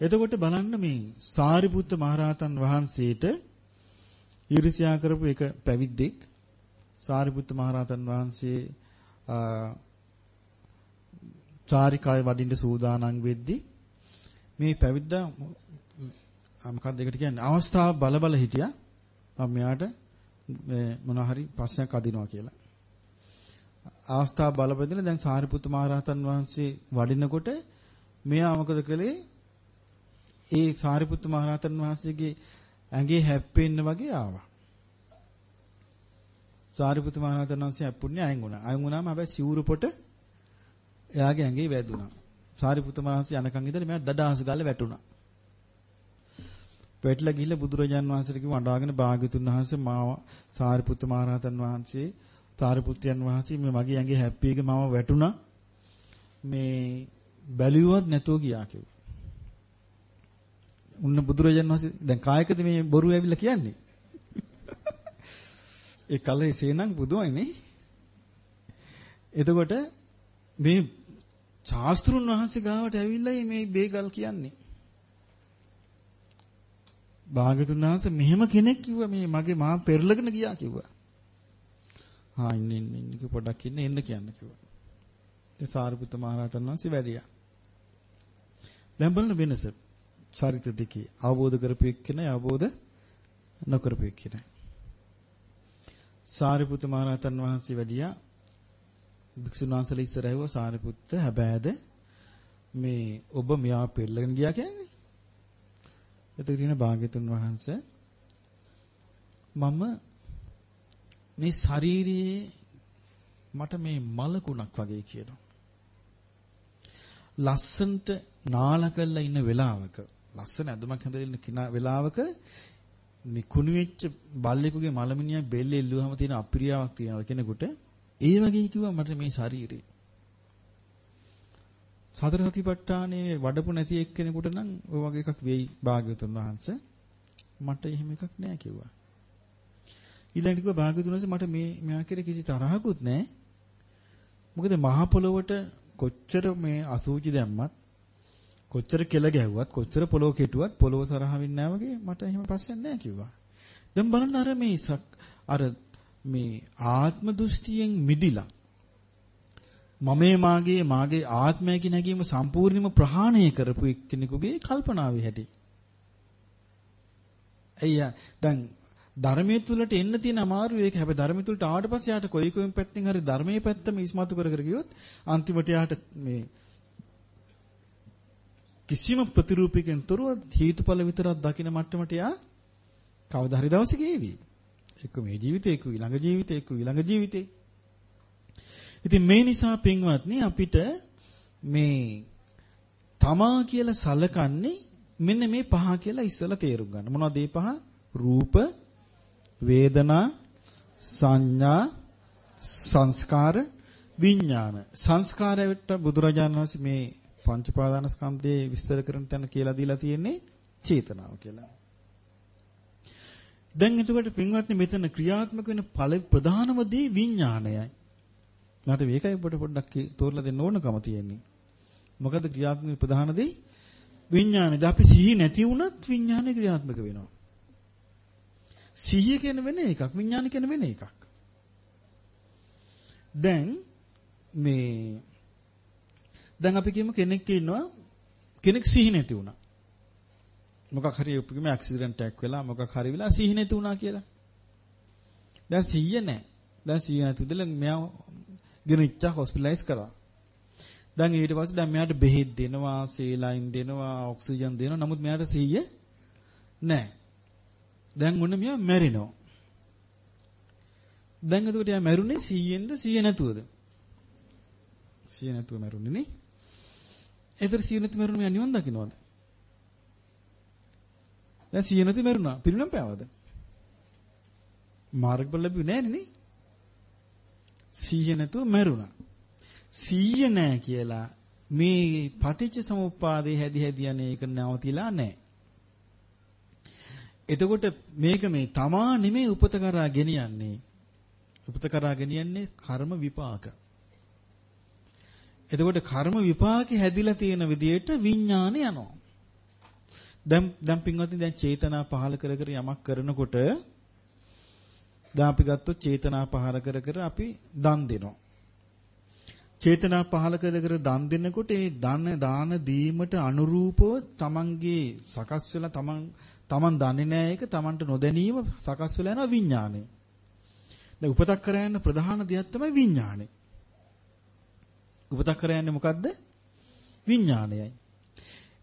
A: එතකොට බලන්න මේ සාරිපුත්ත මහරහතන් වහන්සේට ඊර්ෂ්‍යා කරපු එක පැවිද්දෙක් සාරිපුත්ත මහරහතන් වහන්සේ චාරිකාවේ වඩින්න සූදානම් වෙද්දී මේ පැවිද්දා මොකක්ද ඒකට කියන්නේ අවස්ථාව බල බල හිටියා මම මෙයාට මොනවා හරි ප්‍රශ්නයක් අදිනවා කියලා. අවස්ථාව බල බෙදලා දැන් සාරිපුත්ත මහරහතන් වහන්සේ වඩිනකොට මෙයා මොකද කළේ? ඒ සාරිපුත්ත මහරහතන් වහන්සේගේ ඇඟේ හැප්පෙන්න වගේ ආවා. සාරිපුත්ත මහරහතන් වහන්සේ හැප්පුන්නේ අයින් වුණා. අයින් වුණාම හැබැයි සිවුරු පොට එයාගේ ඇඟේ වැදුනා. සාරිපුත්ත මහරහතන් යනකන් ඉඳලා මෙයා දඩහස් ගාලා වැටුණා. වැටලා ගිහිල්ලා බුදුරජාන් වහන්සේට කිව්ව අඬාගෙන භාග්‍යතුන් වහන්සේ මාව සාරිපුත්ත මහරහතන් වහන්සේ සාරිපුත්‍රයන් වහන්සේ මේ මගේ ඇඟේ හැප්පීගේ මම වැටුණා. මේ බැලුවත් නැතෝ ගියා කිව්වා. උන්න බුදුරජාන් වහන්සේ දැන් කායකද මේ බොරු ඇවිල්ලා කියන්නේ? ඒ කලේ සේනං බුදුයිනේ. එතකොට මේ ශාස්ත්‍රුන් වහන්සේ ගාවට ඇවිල්ලා මේ බේගල් කියන්නේ. භාගතුන් වහන්සේ මෙහෙම කෙනෙක් කිව්වා මේ මගේ මා පෙරලගෙන ගියා කිව්වා. හා ඉන්න ඉන්න ඉන්න පොඩ්ඩක් ඉන්න එන්න කියන්න කිව්වා. ඒ සාරිපුත්ත මහ රහතන් වහන්සේ වැඩියා. දැන් බලන්න වෙනස. චරිත දෙකේ අවබෝධ කරපු එක්කෙනයි අවබෝධ නොකරපු එක්කෙනයි. සාරිපුත්ත මහ රහතන් වහන්සේ වැඩියා. භික්ෂුන් වහන්සේලා ඉස්සර ඇහුවා සාරිපුත්ත හැබෑද මේ ඔබ මෙයා පෙරලගෙන ගියා කියන්නේ එතකොට කියන භාග්‍යතුන් වහන්සේ මම මේ ශාරීරියේ මට මේ මලකුණක් වගේ කියනවා. ලස්සන්ට නාල කරලා ඉන්න වෙලාවක ලස්සන ඇඳුමක් හැදලා ඉන්න වෙලාවක මේ කුණු වෙච්ච බල්ලෙකුගේ මලමිනිය බෙල්ල එල්ලුවාම තියෙන අප්‍රියාවක් තියෙනවා කෙනෙකුට ඒ වගේ කිව්වා මට මේ ශරීරේ සතර සතිපට්ඨානේ වඩපු නැති එක්කෙනෙකුට නම් ඔය වගේ එකක් වෙයි භාග්‍යවතුන් වහන්සේ. මට එහෙම එකක් නෑ කිව්වා. ඊළඟට කිව්වා භාග්‍යවතුන් වහන්සේ මට මේ මෙයා කෙරේ කිසි තරහකුත් නෑ. මොකද මහ පොළොවට කොච්චර මේ අසූචි දැම්මත් කොච්චර කෙල ගැහුවත් කොච්චර පොළොව කෙටුවත් පොළොව තරහ වෙන්නේ නැහැ වගේ මට එහෙම ප්‍රශ්නයක් නැහැ කිව්වා. දැන් බලන්න අර මේ අර මේ ආත්ම දෘෂ්ටියෙන් මිදිලා මමේ මාගේ මාගේ ආත්මය කියන හැඟීම සම්පූර්ණයෙන්ම ප්‍රහාණය කරපු එක්කෙනෙකුගේ කල්පනාවේ හැටි. අයියා දැන් ධර්මයේ තුලට එන්න තියෙන අමාරු ඒක හැබැයි ධර්මයේ තුලට ආවට පස්සේ යාට කොයි කොයින් පැත්තෙන් හරි ධර්මයේ පැත්තම ඉස්මතු කර කර ගියොත් අන්තිමට යාට මේ කිසිම ප්‍රතිරූපයකින් තොරව හේතුඵල විතරක් දකින මට්ටමට යා කවදා හරි දවසක ඒවි. එක්ක මේ ජීවිතේ එක්ක ඊළඟ ජීවිතේ එක්ක ඊළඟ ජීවිතේ ඉතින් මේ නිසා පින්වත්නි අපිට මේ තමා කියලා සලකන්නේ මෙන්න මේ පහ කියලා ඉස්සලා තේරුම් ගන්න. මොනවද මේ පහ? රූප, වේදනා, සංඥා, සංස්කාර, විඥාන. සංස්කාරයට බුදුරජාණන් වහන්සේ මේ පංච පාදාන ස්කන්ධයේ විස්තර කරන තැන කියලා දීලා තියෙන්නේ චේතනාව කියලා. දැන් එතකොට පින්වත්නි මෙතන ක්‍රියාත්මක වෙන ප්‍රධානම දේ විඥානයයි. මට මේකයි පොඩ පොඩ්ඩක් තෝරලා දෙන්න ඕනකම තියෙන්නේ. මොකද ක්‍රියාත්මක ප්‍රධාන දේ විඥානයද අපි සිහි නැති වුණත් විඥානය ක්‍රියාත්මක වෙනවා. සිහිය කියන වෙන එකක් විඥාන කියන වෙන එකක්. දැන් මේ දැන් අපි කියමු කෙනෙක් ඉන්නවා කෙනෙක් සිහි නැති වුණා. මොකක් හරි උපකම ඇක්සිඩන්ට් එකක් වෙලා මොකක් හරි වෙලා සිහි නැති වුණා කියලා. දැන් 100 නැහැ. දැන් 100 නැති ඉඳලා මෙයා ගෙනිච්චා හොස්පිටලයිස් කරා. දැන් ඊට පස්සේ දැන් මෙයාට බෙහෙත් දෙනවා, සීලයින් දෙනවා, ඔක්සිජන් දෙනවා. නමුත් මෙයාට 100 නැහැ. දැන් මොන මෙයා මැරෙනවා. දැන් එතකොට එයා මැරුණේ 100ෙන්ද 100 නැතුවද? 100 නැතුව මැරුණේ නේ. ඒතර 100 නැතුව මැරුණ මෙයා නිවන් දකින්නවද? දැන් 100 නැති මැරුණා. පිරිනම් පෑවද? මාර්ගඵල ලැබුවේ නැහැ නේ. 100 නැතුව මැරුණා. 100 නැහැ කියලා මේ පටිච්ච සමුප්පාදේ හැදි හැදි යන එක නවතිලා නැහැ. එතකොට මේක මේ තමා නෙමෙයි උපත කරා ගෙනියන්නේ. උපත කරා ගෙනියන්නේ කර්ම විපාක. එතකොට කර්ම විපාකේ හැදිලා තියෙන විදිහට විඥාන යනවා. දැන් දැන් පින්වත්නි දැන් චේතනා පහල කර කර යමක් කරනකොට දැන් අපි ගත්තොත් චේතනා පහල කර කර අපි දන් දෙනවා. චේතනා පහල කර කර දන් දෙනකොට ඒ දන දාන දීමට අනුරූපව තමන්ගේ සකස් වෙලා තමන් තමන් දන්නේ නැහැ ඒක තමන්ට නොදැනීම සකස් වෙලා යන විඥානය. දැන් උපතක් කර යන ප්‍රධාන දෙයක් තමයි විඥානය. උපතක් කර යන්නේ මොකද්ද? විඥානයයි.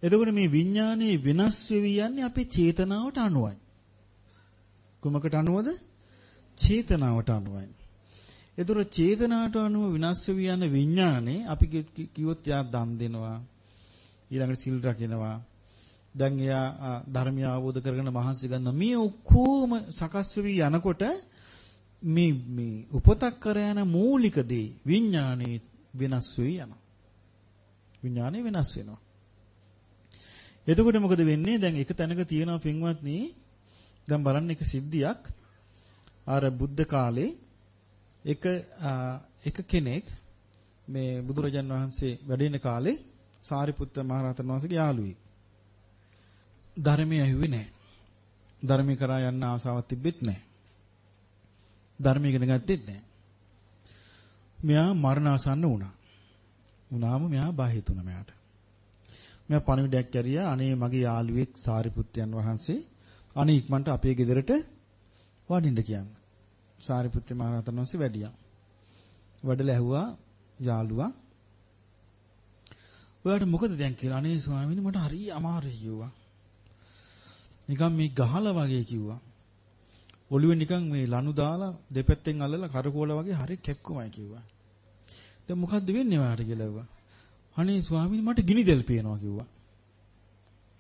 A: එතකොට මේ විඥානයේ වෙනස් වෙවි යන්නේ අපේ චේතනාවට අනුවයි. කුමකට අනුවද? චේතනාවට අනුවයි. එතකොට චේතනාවට අනුව විනාශ වෙවි යන විඥානේ අපි කිව්වොත් යා දන් දෙනවා. ඊළඟට සිල් රකින්නවා දැන් එයා ධර්මය අවබෝධ කරගෙන මහන්සි ගන්නවා. මේ ඔක්කොම සකස් වෙවි යනකොට මේ මේ උපතක් කර යන මූලික දේ විඥානේ වෙනස් වෙවි යනවා. විඥානේ වෙනස් වෙනවා. එතකොට මොකද වෙන්නේ? දැන් එක තැනක තියෙනවා පින්වත්නි දැන් බලන්න එක සිද්ධියක්. අර බුද්ධ කාලේ එක එක කෙනෙක් මේ බුදුරජාන් වහන්සේ වැඩ ඉන කාලේ සාරිපුත්ත මහරහතන් වහන්සේගේ යාළුවෙක්. ධර්මයේ ඇහුවේ නැහැ. ධර්මයේ කරා යන්න ආසාවක් තිබෙත් නැහැ. ධර්මයේ ඉගෙන ගත්තෙත් නැහැ. මෙයා මරණාසන්න වුණා. වුණාම මෙයා බාහිර තුන මෙයාට. මෙයා පණිවිඩයක් කැරියා අනේ මගේ යාළුවෙක් සාරිපුත්තයන් වහන්සේ අනේ ඉක්මනට අපේ ගෙදරට වඩින්න කියන්නේ. සාරිපුත්‍ර මහ රහතන් වහන්සේ වැඩියා. වඩලා ඇහුවා යාළුවා ඔයාට මොකද දැන් කියලා අනේ ස්වාමීනි මට හරි අමාරුයි කිව්වා. නිකන් මේ ගහලා වගේ කිව්වා. ඔළුවේ නිකන් මේ ලනු දාලා දෙපැත්තෙන් අල්ලලා කරකෝල වගේ හරි කැක්කුමයි කිව්වා. දැන් මොකද්ද වෙන්නේ ඔයාට කියලා ඇහුවා. අනේ ස්වාමීනි මට ගිනි දෙල් පේනවා කිව්වා.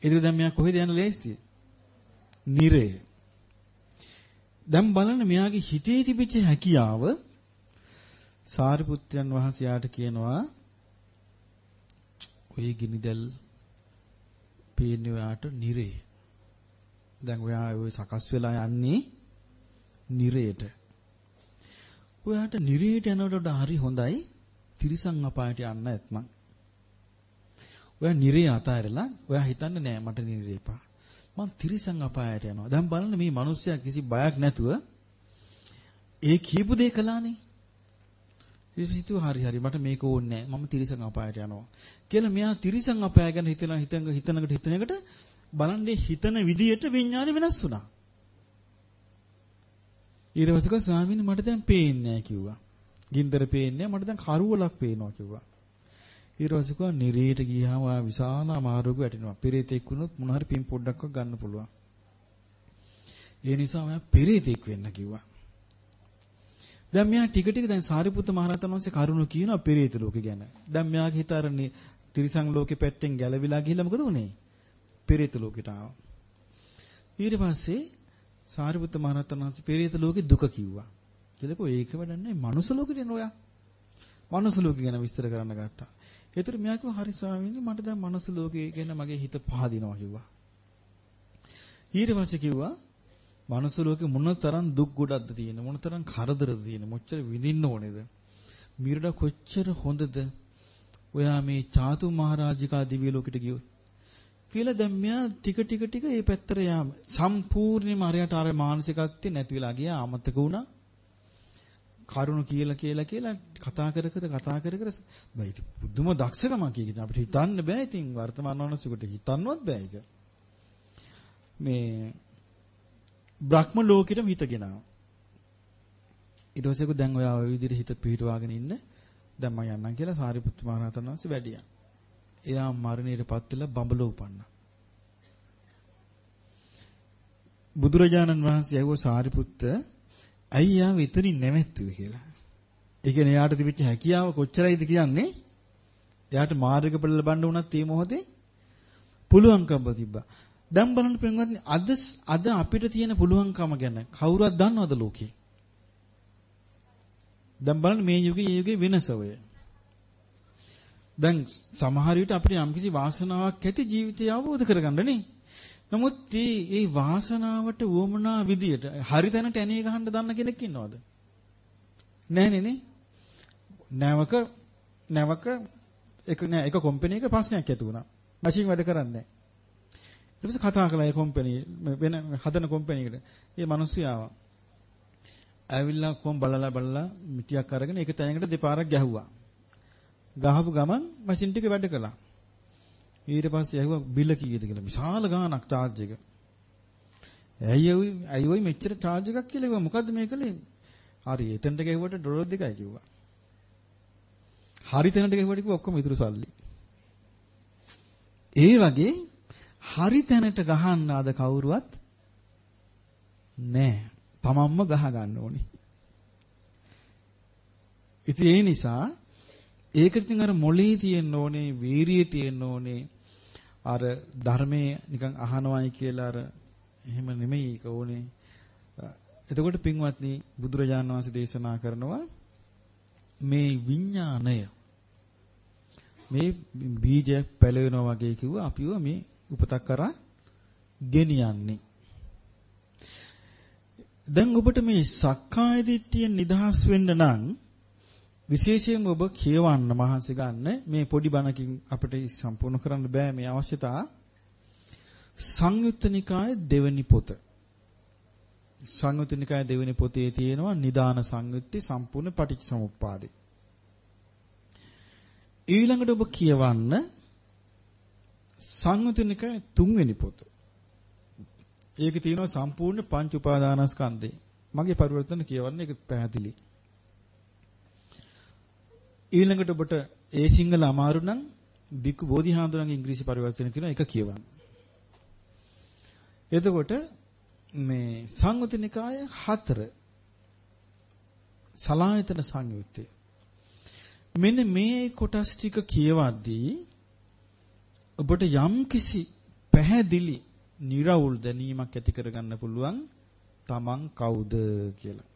A: ඒක දැන් මෙයා කොහෙද යන්න ලෑස්තිය? නිරේ. දැන් බලන්න මෙයාගේ හිතේ තිබිච්ච හැකියාව සාරිපුත්‍රයන් වහන්සේයාට කියනවා ඔය ගිනිදල් පේන්නේ ඔයාට නිරේ. දැන් ඔයා ඔය සකස් වෙලා යන්නේ නිරේට. ඔයාට නිරේට යනකොට හරි හොඳයි තිරිසන් අපායට යන්න නැත්නම්. ඔයා නිරේ අතාරලා ඔයා හිතන්නේ නෑ මට නිරේ එපා. මං තිරිසන් අපායට යනවා. දැන් බලන්න මේ මිනිස්සයා කිසි බයක් නැතුව ඒ කියපු දේ කළානේ. හිතුව හරි හරි මට මේක ඕනේ නැහැ. මම තිරිසන් අපායට යනවා. කියලා මෙයා තිරිසන් අපාය ගැන හිතන හිතන හිතනකට හිතනකට බලන්නේ හිතන විදියට විඥානය වෙනස් වුණා. ඊට පස්සේ ස්වාමීනි මට දැන් පේන්නේ නැහැ කිව්වා. ගින්දර පේන්නේ මට දැන් කරුවලක් පේනවා කිව්වා. ඊට පස්සේ කිව්වා නිරේට ගියාම විශාල අමාරුවක වැටෙනවා. පෙරේතෙක් වුණොත් මොන හරි පින් පොඩ්ඩක්වත් ගන්න පුළුවන්. ඒ නිසා මම පෙරේතෙක් වෙන්න කිව්වා. දැන් මෙයා ටික ටික දැන් සාරිපුත්ත මහරහතන් වහන්සේ කරුණු කියනවා පෙරේත ලෝකේ ගැන. දැන් මෙයාගේ හිත අරනේ තිරිසන් ලෝකේ පැත්තෙන් ගැලවිලා ගිහිල්ලා මොකද වුනේ? පෙරේත ලෝකෙට ආවා. ඊට පස්සේ සාරිපුත්ත මහරහතන් වහන්සේ පෙරේත ලෝකේ දුක කිව්වා. කියලාකෝ ඒක වැඩන්නේ මනුස්ස ලෝකෙට එන ඔයා. මනුස්ස ලෝකෙ ගැන විස්තර කරන්න ගත්තා. ඒතර මෙයා කිව්වා හරි ස්වාමීනි මට දැන් මනස ලෝකේ ගැන මගේ හිත පහදිනවා කිව්වා. ඊට පස්සේ කිව්වා මනස ලෝකේ මොන තරම් දුක් ගොඩක්ද තියෙන මොන තරම් කරදරද තියෙන මොච්චර විඳින්න ඕනේද? මිරඩ කොච්චර හොඳද? ඔයා මේ චාතු මහරජිකා දිව්‍ය ලෝකෙට ගියොත් කියලා දැන් මෙයා ටික ටික ටික මේ පැත්තට යාම සම්පූර්ණයෙන්ම අරයට අර මානසිකත්වය නැති වෙලා ගියා අමතක වුණා කරුණු කියලා කියලා කියලා කතා කර කර කතා කර කර බයි බුදුම දක්ෂකමක් කියන අපිට හිතන්න බෑ ඉතින් වර්තමාන මනසකට හිතන්නවත් බෑ ඒක මේ බ්‍රහ්ම ලෝකෙටම හිතගෙන ඊට පස්සේ දැන් ඔයා ওই විදිහට හිත පිහිටවාගෙන ඉන්න. දැන් මම යන්නම් කියලා සාරිපුත්තු මහ රහතන් වහන්සේ වැඩියා. එයා මරණයටපත් වෙලා බඹලෝ උපන්නා. බුදුරජාණන් වහන්සේ ඇහුවා සාරිපුත්ත ඇයි යා විතරින් නැවැත්තුවේ කියලා. ඒ කියන්නේ එයාට තිබිච්ච හැකියාව කොච්චරයිද කියන්නේ? එයාට මාර්ගඵල ලබන්න උනත් මේ මොහොතේ පුළුවන්කම තිබ්බා. දැන් බලන්න පින්වත්නි අද අද අපිට තියෙන පුළුවන්කම ගැන කවුරුවත් දන්නවද ලෝකේ? දැන් බලන්න මේ යුගයේ යුගයේ වෙනස ඔය. දැන් සමහර විට අපිට යම්කිසි වාසනාවක් ඇති ජීවිතය අවබෝධ කරගන්න නේ. නමුත් මේ මේ වාසනාවට උවමනා විදියට හරි තැනට ඇනේ ගහන්න දන්න කෙනෙක් ඉන්නවද? නැහැ නේ. නැවක නැවක එක නෑ එක කම්පැනි එක ප්‍රශ්නයක් ඇති වුණා. මැෂින් වැඩ කරන්නේ නැහැ. ඊට පස්සේ කතා කළා ඒ කම්පැනි වෙන හදන කම්පැනි එකට. ඒ මිනිස්සු ආවා. ඇවිල්ලා කොම් බලලා බලලා මිටියක් අරගෙන ඒක තැනකට දෙපාරක් ගැහුවා. ගහපු ගමන් මැෂින් ටික වැඩ කළා. ඊට පස්සේ ඇහුවා බිල කීයද කියලා. විශාල ගාණක් charge එක. ඇයි ඔය ඇයි ඔය මෙච්චර charge එකක් කියලා කිව්වා. මොකද්ද මේ කලේ? හරි එතනට ගෙවුවට ඩොලර් දෙකයි කිව්වා. හරි තැනට ගෙවුවට කිව්වා ඔක්කොම ඉතුරු සල්ලි. ඒ වගේ හරි තැනට ගහන්න අද කවුරුවත් නැහැ. තමන්ම ගහ ගන්න ඕනේ. ඉතින් ඒ නිසා ඒකට ඉතින් අර මොළේ තියෙන්න ඕනේ, වීරිය තියෙන්න ඕනේ. අර ධර්මයේ නිකන් අහනවයි කියලා අර එහෙම නෙමෙයි ඒක ඕනේ. එතකොට පින්වත්නි බුදුරජාණන් වහන්සේ දේශනා කරනවා මේ විඥාණය මේ බීජයක් පැලවෙනවා වගේ කිව්වා අපිව මේ උපතක් කරා ගෙනියන්නේ. දැන් ඔබට මේ සක්කාය දිට්ඨියෙන් නිදහස් වෙන්න නම් විශේෂයෙන් ඔබ කියවන්න මහන්සි ගන්න මේ පොඩි බණකින් අපිට සම්පූර්ණ කරන්න බෑ මේ අවශ්‍යතා. සංයුත්ත නිකායේ දෙවෙනි පොත. සංයුත්ත නිකායේ දෙවෙනි පොතේ තියෙනවා නිදාන සංයුත්තේ සම්පූර්ණ පටිච්චසමුප්පාදේ ඊළඟට ඔබ කියවන්න සංයුත්ත නිකායේ තුන්වෙනි පොත. ඒකේ තියෙනවා සම්පූර්ණ පංච උපාදානස්කන්ධේ මගේ පරිවර්තන කියවන්න ඒක පැහැදිලි. ඊළඟට ඔබට ඒ සිංහල අමාරු නම් බිකු බෝධිහාඳුනගේ ඉංග්‍රීසි පරිවර්තන තියෙනවා ඒක කියවන්න. එතකොට මේ සංයුතිනිකාය 4 සලායතන සංයුත්තේ මෙන්න මේ කොටස් ටික කියවද්දී ඔබට යම්කිසි පැහැදිලි निराවුල් දැනීමක් ඇති කරගන්න පුළුවන් තමන් කවුද කියලා.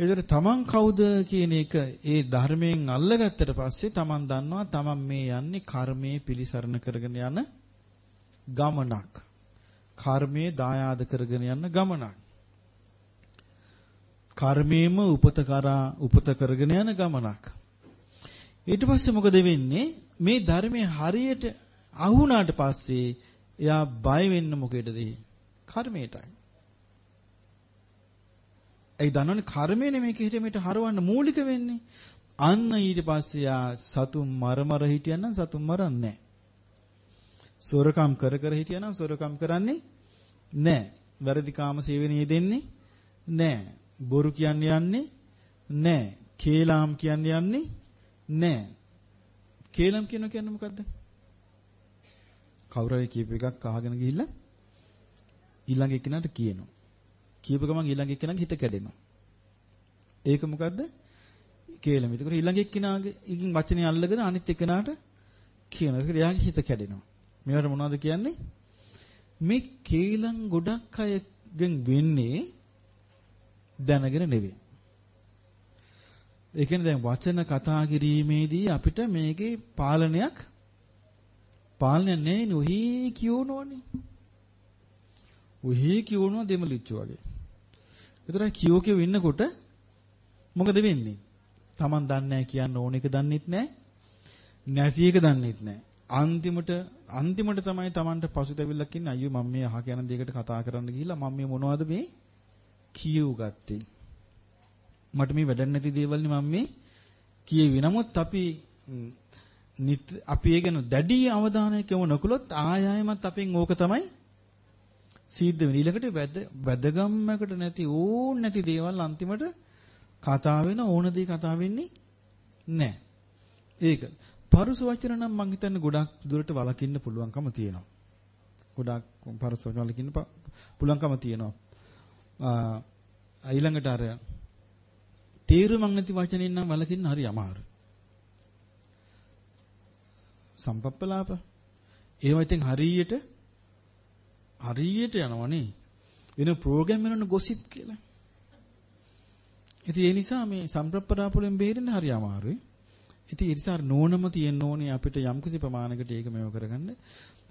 A: ඒතර තමන් කවුද කියන එක ඒ ධර්මයෙන් අල්ලගත්තට පස්සේ තමන් දන්නවා තමන් මේ යන්නේ කර්මයේ පිලිසරණ කරගෙන යන ගමනක්. කර්මයේ දායාද කරගෙන යන ගමනක්. කර්මයේම උපත කරා උපත කරගෙන යන ගමනක්. ඊට පස්සේ මොකද වෙන්නේ? මේ ධර්මයේ හරියට අහුණාට පස්සේ එයා බය වෙන්න මොකේදද? කර්මයටයි. ඒ දන්නවනේ කර්මයනේ මේක හිතෙමිට හරවන්න මූලික වෙන්නේ. අන්න ඊට පස්සේ යා සතුන් මර මර හිටියනම් සතුන් මරන්නේ නැහැ. සොරකම් කර කර හිටියනම් සොරකම් කරන්නේ නැහැ. වැරදි කාම සේවනයේ දෙන්නේ නැහැ. බොරු කියන්නේ යන්නේ නැහැ. කේලාම් කියන්නේ යන්නේ නැහැ. කේලම් කියන කියන්නේ මොකද්ද? කවුරු හරි කියප එකක් අහගෙන ගිහිල්ලා ඊළඟ එක්කෙනාට කියනවා. කියපු ගමන් ඊළඟ එක්කෙනාගේ හිත කැඩෙනවා. ඒක මොකද්ද? කේලම. ඒකට ඊළඟ එක්කෙනාගේ ඉකින් වචනේ අල්ලගෙන අනිත් එක්කෙනාට කියනවා. ඒකට එයාගේ හිත කැඩෙනවා. මේවට මොනවද කියන්නේ? මේ කේලම් ගොඩක් අයගෙන් වෙන්නේ දැනගෙන නෙවෙයි. ඒ කියන්නේ දැන් වචන කතා කිරීමේදී අපිට මේකේ පාලනයක් පාලනය නැහැ නෙවෙයි කියනෝනේ. ඔහි කියවනවා දෙමලිච්ච වගේ. ඒතර කියෝ කියව ඉන්නකොට මොකද වෙන්නේ? Taman දන්නේ නැහැ කියන්න ඕන එක දන්නෙත් නැහැ. නැති එක දන්නෙත් නැහැ. අන්තිමට අන්තිමට තමයි Tamanට පසුතැවිල්ලක් ඉන්නේ අයියෝ මම මේ අහ කියන දෙයකට කතා කරන්න ගිහිල්ලා මම මේ මොනවද මේ කියව ගත්තේ. මට මේ වැඩක් නැති දේවල් නේ මම මේ කියෙවි. නමුත් අපි අපි ඒ ගැන දැඩි අවධානයක් යොමු නොකළොත් ආය ආයමත් අපෙන් ඕක තමයි සිද්ධ වෙන ඊළඟට වැදගම්මකට නැති ඕන නැති දේවල් අන්තිමට කතා වෙන ඕන දේ කතා වෙන්නේ නැහැ. ඒක. පරුස වචන නම් මං හිතන්නේ ගොඩක් දුරට වළකින්න පුළුවන්කම තියෙනවා. ගොඩක් පරුස වචන වළකින්න පුළුවන්කම තියෙනවා. ඊළඟට අර තේරුමක් නැති වචනෙන් නම් වළකින්න හරි අමාරුයි. සම්පප්පලාප ඒවා ඉතින් හරියට හරියට යනවනේ. වෙන ප්‍රෝග්‍රෑම් වෙනවනේ ගොසිප් කියලා. ඉතින් ඒ නිසා මේ සම්ප්‍රප්පලාපවලින් බේරෙන්න හරි අමාරුයි. ඉතින් ඒ නිසා නෝනම තියෙන්න ඕනේ අපිට යම්කිසි ප්‍රමාණයකට ඒක මේව කරගන්න.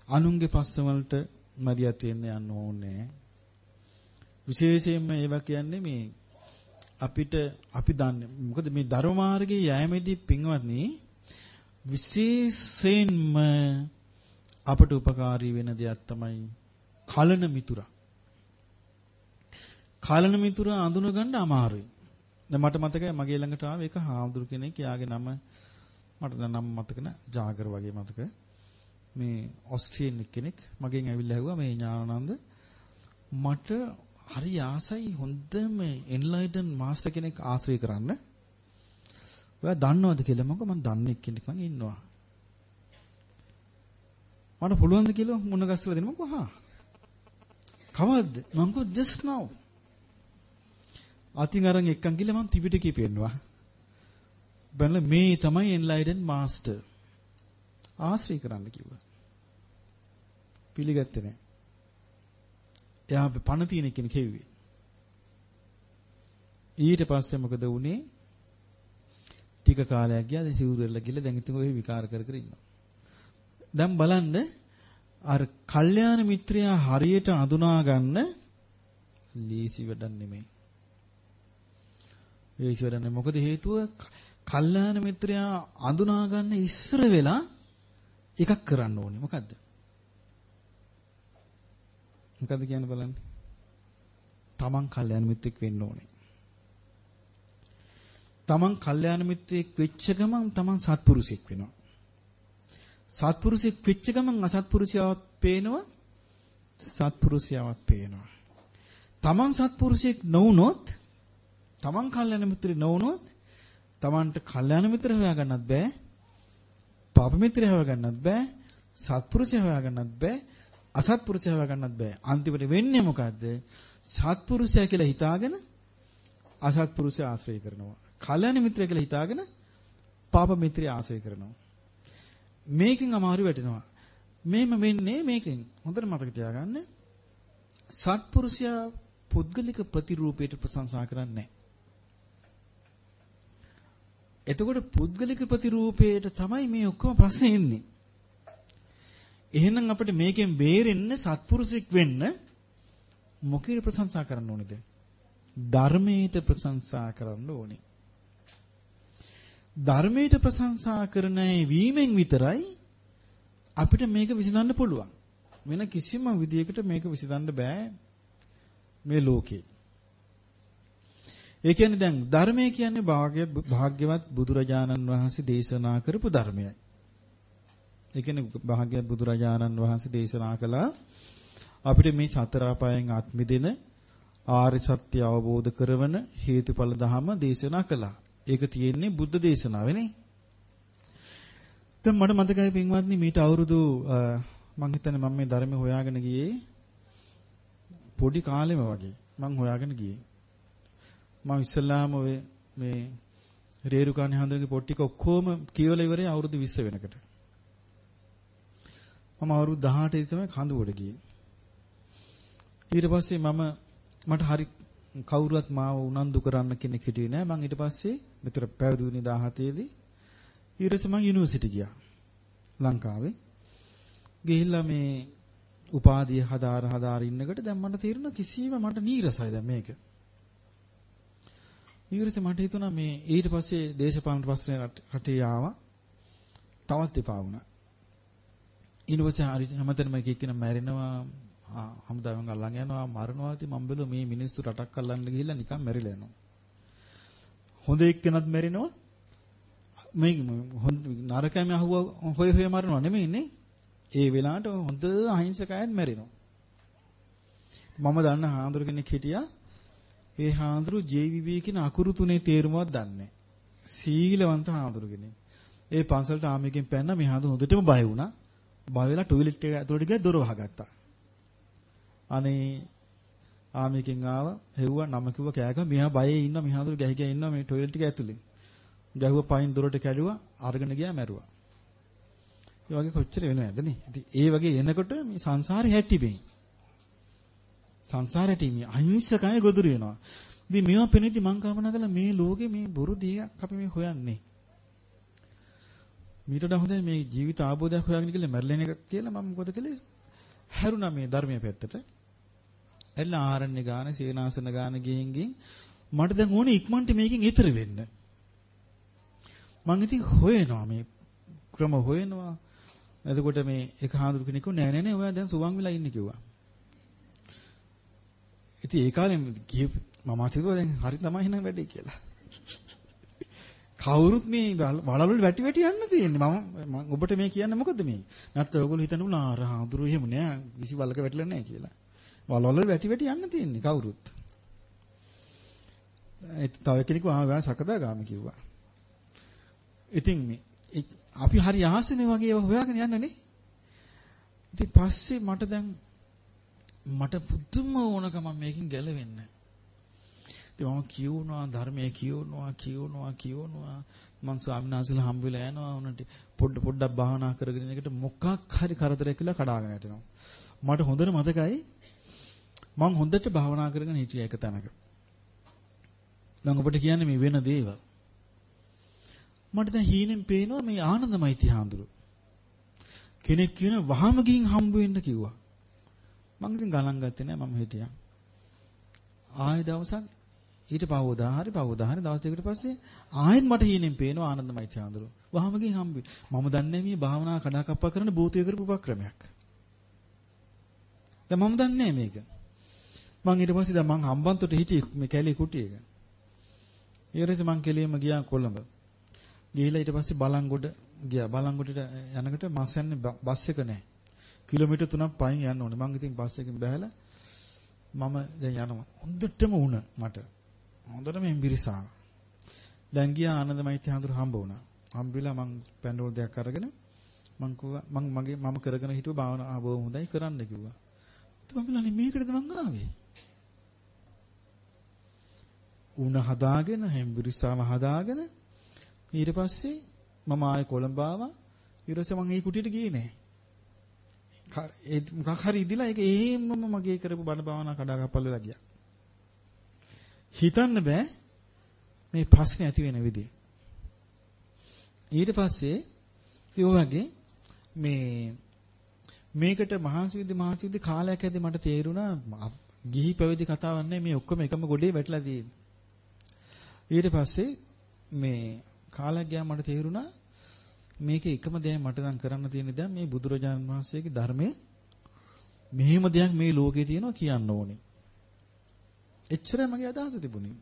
A: අනුන්ගේ ප්‍රශ්න වලට මදියත් වෙන්න යන්න ඕනේ. විශේෂයෙන්ම ඒවා කියන්නේ මේ අපිට අපි දන්නේ මොකද මේ ධර්ම මාර්ගයේ යෑමේදී පින්වත්නි විශේෂයෙන්ම අපට උපකාරී වෙන දෙයක් තමයි කලන මිතුරා. කලන මිතුරා අඳුනගන්න අමාරුයි. දැන් මට මතකයි මගේ ළඟට ආව එක හාමුදුරු කෙනෙක්. යාගේ නම මට නම් මතක නෑ. ජාගර වගේ මතක. මේ ඔස්ට්‍රේලියානු කෙනෙක් මගෙන් ඇවිල්ලා ඇහුවා මේ ඥානানন্দ මට හරි ආසයි හොඳම එන්ලයිටන් මාස්ටර් කෙනෙක් ආශ්‍රය කරන්න. ඔයා දන්නවද කියලා මම මම දන්නේ කෙනෙක් මං ඉන්නවා. මට පුළුවන් ද කියලා මුණ ගැස්සලා දෙන්න මම කහා කවද්ද? මං කෝ just now. අතින් අරන් එක්කන් ගිහලා මම ත්‍රිපිටකේ පෙන්නවා. බැලුවා මේ තමයි එන්ලයිටන් මාස්ටර්. ආශ්‍රය කරන්න කිව්වා. පිළිගත්තේ නැහැ. එයා පණ තියෙන කෙනෙක් හෙව්වේ. ඊට පස්සේ මොකද වුනේ? ටික කාලයක් ගියා දැන් සිවුරු වෙලා ගිහලා දැන් ඉතින් ඔය විකාර කර කර ඉන්නවා. දැන් බලන්න අර කල්යාණ මිත්‍රයා හරියට අඳුනා ගන්න ලීසි වැඩක් නෙමෙයි. ලීසි වැඩක් නෙමෙයි. මොකද හේතුව කල්යාණ මිත්‍රයා අඳුනා ගන්න ඉස්සර වෙලා එකක් කරන්න ඕනේ. මොකද්ද? මොකද්ද කියන්න බලන්න. තමන් කල්යාණ මිත්‍රෙක් වෙන්න ඕනේ. තමන් කල්යාණ මිත්‍රයෙක් වෙච්ච ගමන් තමන් සත්පුරුෂයෙක් වෙනවා. සත්පුරුෂයෙක් වෙච්ච ගමන් අසත්පුරුෂයාවත් පේනවා. සත්පුරුෂයාවත් පේනවා. තමන් සත්පුරුෂයෙක් නොවුනොත් තමන් කල්යාණ මිත්‍රෙ නොවුනොත් තමන්ට කල්යාණ මිත්‍ර හොයාගන්නත් බෑ. පාප මිත්‍ර හොයාගන්නත් බෑ. සත්පුරුෂය හොයාගන්නත් බෑ. අසත්පුරුෂය හොයාගන්නත් බෑ. අන්තිමට වෙන්නේ මොකද්ද? සත්පුරුෂයා කියලා හිතාගෙන අසත්පුරුෂය ආශ්‍රය කරනවා. කල්‍යාණ මිත්‍රය කියලා හිතාගෙන පාප මිත්‍රය ආශ්‍රය කරනවා. මේකෙන් අමාරු වැටෙනවා. මේම වෙන්නේ මේකෙන්. හොඳට මතක තියාගන්න. සත්පුරුෂයා පුද්ගලික ප්‍රතිරූපයට ප්‍රශංසා කරන්නේ එතකොට පුද්ගලික ප්‍රතිරූපයට තමයි මේ ඔක්කොම ප්‍රශ්නේ එන්නේ. එහෙනම් අපිට මේකෙන් බේරෙන්න සත්පුරුෂෙක් වෙන්න මොකේද ප්‍රශංසා කරන්න ඕනේද? ධර්මයට ප්‍රශංසා කරන්න ඕනේ. ධර්මයට ප්‍රශංසා කරන වීමෙන් විතරයි අපිට මේක විසඳන්න පුළුවන්. වෙන කිසිම විදියකට මේක විසඳන්න බෑ මේ ලෝකේ. ඒ කියන්නේ දැන් ධර්මය කියන්නේ භාග්‍යවත් බුදුරජාණන් වහන්සේ දේශනා කරපු ධර්මයයි. ඒ කියන්නේ භාග්‍යවත් බුදුරජාණන් වහන්සේ දේශනා කළා අපිට මේ සතර අපායන් අත් මිදෙන ආර්ය සත්‍ය අවබෝධ කරවන හේතුඵල ධහම දේශනා කළා. ඒක තියෙන්නේ බුද්ධ දේශනාවේනේ. දැන් මට මතකයි පින්වත්නි මීට අවුරුදු මං හිතන්නේ මම මේ ධර්මය හොයාගෙන ගියේ පොඩි කාලෙම වගේ මං හොයාගෙන ගියේ. මම ඉස්සල්ලාම ඔය මේ රේරුකාණේ හඳුනගේ පොත් ටික ඔක්කොම කියවලා ඉවරේ අවුරුදු 20 වෙනකට. මම අවුරුදු 18 දී තමයි කඳුවට ගියේ. ඊට පස්සේ මම මට හරි කවුරුවත් මාව උනන්දු කරන්න කෙනෙක් හිටියේ නෑ. මං ඊට පස්සේ මෙතර පැවිදුනේ 17 දී. ඊට පස්සේ මං යුනිවර්සිටි ගියා. ලංකාවේ. ගිහිල්ලා මේ උපාධිය හදාර හදාර ඉන්නකොට දැන් මට තේරුණා කිසිම මට නීරසයි දැන් මේක. ඊගොල්ලෝ මට හිතුණා මේ ඊට පස්සේ දේශපාලන ප්‍රශ්න රටේ ආවා. තවත් එපා වුණා. ඊට පස්සේ හරි හැමතැනම එක එක්කෙනා මැරෙනවා හමුදාවෙන් අල්ලන් යනවා මරනවා ඉතින් මම බැලුවා මේ මිනිස්සු රටක් අල්ලන්න ගිහිල්ලා නිකන් මැරිලා යනවා. හොඳ එක්කෙනත් මැරෙනවා. මේ හොඳ නරකයම අහුව හොය හොය මරනවා නෙමෙයිනේ. ඒ වෙලාවට හොඳ අහිංසකයන් මැරෙනවා. මම දන්න හාමුදුර කෙනෙක් හිටියා. ඒ හාමුදුරු ජීවිවී කියන අකුරු තුනේ තේරුමවත් දන්නේ සීලවන්ත හාමුදුරු කෙනෙක්. ඒ පන්සලට ආමිකෙන් පැන්න මේ හාමුදුරු හොඳටම බය වුණා. බය වෙලා ටොයිලට් එක ඇතුළට ගියා දොර වහගත්තා. අනේ ආමිකෙන් ආවා හෙව්වා නම කිව්ව කෑගම මෙහා බයේ ඉන්න මේ හාමුදුරු ගැහි ගැහි ඉන්නවා මේ ටොයිලට් එක ඇතුලේ. ගැහුව පයින් දොරට කැඩුවා අරගෙන ගියා මැරුවා. ඒ වගේ කොච්චර වෙනවද නේ? ඉතින් ඒ වගේ එනකොට මේ සංසාරේ හැටි සංසාරයට මේ අහිංසකය ගොදුරු වෙනවා. ඉතින් මේවා පෙනෙද්දි මං කල්පනා කළා මේ ලෝකේ මේ බොරු දියක් අපි මේ හොයන්නේ. මීට වඩා හොඳයි මේ ජීවිත ආબોධයක් හොයාගෙන කියලා මැරෙලෙන එක කියලා මම මොකද කළේ? හැරුණා මේ ධර්මයේ පැත්තට. එල්ල ආරණ්‍ය ගාන, සීනාසන ගාන ගිහින් ගිහින් මට දැන් ඕනේ ඉක්මනට මේකෙන් ඈතර වෙන්න. මං ඉතින් හොයනවා මේ ක්‍රම හොයනවා. එතකොට මේ එක හාමුදුරු කෙනෙක් නෑ නෑ නෑ ඔයා දැන් සුවන් වෙලා ඉන්නේ කිව්වා. ඉතින් ඒ කාලේ මම හිතුවා දැන් හරි තමයි එහෙනම් වැඩේ කියලා. කවුරුත් මේ වලවල් වැටි වැටි යන්න තියෙන්නේ. මම ඔබට මේ කියන්නේ මොකද්ද මේ? නැත්නම් ඔයගොල්ලෝ හිතනවා ආර හාමුදුරු එහෙම නෑ. කිසි වලක වැටිලා නෑ කියලා. වලවල් වැටි වැටි යන්න තියෙන්නේ කවුරුත්. ඒ තව කෙනෙකු ආවා සකදාගාමි කිව්වා. ඉතින් මේ අපි හරි ආසනේ වගේ ඒවා හොයාගෙන යන්නනේ. ඉතින් පස්සේ මට දැන් මට පුදුම ඕනකම මේකෙන් ගැලවෙන්න. ඉතින් මම කියවනවා ධර්මයේ කියවනවා කියවනවා කියවනවා මං ස්වාමීන් වහන්සේලා හම්බ වෙලා යනවා උනට පොඩ පොඩ්ඩක් භාවනා කරගෙන ඉන්න එකට මොකක් හරි කරදරයක් කියලා කඩාගෙන යටිනවා. මට හොඳට මතකයි මං හොඳට භාවනා කරගෙන හිටියා එක තැනක. දැන් ඔබට කියන්නේ මේ වෙන දේවල්. මට දැන් හීනෙන් පේනවා මේ ආනන්දමයිති හාඳුරු. කෙනෙක් කියන වහම ගින් හම්බ වෙන්න කිව්වා. මං ඉතින් ගණන් ගත්තේ නෑ මම හිටියා. ආයෙ දවසක් ඊට පහවදා හරි පහවදා හරි දවස් දෙකකට පස්සේ ආයෙත් මට හීනෙන් පේනවා ආනන්දමයි චාන්දරු. වහම ගින් හම්බි. මම දන්නේ මේ භාවනා කඩාකප්පා කරන භූතය කරපු උපක්‍රමයක්. දැන් මම දන්නේ මේක. මං ඊට පස්සේ දැන් මං හම්බන්තොට හිටියේ මේ කැලේ කුටියක. ඊට මං කෙලියම ගියා කොළඹ. ගිහිලා ඊට පස්සේ බලංගොඩ ගියා. බලංගොඩට යනකොට මස් යන්නේ බස් එක නැහැ. කිලෝමීටර් 3ක් පයින් යන්න ඕනේ. මං ඉතින් බස් එකෙන් බැහැලා මම දැන් යනවා. හොඳටම උණ මට. හොඳටම එම්බිරිසාව. දැන් ගියා ආනන්දමයිත්‍ය හඳුර හම්බ වුණා. හම්බෙලා මං පැන්ඩෝල් දෙකක් අරගෙන මං කිව්වා මං මගේ මම කරගෙන හිටුව භාවනා ආ බොහොම හොඳයි කරන්න කිව්වා. ඊට මම මේකටද මං ආවේ? උණ හදාගෙන හෙම්බිරිසාව හදාගෙන ඊට පස්සේ මම ආයේ කොළඹ ආවා. ඊට පස්සේ මං ඒ කුටියට ගියේ නෑ. ඒ මොකක් හරි ඉදිලා ඒක එහෙම්මම මගේ කරපු බණ භාවනා කඩාකප්පල් වෙලා ගියා. හිතන්න බෑ මේ ප්‍රශ්නේ ඇති වෙන විදිහ. ඊට පස්සේ ඒ වගේ මේ මේකට මහාසවිද්ද මහාසවිද්ද කාලයක් ඇද්දි මට තේරුණා ගිහි පැවිදි කතාවක් නැහැ මේ ඔක්කොම එකම ගොඩේ වැටලා තියෙන්නේ. ඊට පස්සේ මේ කාලයක් ගියාම මට තේරුණා මේකේ එකම දෙයක් මට නම් කරන්න තියෙන දැන් මේ බුදුරජාණන් වහන්සේගේ ධර්මයේ මෙහෙම දෙයක් මේ ලෝකේ තියෙනවා කියන්න ඕනේ. එච්චරයි මගේ අදහස තිබුණේ.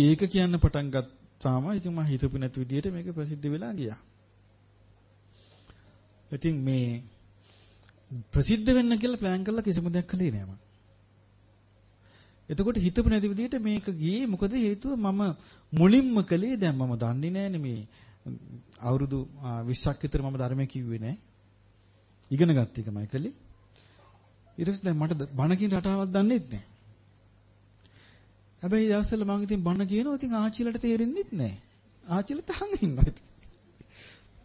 A: ඒක කියන්න පටන් ගත්තාම ඉතින් මම හිතපු නැති විදිහට මේක ප්‍රසිද්ධ වෙලා ගියා. ඉතින් මේ ප්‍රසිද්ධ වෙන්න කියලා ප්ලෑන් කරලා කිසිම දෙයක් කළේ නෑ මම. එතකොට හිතපු නැති විදිහට මේක ගියේ මොකද හේතුව මම මුලින්ම කළේ දැන් මම දන්නේ නෑනේ මේ අවුරුදු 20ක් විතර මම ධර්මයේ කිව්වේ නෑ. ඉගෙන ගත්ත එකමයි කළේ. ඊට පස්සේ දැන් මට බණ කියන රටාවක් දන්නෙත් නෑ. හැබැයි දවස්වල මම ඉතින් බණ කියනවා ඉතින් ආච්චිලට තේරෙන්නෙත් නෑ. ආච්චිලට අහන් ඉන්නවා ඉතින්.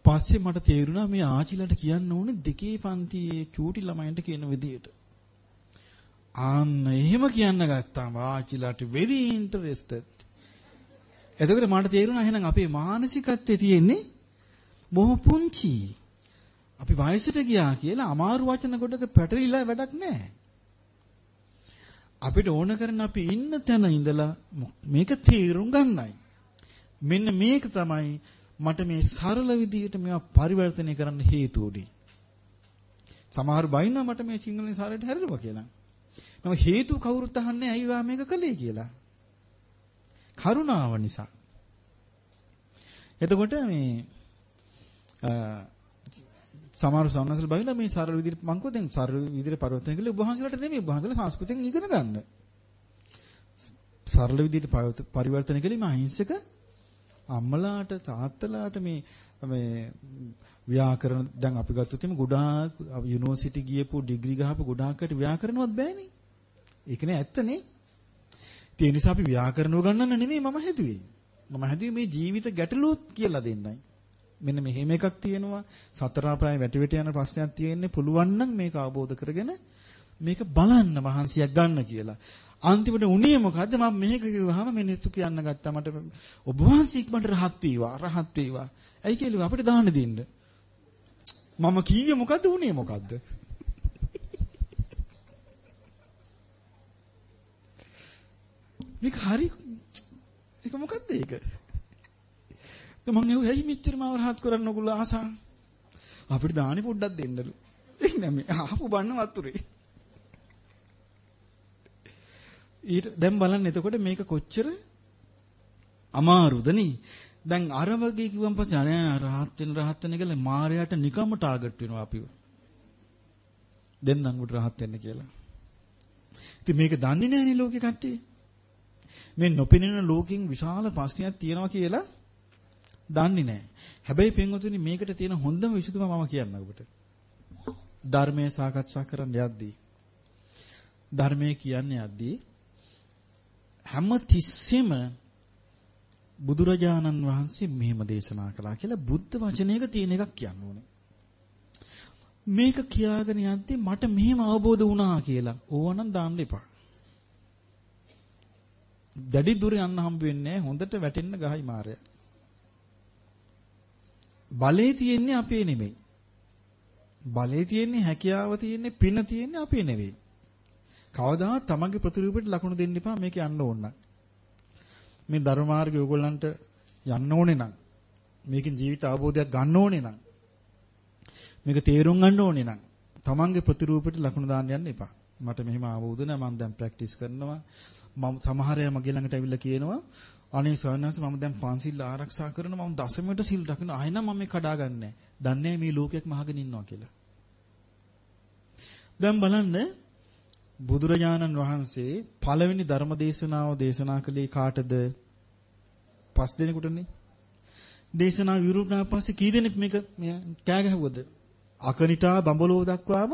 A: පස්සේ මට තේරුණා මේ ආච්චිලට කියන්න ඕනේ දෙකේ පන්තියේ චූටි ළමයින්ට කියන විදියට. ආන්න එහෙම කියන්න ගත්තාම ආච්චිලට very interested. එතකොට මට තේරුණා එහෙනම් අපේ මානසිකත්වයේ තියෙන්නේ බොහොම පුංචි. අපි වයසට ගියා කියලා අමාරු වචන ගොඩක පැටලිලා වැඩක් නැහැ. අපිට ඕන කරන අපි ඉන්න තැන ඉඳලා මේක තේරුම් ගන්නයි. මෙන්න මේක තමයි මට මේ සරල විදිහට මේවා පරිවර්තනය කරන්න හේතු උනේ. සමහර බයින්නා මට මේ සිංහලෙන් සාරයට හැරෙනවා කියලා. මම හේතු කවුරුත් අහන්නේ ඇයි වා මේක කළේ කියලා. කරුණාව නිසා. එතකොට මේ සමහර සවන්නසල බහිලා මේ සරල විදිහට මං කෝ දැන් සරල විදිහට පරිවර්තන කළේ ඔබ වහන්සේලාට නෙමෙයි ඔබ වහන්සේලා සංස්කෘතියෙන් ඉගෙන ගන්න. සරල විදිහට පරිවර්තන කළේ මා අහිංසක අම්මලාට තාත්තලාට මේ මේ ව්‍යාකරණ දැන් අපි ගත්තොත් එimhe ගොඩාක් යුනිවර්සිටි ගියපු ඩිග්‍රී ගහපු ගොඩාක්කට ව්‍යාකරණවත් බෑනේ. ඒකනේ ඇත්තනේ. ඒ නිසා අපි ව්‍යාකරණ උගන්නන්න නෙමෙයි මම හැදුවේ. මම හැදුවේ මේ ජීවිත ගැටලුවත් කියලා දෙන්නයි. මෙන්න මෙහෙම එකක් තියෙනවා. සතර අපාය වැටි වැටි යන ප්‍රශ්නයක් තියෙන්නේ පුළුවන් නම් මේක අවබෝධ කරගෙන මේක බලන්න මහන්සියක් ගන්න කියලා. අන්තිමට උනේ මොකද්ද මම මේක කිව්වහම මිනිස්සු කියන්න ගත්තා මට ඔබ වහන්සේ ඉක්මනට රහත් වේවා රහත් වේවා. ඇයි කියලා අපිට දාන්න දෙන්න. මම කීවේ මොකද්ද උනේ මොකද්ද? මේක හරි ඒක මොකද්ද ඒක? මම නෙවෙයි ඇයි මෙච්චර මාව රහත් කරන්න ඔයගොල්ලෝ ආසා? අපිට දානි පොඩ්ඩක් දෙන්නලු. ඒක නෑ මේ ආපු බන්න වතුරේ. ඊට දැන් බලන්න එතකොට මේක කොච්චර අමාරුද නේ? දැන් අර වගේ කිව්වන් පස්සේ අනේ රහත් වෙන රහත් වෙන කියලා මායයට නිකම්ම ටාගට් වෙනවා අපිව. දෙන්නම් උඩ රහත් වෙන්න කියලා. ඉතින් මේක දන්නේ නැහැනේ ලෝකේ කට්ටිය. මේ නොපෙනෙන ලෝකෙන් විශාල ප්‍රශ්නයක් තියෙනවා කියලා දන්නේ නැහැ. හැබැයි පින්වතුනි මේකට තියෙන හොඳම විසඳුම මම කියන්නම් ඔබට. ධර්මයේ සාකච්ඡා කරන්න යද්දී ධර්මයේ කියන්නේ යද්දී හැම තිස්සෙම බුදුරජාණන් වහන්සේ මෙහෙම දේශනා කළා කියලා බුද්ධ වචනයක තියෙන එකක් කියන්න ඕනේ. මේක කියාගෙන යද්දී මට මෙහෙම අවබෝධ වුණා කියලා ඕවනම් දාන්න එපා. දැඩි දුර යන්න හම්බ වෙන්නේ හොඳට වැටෙන්න ගහයි මාරය. බලේ තියෙන්නේ අපේ නෙමෙයි. බලේ තියෙන්නේ හැකියාව තියෙන්නේ පින තියෙන්නේ අපේ නෙවෙයි. කවදාවත් තමන්ගේ ප්‍රතිරූපයට ලකුණු දෙන්න එපා මේක යන්න ඕන නම්. මේ ධර්ම මාර්ගය ඕගොල්ලන්ට යන්න ඕනේ නම් මේකෙන් ජීවිත අවබෝධයක් ගන්න ඕනේ නම් මේක තේරුම් ගන්න ඕනේ නම් තමන්ගේ ප්‍රතිරූපයට ලකුණු දාන්න යන්න එපා. මට මෙහෙම ආවෝද නැහැ මම දැන් ප්‍රැක්ටිස් කරනවා. මම සමහර අය මගේ ළඟට ඇවිල්ලා කියනවා අනේ ස්වාමීන් මම දැන් පන්සිල් ආරක්ෂා කරනවා මම දසමයට සිල් රකින්න ආයෙනම් මම මේ කඩාගන්නේ දන්නේ මේ ලෝකයක් මහගෙන ඉන්නවා කියලා. දැන් බලන්න බුදුරජාණන් වහන්සේ පළවෙනි ධර්ම දේශනාව දේශනා කළේ කාටද? පස් දෙනෙකුටනේ. දේශනා විරුණා පස්සේ කී දෙනෙක් මේක කෑ ගැහුවද? අකනිටා බඹලෝ දක්වාම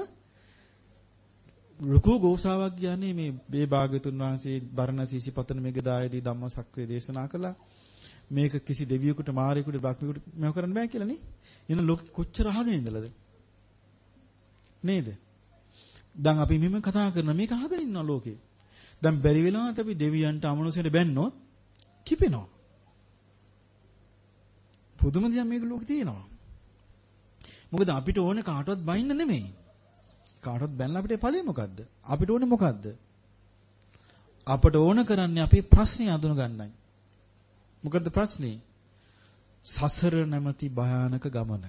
A: ලুকু ගෝසාවක් කියන්නේ මේ මේ භාග්‍යතුන් වහන්සේ බරණ සීසිපතන මෙගදායේදී ධම්මසක්‍රේ දේශනා කළා. මේක කිසි දෙවියෙකුට මාරයෙකුට බ්‍රහ්මියෙකුට මේව කරන්න බෑ කියලා නේ. එන ලෝක කොච්චර අහගෙන ඉඳලාද? නේද? දැන් අපි මෙහෙම කතා කරන මේක අහගෙන ඉන්නවා ලෝකේ. දැන් බැරි වෙලාවට අපි දෙවියන්ට අමනුෂ්‍යයට බැන්නොත් කිපෙනවා. පුදුම දෙයක් මේක ලෝකේ තියෙනවා. මොකද අපිට ඕනේ කාටවත් බයින්න නෙමෙයි. කාටවත් බැලලා අපිට ඵලෙ මොකද්ද? අපිට ඕනේ මොකද්ද? අපට ඕන කරන්නේ අපේ ප්‍රශ්නේ අඳුන ගන්නයි. මොකද්ද ප්‍රශ්නේ? සසර නැමැති භයානක ගමන.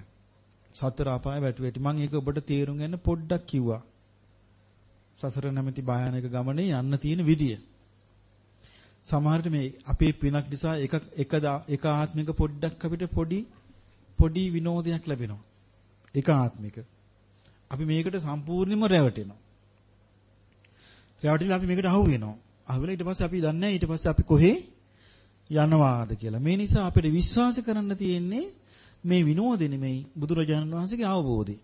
A: සතර අපාය වැටි වැටි මම ඒක ඔබට තේරුම් ගන්න පොඩ්ඩක් කිව්වා. සසර නැමැති භයානක ගමනේ යන්න තියෙන විදිය. සමහරට මේ අපේ පිනක් නිසා එක එක එක ආත්මික පොඩ්ඩක් අපිට පොඩි පොඩි විනෝදයක් ලැබෙනවා. එක ආත්මික. අපි මේකට සම්පූර්ණයෙන්ම රැවටෙනවා. රැවටිලා අපි මේකට අහු වෙනවා. අහුවෙලා ඊට පස්සේ අපි දන්නේ ඊට පස්සේ අපි කොහේ යනවාද කියලා. මේ නිසා අපිට විශ්වාස කරන්න තියෙන්නේ මේ විනෝදෙ නෙමෙයි බුදුරජාණන් වහන්සේගේ අවබෝධය.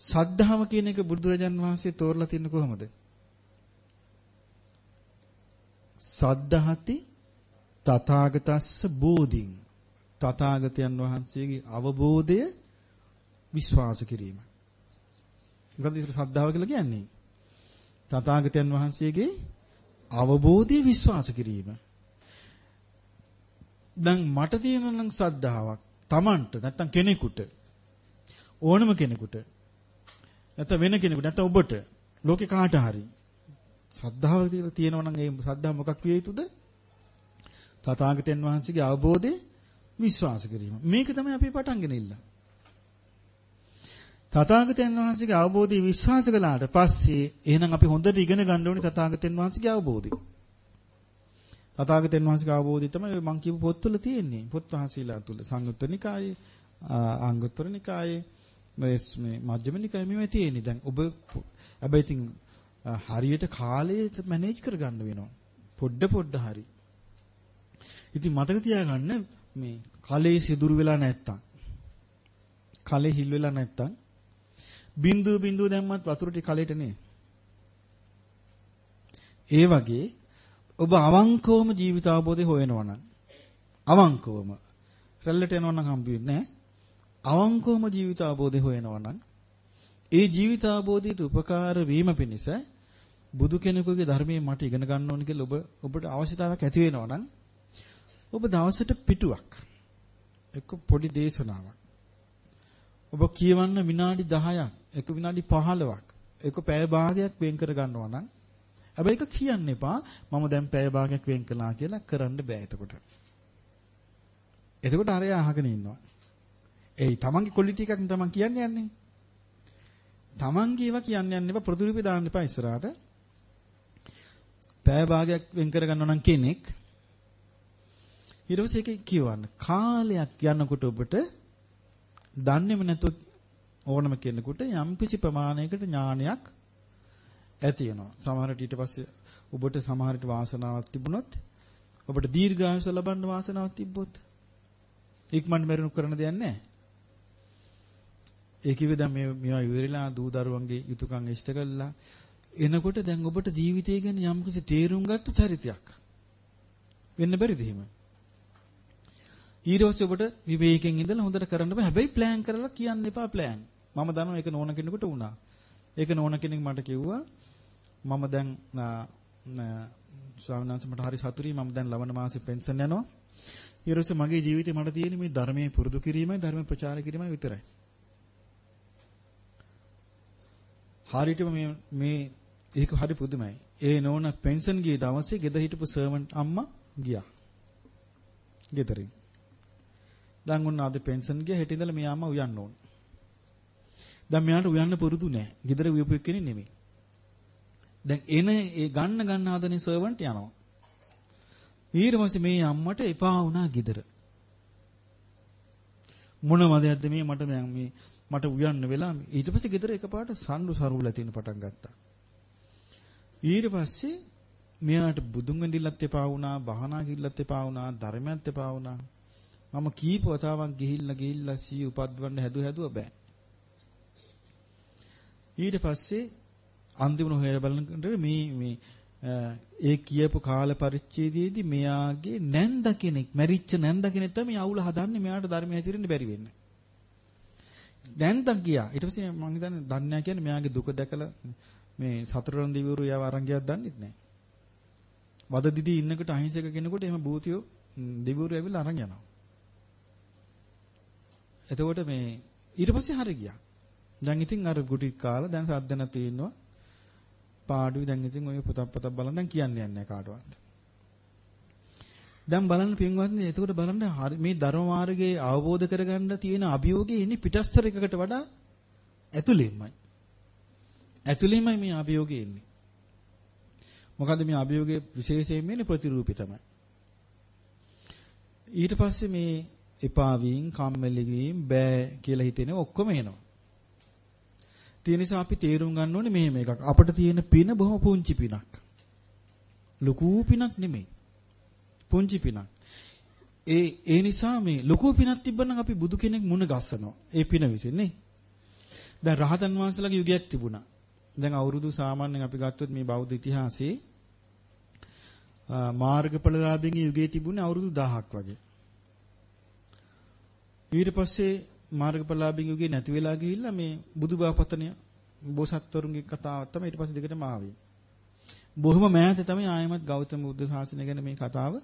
A: සද්ධාව කියන එක බුදුරජාණන් වහන්සේ තෝරලා තින්නේ කොහොමද? සද්ධාති තථාගතස්ස බෝධින් තථාගතයන් වහන්සේගේ අවබෝධය විශ්වාස කිරීම. මොකද ඒක ශ්‍රද්ධාව කියලා කියන්නේ? තථාගතයන් වහන්සේගේ අවබෝධය විශ්වාස කිරීම. දැන් මට තියෙන නම් ශ්‍රද්ධාවක් Tamanට නැත්තම් කෙනෙකුට ඕනම කෙනෙකුට නැත්නම් වෙන කෙනෙකුට නැත්නම් ඔබට ලෝකේ කාට හරි ශ්‍රද්ධාව කියලා තියෙනවා නම් ඒ ශ්‍රද්ධාව මොකක් විය යුතුද? තථාගතයන් වහන්සේගේ අවබෝධය විශ්වාස කිරීම. මේක තමයි අපි පටන් ගෙන ඉල්ලන්නේ. තථාගතයන් වහන්සේගේ අවබෝධය විශ්වාස කළාට පස්සේ එහෙනම් අපි හොඳට ඉගෙන ගන්න ඕනේ තථාගතයන් වහන්සේගේ අවබෝධය. තථාගතයන් වහන්සේගේ අවබෝධය තමයි මම කියපු පොත්වල තියෙන්නේ. පොත් වහන්සේලා තුල සංයුත්ත නිකායේ, අංගුත්තර නිකායේ, මේ මේ මජ්ක්‍ධිම නිකායේ මේවා තියෙන්නේ. දැන් ඔබ හැබැයි ඉතින් හරියට කාලයට මැනේජ් කරගන්න වෙනවා. පොඩ පොඩ හරි. ඉතින් මතක තියාගන්න මේ කලේ සිදුරු වෙලා නැත්තම් කලේ හිල් වෙලා නැත්තම් බින්දුව බින්දුව දැම්මත් වතුර ටික කලෙට නේ. ඒ වගේ ඔබ අවංකවම ජීවිත අවබෝධය හොයනවා නම් අවංකවම රැල්ලට යනවා නම් හම්බ වෙන්නේ අවංකවම ජීවිත අවබෝධය හොයනවා නම් ඒ ජීවිත අවබෝධයට උපකාර වීම පිණිස බුදු කෙනෙකුගේ ධර්මයේ මට ඉගෙන ගන්න ඕන කියලා ඔබ ඔබට අවශ්‍යතාවයක් ඇති වෙනවා නම් ඔබ දවසට පිටුවක් එක්ක පොඩි දේශනාවක් ඔබ කියවන්න විනාඩි 10ක් එක විනාඩි 15ක් එක පැය භාගයක් වෙන් කර ගන්නවා නම් හැබැයි ඒක කියන්න එපා මම දැන් පැය භාගයක් වෙන් කළා කියලා කරන්න බෑ එතකොට. එතකොට අරය අහගෙන ඉන්නවා. ඒයි තමන්ගේ ක්වොලිටි එකක් තමන් කියන්නේ යන්නේ. තමන්ගේ ඒවා කියන්න යන්න එපා ප්‍රතිරූපේ දාන්න එපා ඉස්සරහට. පැය භාගයක් වෙන් කර ගන්නවා නම් කෙනෙක් ඊට පස්සේ ඒක කියවන්න. කාලයක් යනකොට ඔබට දන්නේම නැතුව ඕනම කෙනෙකුට යම්කිසි ප්‍රමාණයකට ඥානයක් ඇති වෙනවා. සමහරට ඊට පස්සේ ඔබට සමහරට වාසනාවක් තිබුණොත් ඔබට දීර්ඝායුෂ ලබන්න වාසනාවක් තිබ්බොත් ඉක්මන් මරණු කරන දෙයක් නැහැ. ඒ කිව්වේ දැන් මේ මේවා ඉවරලා දූ දරුවන්ගේ යුතුයකම් ඉෂ්ට කළා. එනකොට දැන් ඔබට ජීවිතය ගැන යම්කිසි තේරුම් ගත්ත චරිතයක් වෙන්න බැරිද එහෙම? ඊට පස්සේ ඔබට විවේකයෙන් ඉඳලා හොඳට කරන්න බෑ. හැබැයි ප්ලෑන් කරලා කියන්න එපා ප්ලෑන්. මම දන්නවා ඒක නෝන කෙනෙකුට වුණා. ඒක නෝන කෙනෙක් මට කිව්වා මම දැන් ස්වාමීන් වහන්සේ මට හරි සතුටුයි මම දැන් ලබන මාසේ පෙන්ෂන් යනවා. ඊට මගේ ජීවිතේ මට තියෙන මේ ධර්මයේ පුරුදු කිරීමයි ධර්ම ප්‍රචාර කිරීමයි විතරයි. හරියටම මේ මේ ඒක හරි පුදුමයි. ඒ නෝන පෙන්ෂන් ගිය දවසේ ගෙදර හිටපු සර්වන්ට් අම්මා ගියා. ගෙදරින්. දැන් උන්න අද පෙන්ෂන් ගියා හෙට ඉඳලා මේ අම්මා උයන්න ඕන. දැන් මෙයාට උයන්න පුරුදු නෑ. ගෙදර උයපු කෙනෙක් නෙමෙයි. දැන් එන ඒ ගන්න ගන්න ආදනේ සර්වන්ට් යනවා. ඊට පස්සේ මේ අම්මට එපා වුණා ගෙදර. මොන වදයක්ද මේ මට දැන් මේ මට උයන්න වෙලා ඊට පස්සේ ගෙදර එකපාරට සම්ඩු සරුවලා තියෙන පටන් ගත්තා. ඊට පස්සේ මෙයාට බුදුන් වෙඳිල්ලත් එපා වුණා, බහනා කිල්ලත් එපා වුණා, ධර්මයත් එපා වුණා. මම කීප වතාවක් ගිහිල්ලා ගිහිල්ලා සී උපද්වන්න හැදුව හැදුව බෑ. ඊට පස්සේ අන්තිමන හොයලා බලනකොට මේ මේ ඒ කියපු කාල පරිච්ඡේදයේදී මෙයාගේ නැන්ද කෙනෙක් මැරිච්ච නැන්ද කෙනෙක් තමයි අවුල හදන්නේ මෙයාට ධර්මය හැසිරෙන්න බැරි වෙන්නේ. නැන්ද ගියා. ඊට පස්සේ මම හිතන්නේ දන්නේ නැහැ කියන්නේ මෙයාගේ දුක දැකලා මේ සතරන් දිවිවරු යව අරන් ගියත් දන්නෙත් නැහැ. වද දිදී ඉන්නකොට අහිංසක කෙනෙකුට එහෙම භූතියෝ දිවිවරු ඇවිල්ලා අරන් යනවා. එතකොට මේ ඊට පස්සේ හරි ගියා. දැන් ඉතින් අර ගුටි කාලා දැන් සද්ද නැති ඉන්නවා. පාඩුවේ දැන් ඉතින් ඔය පොතක් පොතක් බලන් දැන් කියන්නේ නැහැ කාටවත්. දැන් බලන්න පින්වත්නි එතකොට බලන්න මේ ධර්ම මාර්ගයේ අවබෝධ කරගන්න තියෙන අභියෝගය ඉන්නේ පිටස්තර එකකට වඩා ඇතුළෙන්මයි. ඇතුළෙන්මයි මේ අභියෝගය ඉන්නේ. මොකද මේ අභියෝගයේ විශේෂයෙන්ම ඉන්නේ ප්‍රතිරූපී තමයි. ඊට පස්සේ මේ එපා වීම, කම්මැලි වීම, බෑ කියලා හිතෙන ඔක්කොම එනවා. ඒ නිසා අපි තේරුම් ගන්න ඕනේ මෙහෙම එකක්. අපිට තියෙන පින බොහොම පුංචි පිනක්. ලොකු පිනක් නෙමෙයි. පුංචි පිනක්. ඒ ඒ නිසා මේ ලොකු පිනක් තිබ්බනම් අපි බුදු කෙනෙක් මුණ ගස්සනවා. ඒ පින විසින් නේ. දැන් රහතන් වහන්සේලාගේ යුගයක් තිබුණා. දැන් අවුරුදු සාමාන්‍යයෙන් අපි ගත්තොත් මේ බෞද්ධ ඉතිහාසයේ මාර්ගඵලලාභින්ගේ යුගයේ තිබුණේ අවුරුදු 1000ක් වගේ. ඊට පස්සේ මාර්ගඵලලාභින් යුගේ නැති වෙලා ගිහිල්ලා මේ බුදුබව පතන බෝසත්වරුන්ගේ කතාව තමයි ඊට පස්සේ දෙකටම ආවේ. බොහොම මෑත තමයි ආයමත් ගෞතම බුද්ධ ශාසනය ගැන මේ කතාව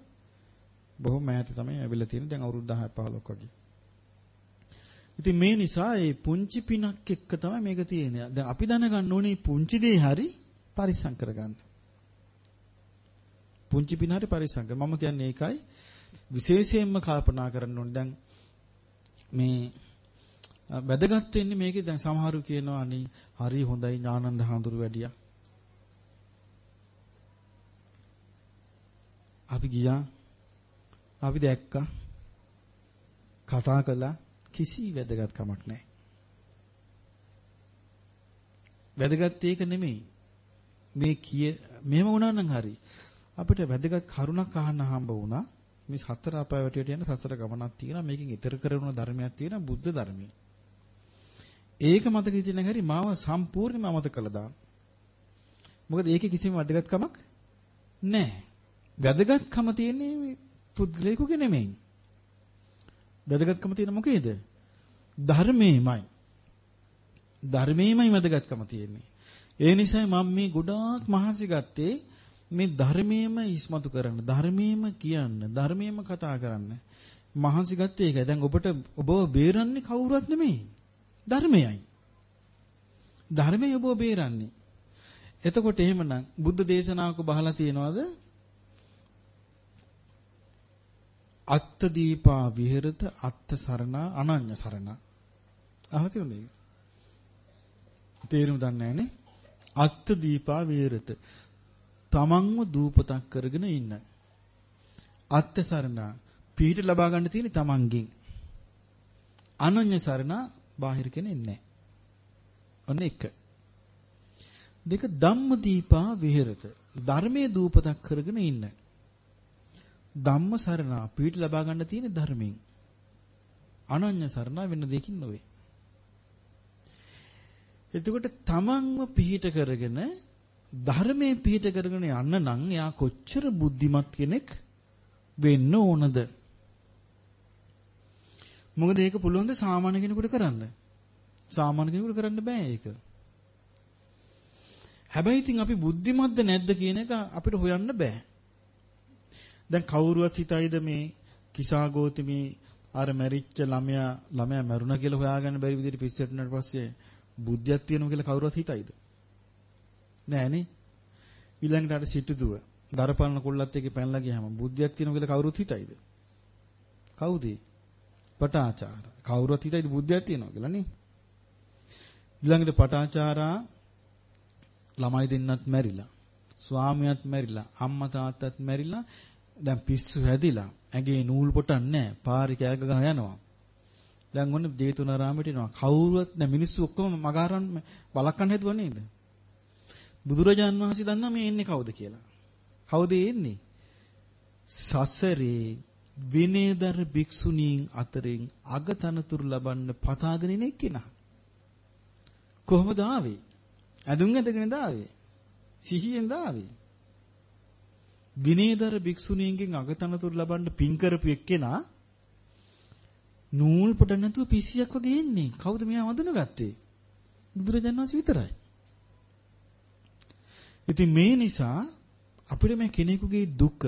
A: බොහොම මෑත තමයි ඇවිල්ලා තියෙන්නේ. දැන් අවුරුදු 10 15ක් වගේ. ඉතින් මේ නිසා මේ පුංචි පිනක් එක්ක තමයි මේක තියෙන්නේ. දැන් අපි දැනගන්න ඕනේ පුංචි දේ හරි පරිස්සම් කරගන්න. පුංචි පින හරි පරිස්සම් කර. මම කියන්නේ ඒකයි විශේෂයෙන්ම කල්පනා කරන්න ඕනේ. දැන් මේ වැදගත් වෙන්නේ මේකේ දැන් සමහරු කියනවා අනේ හරි හොඳයි ඥානන්ද හඳුරු වැඩියා. අපි ගියා. අපි දැක්කා. කතා කළා කිසි වැදගත්කමක් නැහැ. වැදගත් ඒක නෙමෙයි. මේ කිය මෙහෙම වුණා නම් හරි. අපිට වැදගත් කරුණක් අහන්න හම්බ වුණා. මේ සතර අපාය වටියට යන සසර ගමනක් තියෙනවා. මේකෙන් ඊතර කරන ධර්මයක් තියෙනවා බුද්ධ ධර්මය. ඒක මතක හිටින්න හැරි මාව සම්පූර්ණයෙන්ම අමතක කළා දාන්න. මොකද ඒකේ කිසිම වැදගත්කමක් නැහැ. වැදගත්කම තියෙන්නේ මේ පුද්ගලයෙකුගේ නෙමෙයි. වැදගත්කම තියෙන මොකේද? ධර්මේමයි. ධර්මේමයි වැදගත්කම තියෙන්නේ. ඒ නිසා මම මේ ගොඩාක් මහන්සි ගත්තේ මේ ධර්මයේම ඉස්මතු කරන්න, ධර්මයේම කියන්න, ධර්මයේම කතා කරන්න. මහන්සි ගත්තේ ඒකයි. දැන් ඔබට ඔබව බේරන්නේ කවුරුවත් නෙමෙයි. ධර්මයයි. ධර්මය ඔබව බේරන්නේ. එතකොට එහෙමනම් බුද්ධ දේශනාවක බහලා තියෙනවද? අත්ත දීපා විහෙරත අත්ත සරණා අනඤ්‍ය සරණා. අහලා තියෙනවද ඒක? තේරුම් දන්නේ නැහනේ. අත්ත දීපා විහෙරත තමන්ව දූපතක් කරගෙන ඉන්න. අත්ත සරණා පිහිට ලබා ගන්න තියෙන තමන්ගෙන්. අනඤ්‍ය සරණා බාහිර කෙනෙක් නැහැ. ඔන්න එක. දෙක ධම්මදීපා විහෙරත ධර්මයේ දූපතක් කරගෙන ඉන්න. ධම්ම සරණා පිට ලබා ගන්න තියෙන ධර්මයෙන්. අනන්‍ය සරණා වෙන දෙකින් නොවේ. එතකොට තමන්ව පිහිට කරගෙන ධර්මයේ පිහිට කරගෙන යන්න නම් එයා කොච්චර බුද්ධිමත් කෙනෙක් වෙන්න ඕනද? මොකද ඒක පුළුවන් ද සාමාන්‍ය කෙනෙකුට කරන්න? සාමාන්‍ය කෙනෙකුට කරන්න බෑ ඒක. හැබැයි ඉතින් අපි බුද්ධිමත්ද නැද්ද කියන එක අපිට හොයන්න බෑ. දැන් කවුරුවත් හිතයිද මේ කිසා ගෝතමී අර මැරිච්ච ළමයා ළමයා මැරුණා කියලා හොයාගන්න බැරි විදිහට පිස්සෙටුනට පස්සේ බුද්ධියක් තියෙනවා කියලා කවුරුවත් හිතයිද? නෑනේ. ඊළඟට අර සිටුදුව දරපලන කොල්ලත් එක්ක පැනලා ගියාම බුද්ධියක් තියෙනවා කියලා කවුරුත් හිතයිද? කවුද? පටාචාර. කවුරුත් හිතයිද බුද්ධියක් තියෙනවා කියලා නේ? ඊළඟට පටාචාරා ළමයි දෙන්නත් මැරිලා. ස්වාමියාත් මැරිලා. අම්මා තාත්තත් මැරිලා. දැන් පිස්සු හැදිලා. ඇඟේ නූල් පොටක් නැහැ. පාරේ කෑග ගහ යනවා. දැන් ඔන්න ජේතුනාරාමයට එනවා. කවුරුවත් නැ මිනිස්සු ඔක්කොම මගහරන් බලකන්න හැදුවා නේද? බුදුරජාන් වහන්සේ දන්නා මේ එන්නේ කවුද කියලා. කවුද එන්නේ? සසරේ විනේදර භික්ෂුණීන් අතරින් අගතනතුරු ලබන්න පතාගෙන ඉන්න එක්කෙනා. කොහොමද ආවේ? ඇඳුම් ඇඳගෙන දාවේ. සිහියෙන් දාවේ. විනේදර භික්ෂුණීන්ගෙන් අගතනතුරු ලබන්න පින් කරපු එක්කෙනා නූල් පොට නැතුව පිසියක් වගේ එන්නේ. කවුද මෙයා වඳුනගත්තේ? බුදුරජාණන් වහන්සේ විතරයි. ඉතින් මේ නිසා අපිට මේ කෙනෙකුගේ දුක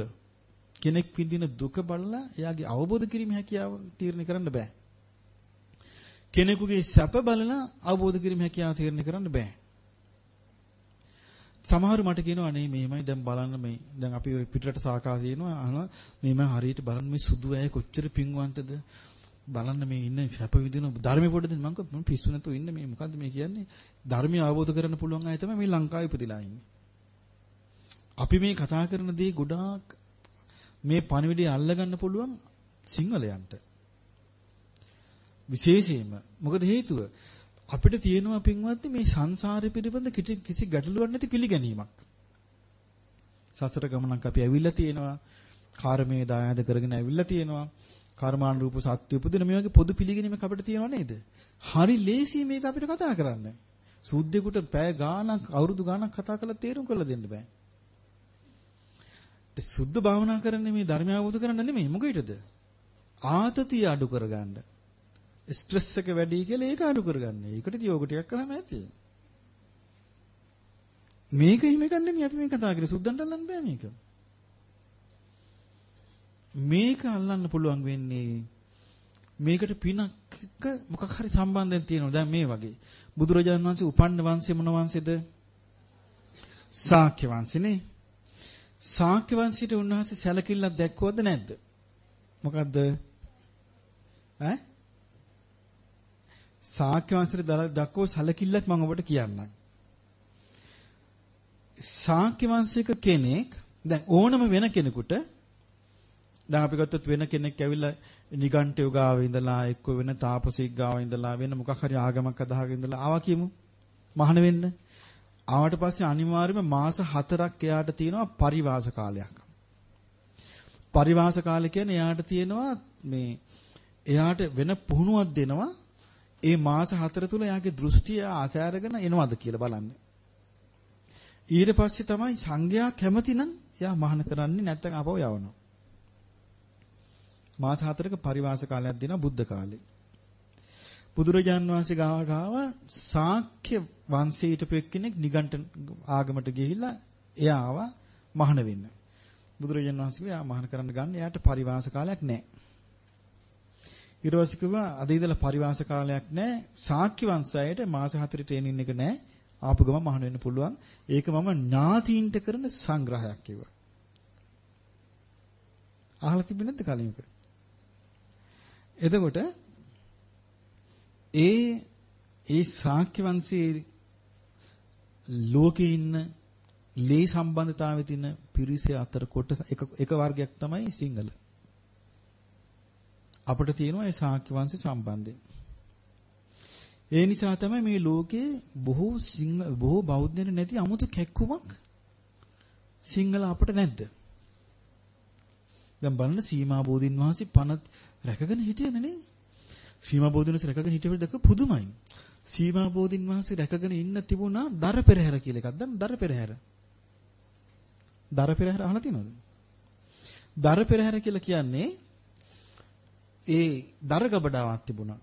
A: කෙනෙක් විඳින දුක බලලා එයාගේ අවබෝධ කිරීම හැකියාව තීරණය කරන්න බෑ. කෙනෙකුගේ සැප බලලා අවබෝධ කිරීම හැකියාව තීරණය කරන්න බෑ. සමහර මට කියනවා අනේ මේමයි දැන් බලන්න මේ දැන් අපි ওই පිටරට සාකා තියෙනවා. අහනවා මේම හරියට බලන්න මේ සුදු ඇය කොච්චර පිංවන්තද? බලන්න මේ ඉන්න සැප විදින ධර්මයේ පොඩ දෙන්න මම මම පිස්සු නැතුව ඉන්න. මේ මොකද්ද මේ කියන්නේ? ධර්මය අවබෝධ කරගන්න පුළුවන් අය තමයි මේ ලංකාවේ ඉපදිලා ඉන්නේ. අපි මේ කතා කරන දේ ගොඩාක් මේ පණිවිඩය අල්ලගන්න පුළුවන් සිංහලයන්ට විශේෂයෙන්ම මොකද හේතුව අපිට තියෙනවා පින්වත්නි මේ සංසාරේ පිළිබඳ කිසි ගැටලුවක් නැති පිළිගැනීමක්. සසර ගමනක් අපි ඇවිල්ලා තියෙනවා. කර්මයේ දායාද කරගෙන ඇවිල්ලා තියෙනවා. කර්මානුරූප සත්‍ය උපදින මේ වගේ පොදු පිළිගැනීමක් අපිට තියෙනව නේද? හරි ලේසි මේක අපිට කතා කරන්න. සුද්ධෙකුට පැය ගාණක් අවුරුදු ගාණක් කතා කරලා තේරුම් කරලා දෙන්න බෑ. සුද්ධ භාවනා කරන්නේ මේ ධර්මය අවබෝධ කරගන්න නෙමෙයි මොකේද? ආතතිය අඩු කරගන්න. ස්ට්‍රෙස් එක වැඩි කියලා ඒක අඩු කරගන්න. ඒකට යෝග ටිකක් කරාම ඇති. මේක හිම එකක් නෙමෙයි අපි මේ කතා කරේ සුද්දන්ට අල්ලන්න බෑ මේක. මේක අල්ලන්න පුළුවන් වෙන්නේ මේකට පිනක් මොකක් හරි සම්බන්ධයක් තියෙනවා. දැන් මේ වගේ. බුදුරජාණන් වහන්සේ උපන්න වංශය මොන වංශෙද? ශාක්‍ය වංශනේ. ශාක්‍ය වංශයට උන්වහන්සේ සැලකිල්ලක් දැක්වුවද නැද්ද? මොකද්ද? ඈ ශාක්‍ය වංශයට දක්වෝ සැලකිල්ලක් මම ඔබට කියන්නම්. ශාක්‍ය වංශික කෙනෙක් දැන් ඕනම වෙන කෙනෙකුට දැන් අපි ගත්තොත් වෙන කෙනෙක් ඇවිල්ලා නිගණ්ඨයෝ ගාව ඉඳලා එක්ක වෙන තාපසෙක් ගාව ඉඳලා වෙන මොකක් හරි ආගමක් අදහගෙන ඉඳලා ආවා කියමු. මහාන වෙන්න. ආවට පස්සේ අනිවාර්යයෙන්ම මාස 4ක් එයාට තියෙනවා පරිවාස කාලයක්. පරිවාස කාලය කියන්නේ එයාට තියෙනවා මේ එයාට වෙන පුහුණුවක් දෙනවා ඒ මාස 4 තුල එයාගේ දෘෂ්ටිය ආතෑරගෙන එනවද කියලා බලන්න. ඊට පස්සේ තමයි සංඝයා කැමති නම් එයා මහාන කරන්නේ නැත්නම් ආපහු යවනවා. මාස 4ක පරිවාස කාලයක් දෙනවා බුද්ධ කාලේ. බුදුරජාන් වහන්සේ ගාවට ආව සාක්‍ය වංශයේ හිටපු එක්කෙනෙක් නිගණ්ඨ ආගමට ගිහිල්ලා එයා ආවා මහාන වෙන්න. බුදුරජාන් වහන්සේ කිව්වා මහාන කරන්න ගන්න එයාට පරිවාස කාලයක් නැහැ. ඊට පස්සේ කිව්වා අද ඉඳලා පරිවාස කාලයක් නැහැ. සාක්‍ය වංශයට මාස 4 ට්‍රේනින් එක නැහැ. ආපු ගම මහාන වෙන්න පුළුවන්. ඒක මම ඥාතීන්ට කරන සංග්‍රහයක් කිව්වා. අහලා තිබුණේ නැද්ද කලින්ක? එතකොට ඒ ඒ ශාක්‍ය වංශයේ ලෝකේ ඉන්න ලේ සම්බන්ධතාවයේ තියෙන පිරිසේ අතර කොටස එක එක වර්ගයක් තමයි සිංහල. අපිට තියෙනවා ඒ ශාක්‍ය වංශ සම්බන්ධය. ඒ නිසා තමයි මේ ලෝකේ බොහෝ සිංහ බොහෝ බෞද්ධයන් නැති 아무තු කැක්කුමක් සිංහල අපිට නැද්ද? දැන් බලන්න සීමා බෝධින් වහන්සේ පනත් රැකගෙන හිටියනේ නේ. සීමා බෝධින් වහන්සේ රැකගෙන හිටියවට දැක පුදුමයි. සීමා බෝධින් වහන්සේ රැකගෙන ඉන්න තිබුණා දර පෙරහැර කියලා එකක්. දැන් දර පෙරහැර. දර පෙරහැර අහලා තියෙනවද? දර පෙරහැර කියලා කියන්නේ ඒ දර ගබඩාවක් තිබුණා.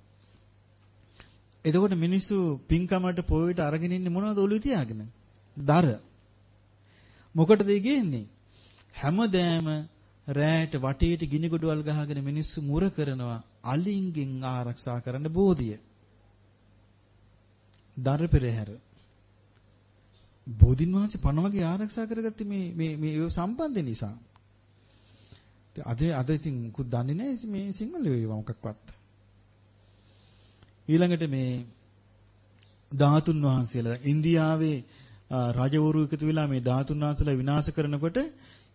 A: එතකොට මිනිස්සු පින්කමට පොයට අරගෙන ඉන්නේ මොනවද ඔළුවේ තියාගෙන? දර. මොකටද ඒ ගේන්නේ? හැමදෑම රෑට වටේට ගිනි ගොඩවල් ගහගෙන මිනිස්සු මුර කරනවා අලින්ගෙන් ආරක්ෂා කරන්න බෝධිය. දර පෙරහැර. බෝධින් වහන්සේ පණ වගේ ආරක්ෂා කරගත්තේ මේ මේ මේ සම්බන්ධ නිසා. අද අද ඉතින් මුකුත් දන්නේ නැහැ මේ සිංහල වේවා මොකක්වත්. ඊළඟට මේ ධාතුන් වහන්සේලා ඉන්දියාවේ රජවරු එකතු වෙලා මේ ධාතුන් වහන්සේලා විනාශ කරනකොට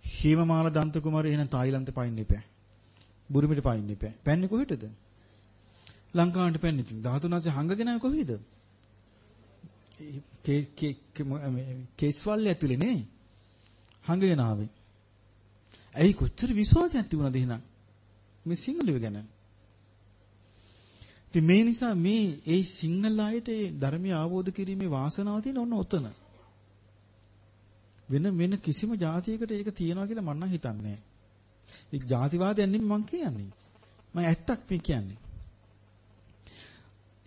A: හේමමාල දන්ත කුමාරය එහෙනම් තායිලන්තේ පයින්න එපා. බුරුමිට පයින්න එපා. පැන්නේ කොහෙටද? ලංකාවට පැන්නේ ඉතින් 1300 හංගගෙන ආවේ කොහෙද? කේ කේ කේස්වල් ඇතුලේ නේ. හංගගෙන ආවේ. ඇයි කොච්චර විශ්වාසයක් තිබුණාද එහෙනම්? මේ සිංහලව ගැන. ඉතින් මේ නිසා මේ ඒ සිංහල අයට ඒ ධර්මය අවබෝධ කිරීමේ වාසනාව තියෙන ඔන්න ඔතන. වෙන වෙන කිසිම જાතියකට ඒක තියනවා කියලා මම නම් හිතන්නේ නැහැ. ඒ ಜಾතිවාදයක් නෙමෙයි මම කියන්නේ. මම ඇත්තක් මේ කියන්නේ.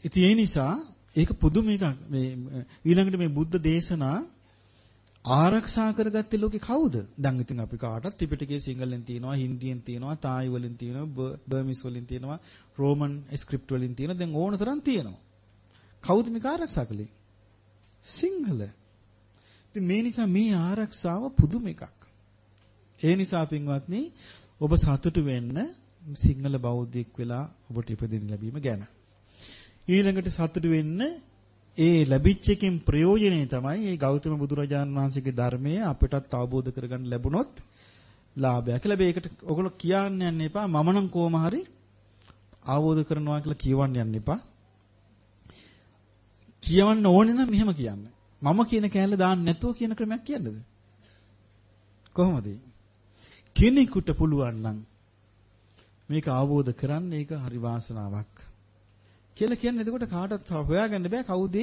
A: ඉතින් ඒ නිසා ඒක පුදුම එකක් මේ ඊළඟට මේ බුද්ධ දේශනා ආරක්ෂා කරගත්තේ ලෝකේ කවුද? දැන් ඉතින් අපි කාටත් ත්‍රිපිටකයේ සිංහලෙන් තියෙනවා, හින්දියෙන් තියෙනවා, තායි වලින් තියෙනවා, බර්මිස් වලින් තියෙනවා, රෝමන් ස්ක්‍රිප්ට් වලින් තියෙනවා. දැන් ඕන තරම් තියෙනවා. කවුද මේක ආරක්ෂා කළේ? සිංහල. ඉතින් මේ නිසා මේ ආරක්ෂාව පුදුම එකක්. ඒ නිසා පින්වත්නි ඔබ සතුටු වෙන්න සිංහල බෞද්ධයෙක් වෙලා ඔබට ඉපදෙන්න ලැබීම ගැන. ඊළඟට සතුටු වෙන්න ඒ ලැබිච්ච එකෙන් ප්‍රයෝජනෙ තමයි මේ ගෞතම බුදුරජාන් වහන්සේගේ ධර්මය අපිටත් අවබෝධ කරගන්න ලැබුණොත් ලාභයක්. කියලා මේකට ඔයගොල්ලෝ කියන්න යන්න එපා. මම නම් කොහොම හරි අවබෝධ කරනවා කියලා කියවන්න යන්න එපා. කියවන්න ඕනේ නම් මෙහෙම කියන්න. මම කියන කෑල්ල දාන්න නැතුව කියන ක්‍රමයක් කියන්නද? කොහොමද? කෙනෙකුට පුළුවන් නම් මේක අවබෝධ කරන්න ඒක හරි වාසනාවක්. කියලා කියන්නේ එතකොට කාටවත් හොයාගන්න බෑ කවුද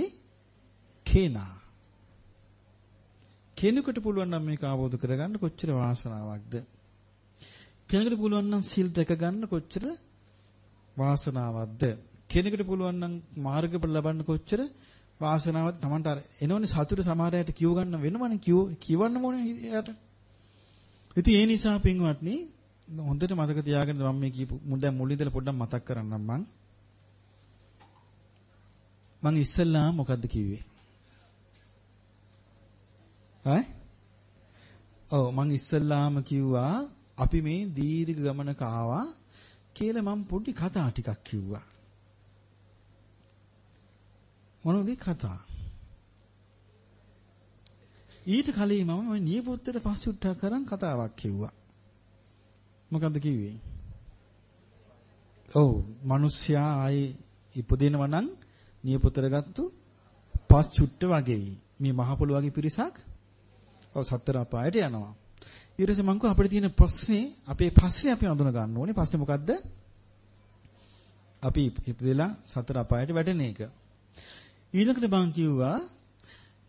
A: කෙනා. කෙනෙකුට පුළුවන් නම් මේක අවබෝධ කරගන්න කොච්චර වාසනාවක්ද? කෙනෙකුට පුළුවන් නම් සිල් රැක ගන්න කොච්චර වාසනාවක්ද? කෙනෙකුට පුළුවන් නම් මාර්ගඵල ලබන්න කොච්චර වාසනාවක් Tamanට අර එනෝනේ සතුට සමහරයට කියව ගන්න වෙනවනේ කියව කියවන්න ඕනේ එයාට. ඉතින් ඒ නිසා පින්වත්නි හොඳට මතක තියාගන්න මම මේ කියපු දැන් මුලින් ඉඳලා පොඩ්ඩක් මතක් කරන්නම් මං. මං ඉස්සල්ලා මොකද්ද කිව්වේ? ඈ? ඔව් මං ඉස්සල්ලාම කිව්වා අපි මේ දීර්ඝ ගමනක ආවා කියලා මං පොඩි කතා ටිකක් කිව්වා. මොනවද කතා? ඊට කලින් මම මේ නියපොත්තට පස්සුට්ටා කරන් කතාවක් කිව්වා. මොකද්ද කිව්වේ? ඔව්, මිනිස්සයා ආයේ ඉපදිනවා නම් නියපොතට ගත්තු පස් චුට්ට වගේ. මේ මහ පොළොව වගේ පිරිසක් ඔව් සතර අපායට යනවා. ඊට පස්සේ මං කිව්වා අපිට තියෙන ප්‍රශ්නේ අපේ ප්‍රශ්නේ අපි අඳුන ගන්න ඕනේ. ප්‍රශ්නේ මොකද්ද? අපි ඉපදෙලා සතර අපායට වැටෙන එක. ඊළඟට මං කිව්වා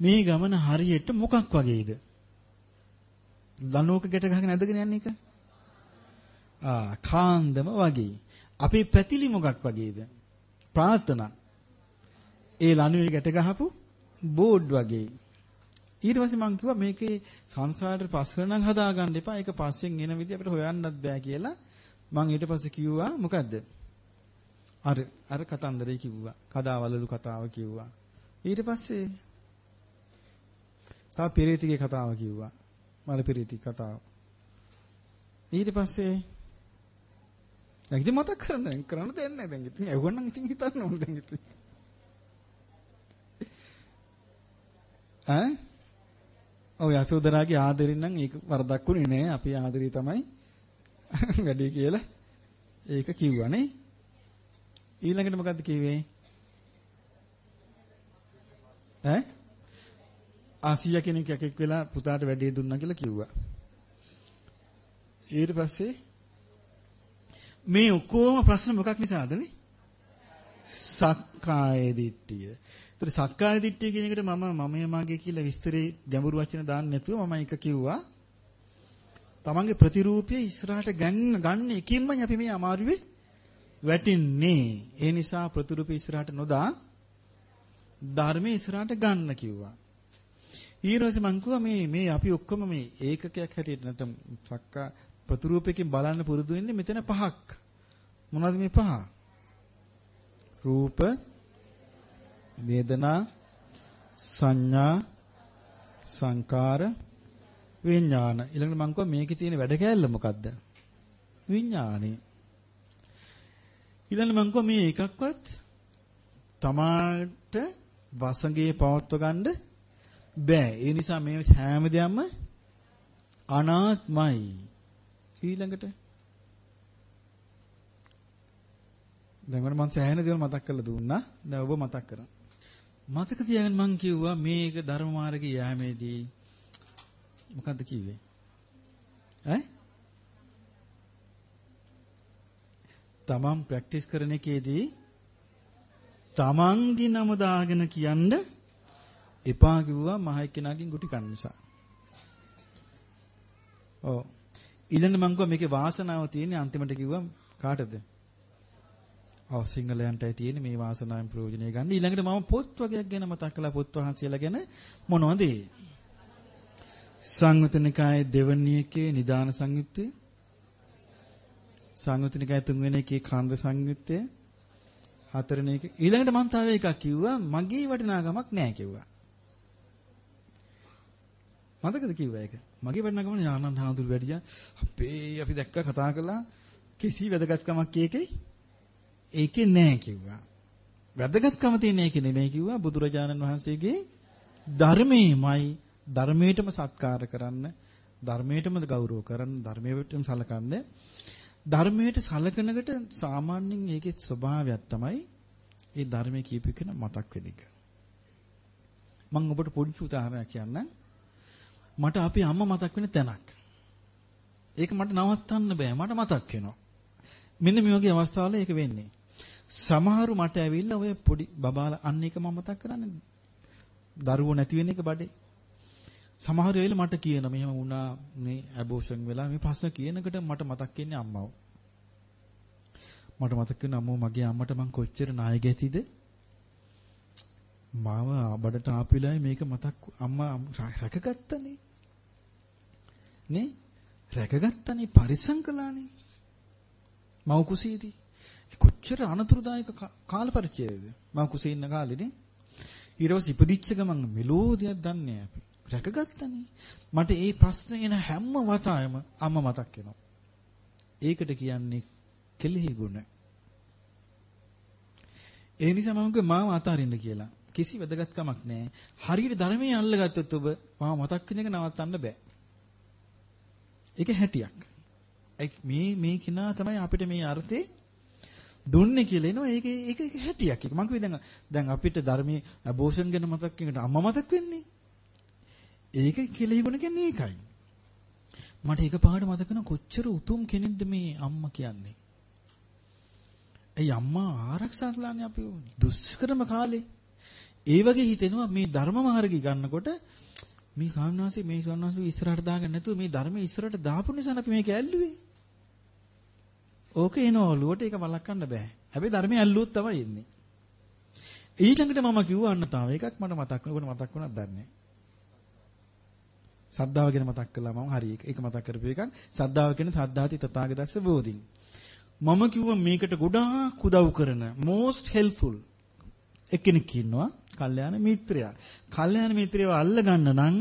A: මේ ගමන හරියට මොකක් වගේද? ලනෝක ගැට ගහගෙන ඇදගෙන යන්නේ එක. ආ කාන්දම වගේ. අපේ පැතිලි මොකක් වගේද? ප්‍රාර්ථනා. ඒ ලනුවේ ගැට ගහපු බෝඩ් වගේ. ඊට පස්සේ මං කිව්වා මේකේ සංසාරයට පස් කරනනම් හදාගන්න එපා. ඒක පස්සෙන් එන විදිහ අපිට හොයන්නත් බෑ කියලා. මං ඊට පස්සේ කිව්වා මොකද්ද? අර අර කතන්දරේ කිව්වා. කදාවලලු කතාව කිව්වා. ඊට පස්සේ තව පෙරේතිගේ කතාව කිව්වා. මල පෙරේති කතාව. ඊට පස්සේ දැන් ඉතින් මතක් කරන්න කරන්න දෙන්නේ නැහැ. දැන් ඉතින් ඇහුවනම් ඉතින් හිතන්න ඕන දැන් ඉතින්. ඈ? ඔව් යසෝදරාගේ ආදරෙන් නම් ඒක වරදක් උනේ නෑ. අපේ ආදරේ තමයි වැඩි කියලා ඒක කිව්වනේ ඊළඟට මොකද්ද කිව්වේ? ඈ? ආසියා කෙනෙක් එකෙක් වෙලා පුතාට වැඩේ දුන්නා කියලා කිව්වා ඊට පස්සේ මේ ඔක්කොම ප්‍රශ්න මොකක් නිසාදනේ සක්කාය දිට්ඨිය ඒතර සක්කාය දිට්ඨිය කියන එකට මම මමයේ මාගේ කියලා විස්තරේ ගැඹුරු වචන දාන්න නැතුව මම එක කිව්වා. තමන්ගේ ප්‍රතිරූපය ඉස්සරහට ගන්න ගන්න එකින්මයි අපි මේ අමාරුවේ වැටින්නේ. ඒ නිසා ප්‍රතිරූපය ඉස්සරහට නොදා ධර්මයේ ඉස්සරහට ගන්න කිව්වා. ඊළඟට මං කිව්වා මේ මේ අපි ඔක්කොම මේ ඒකකයක් හැටියට නැත්නම් සක්කා ප්‍රතිරූපයකින් බලන්න පුරුදු වෙන්නේ මෙතන පහක්. මොනවද මේ පහ? රූප වේදනා සංඥා සංකාර විඥාන ඊළඟට මම කිව්වා මේකේ තියෙන වැඩ කෑල්ල මොකද්ද විඥානේ ඊළඟට මම කිව්වා මේ එකක්වත් තමාට වසඟේ පවත්ව ගන්න බෑ ඒ නිසා මේ හැම දෙයක්ම අනාත්මයි ඊළඟට දැන් මම සෑහෙන දේවල් මතක් කරලා දුන්නා දැන් ඔබ මතක් කරන්න මතක තියාගන්න මං කිව්වා මේක ධර්ම මාර්ගයේ යෑමේදී මොකද්ද කිව්වේ? ඈ? තමන් ප්‍රැක්ටිස් කරන එකේදී තමන්ගේ නම දාගෙන කියන්න එපා කිව්වා මහ එක්කෙනාගෙන් ගුටි කන්න නිසා. ඔව්. ඊළඟ මං කිව්වා මේකේ වාසනාව තියෙන්නේ අන්තිමට කිව්වා කාටද? ඔව් සිංහලයන්ටයි තියෙන මේ වාසනාවෙන් ප්‍රයෝජනය ගන්න. ඊළඟට මම පොත් වගේක් ගැන මතක් කළා පොත් වහන්සේලා ගැන මොනවද ඒ? සංයුතනිකායේ දෙවැනි එකේ නිදාන සංයුත්තේ සංයුතනිකායේ තුන්වෙනි එකේ කාන්ද සංයුත්තේ හතරවෙනි එකේ ඊළඟට මම තව එකක් කිව්වා මගේ වටිනාකමක් නැහැ කිව්වා. මතකද කිව්වා ඒක? මගේ වටිනාකම ඥානන්ත හාමුදුරු වැඩියා අපේ අපි දැක්ක කතා කළා කිසි වැදගත්කමක් ඒකේ ඒකේ නෑ කිව්වා. වැදගත්කම තියෙන එක නෙමෙයි කිව්වා බුදුරජාණන් වහන්සේගේ ධර්මයේමයි ධර්මයටම සත්කාර කරන්න ධර්මයටම ගෞරව කරන්න ධර්මයටම සලකන්න ධර්මයට සලකනකට සාමාන්‍යයෙන් ඒකේ ස්වභාවයක් තමයි ඒ ධර්මයේ කියපු කෙන මතක් වෙන එක. මම ඔබට පොඩි උදාහරණයක් කියන්නම්. මට අපේ අම්මා මතක් වෙන තැනක්. ඒක මට නවත්තන්න බෑ. මට මතක් වෙනවා. මෙන්න මේ වගේ අවස්ථාවල ඒක වෙන්නේ. සමහරු මට ඇවිල්ලා ඔය පොඩි බබාලා අන්න එක මම මතක් කරන්නේ. දරුවෝ නැති වෙන එක බඩේ. සමහර වෙලාවට මට කියන මෙහෙම වුණා මේ ඇබෝෂන් වෙලා මේ ප්‍රශ්න කියනකොට මට මතක් වෙන්නේ අම්මව. මට මතක් වෙන අම්මෝ මගේ අම්මට මං කොච්චර ණය ගැතිද? මාව බඩට ආපු වෙලාවේ මේක මතක් අම්මා රැකගත්තනේ. නේ? රැකගත්තනේ පරිසම් කළානේ. මව් කුසීදී. කොච්චර අනතුරුදායක කාල පරිච්ඡේදද මම කුසේ ඉන්න කාලෙනේ ඊරවස් ඉපදිච්ච ගමන් මෙලෝදියක් දන්නේ අපි රැකගත්තනේ මට ඒ ප්‍රශ්නේ එන හැම වතාවෙම අම්මා මතක් වෙනවා ඒකට කියන්නේ කෙලෙහි ගුණ ඒ නිසා මම කිව්වා මාව අතාරින්න කියලා කිසි වැදගත්කමක් නැහැ හරියට ධර්මයේ අල්ලගත්තොත් ඔබ මාව මතක් වෙන එක නවත්තන්න බෑ ඒක හැටියක් මේ මේ කිනා තමයි අපිට මේ අර්ථේ දුන්නේ කියලා එනවා. ඒක ඒක ඒක හැටියක්. ඒක මම කිව්වේ දැන් දැන් අපිට ධර්මයේ අබෝෂන් ගැන මතක් වෙනකොට අම්මා මතක් වෙන්නේ. ඒක කෙලෙහිගුණ කියන්නේ ඒකයි. මට එකපාරට මතක වෙන කොච්චර උතුම් කෙනෙක්ද මේ අම්මා කියන්නේ. ඒ අම්මා ආරක්ෂා කළානේ අපි දුෂ්කරම කාලේ. ඒ වගේ හිතෙනවා මේ ධර්ම මාර්ගය ගන්නකොට මේ ස්වාමීනාසේ මේ ස්වාමීනාසේ ඉස්සරහට දාගන්න නැතුව මේ ධර්මයේ ඉස්සරහට දාපු නිසා අපි මේක ඇල්ලුවේ. ඕක එනවා ඔළුවට ඒක වළක්වන්න බෑ. හැබැයි ධර්මයේ ඇල්ලුවොත් තමයි එන්නේ. ඊළඟට මම කිව්වා අන්න තව එකක් මට මතක් වෙනකොට මතක් වුණාද දන්නේ සද්ධාව ගැන මතක් කළා මම හරි ඒක මතක් කරපු එකක් සද්ධාව කියන්නේ සද්ධාති තථාගතස්ස බෝධින් මම කිව්වා මේකට ගොඩාක් උදව් කරන most helpful එක්කෙනෙක් ඉන්නවා කල්යාණ මිත්‍රයා. කල්යාණ මිත්‍රයව අල්ල ගන්න නම්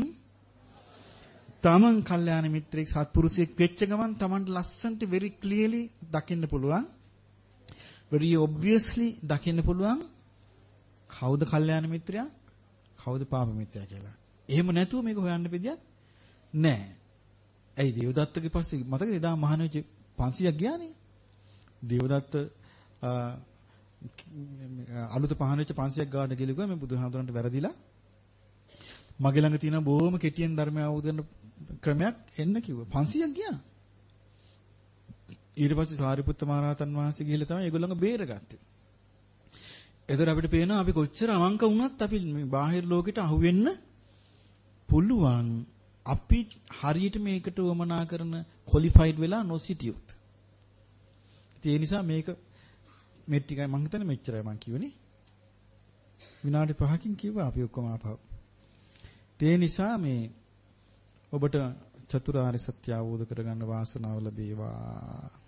A: තමන් කල්යාණ මිත්‍රෙක් සත්පුරුෂයෙක් වෙච්ච ගමන් තමන්ට ලස්සන්ට very clearly දකින්න පුළුවන්. very obviously දකින්න පුළුවන් කවුද කල්යාණ මිත්‍රයා කවුද පාප මිත්‍රයා කියලා. එහෙම නැතුව මේක හොයන්න පිළියක් නැහැ. ඇයි දේවදත්තගේ පස්සේ මතකද එදා මහානවිච 500ක් ගියානේ. දේවදත්ත අලුත පහන වෙච්ච 500ක් ගාන ගිලිගුවා මේ බුදුහාමුදුරන්ට වැරදිලා. මගේ ළඟ තියෙන බොහොම කෙටියෙන් ධර්මය අවබෝධ ක්‍රමයක් එන්න කිව්වා. 500ක් ගියා. ඊට පස්සේ සාරිපුත්ත මහරහතන් වහන්සේ ගිහිල්ලා තමයි ඒගොල්ලන්ව බේරගත්තේ. එතකොට අපිට පේනවා අපි කොච්චර අවංක වුණත් අපි මේ බාහිර ලෝකෙට අහු වෙන්න පුළුවන්. අපි හරියට මේකට වමනා කරන ක්වොලිෆයිඩ් වෙලා නොසිටියොත්. ඒ නිසා මේක මේ ටිකයි මං හිතන්නේ මෙච්චරයි මං කියුනේ. විනාඩි 5කින් කිව්වා අපි ඔක්කොම ආපහු. ඒ නිසා මේ ඔබට චතුරාර්ය සත්‍ය අවබෝධ කරගන්න වාසනාව ලැබේවා.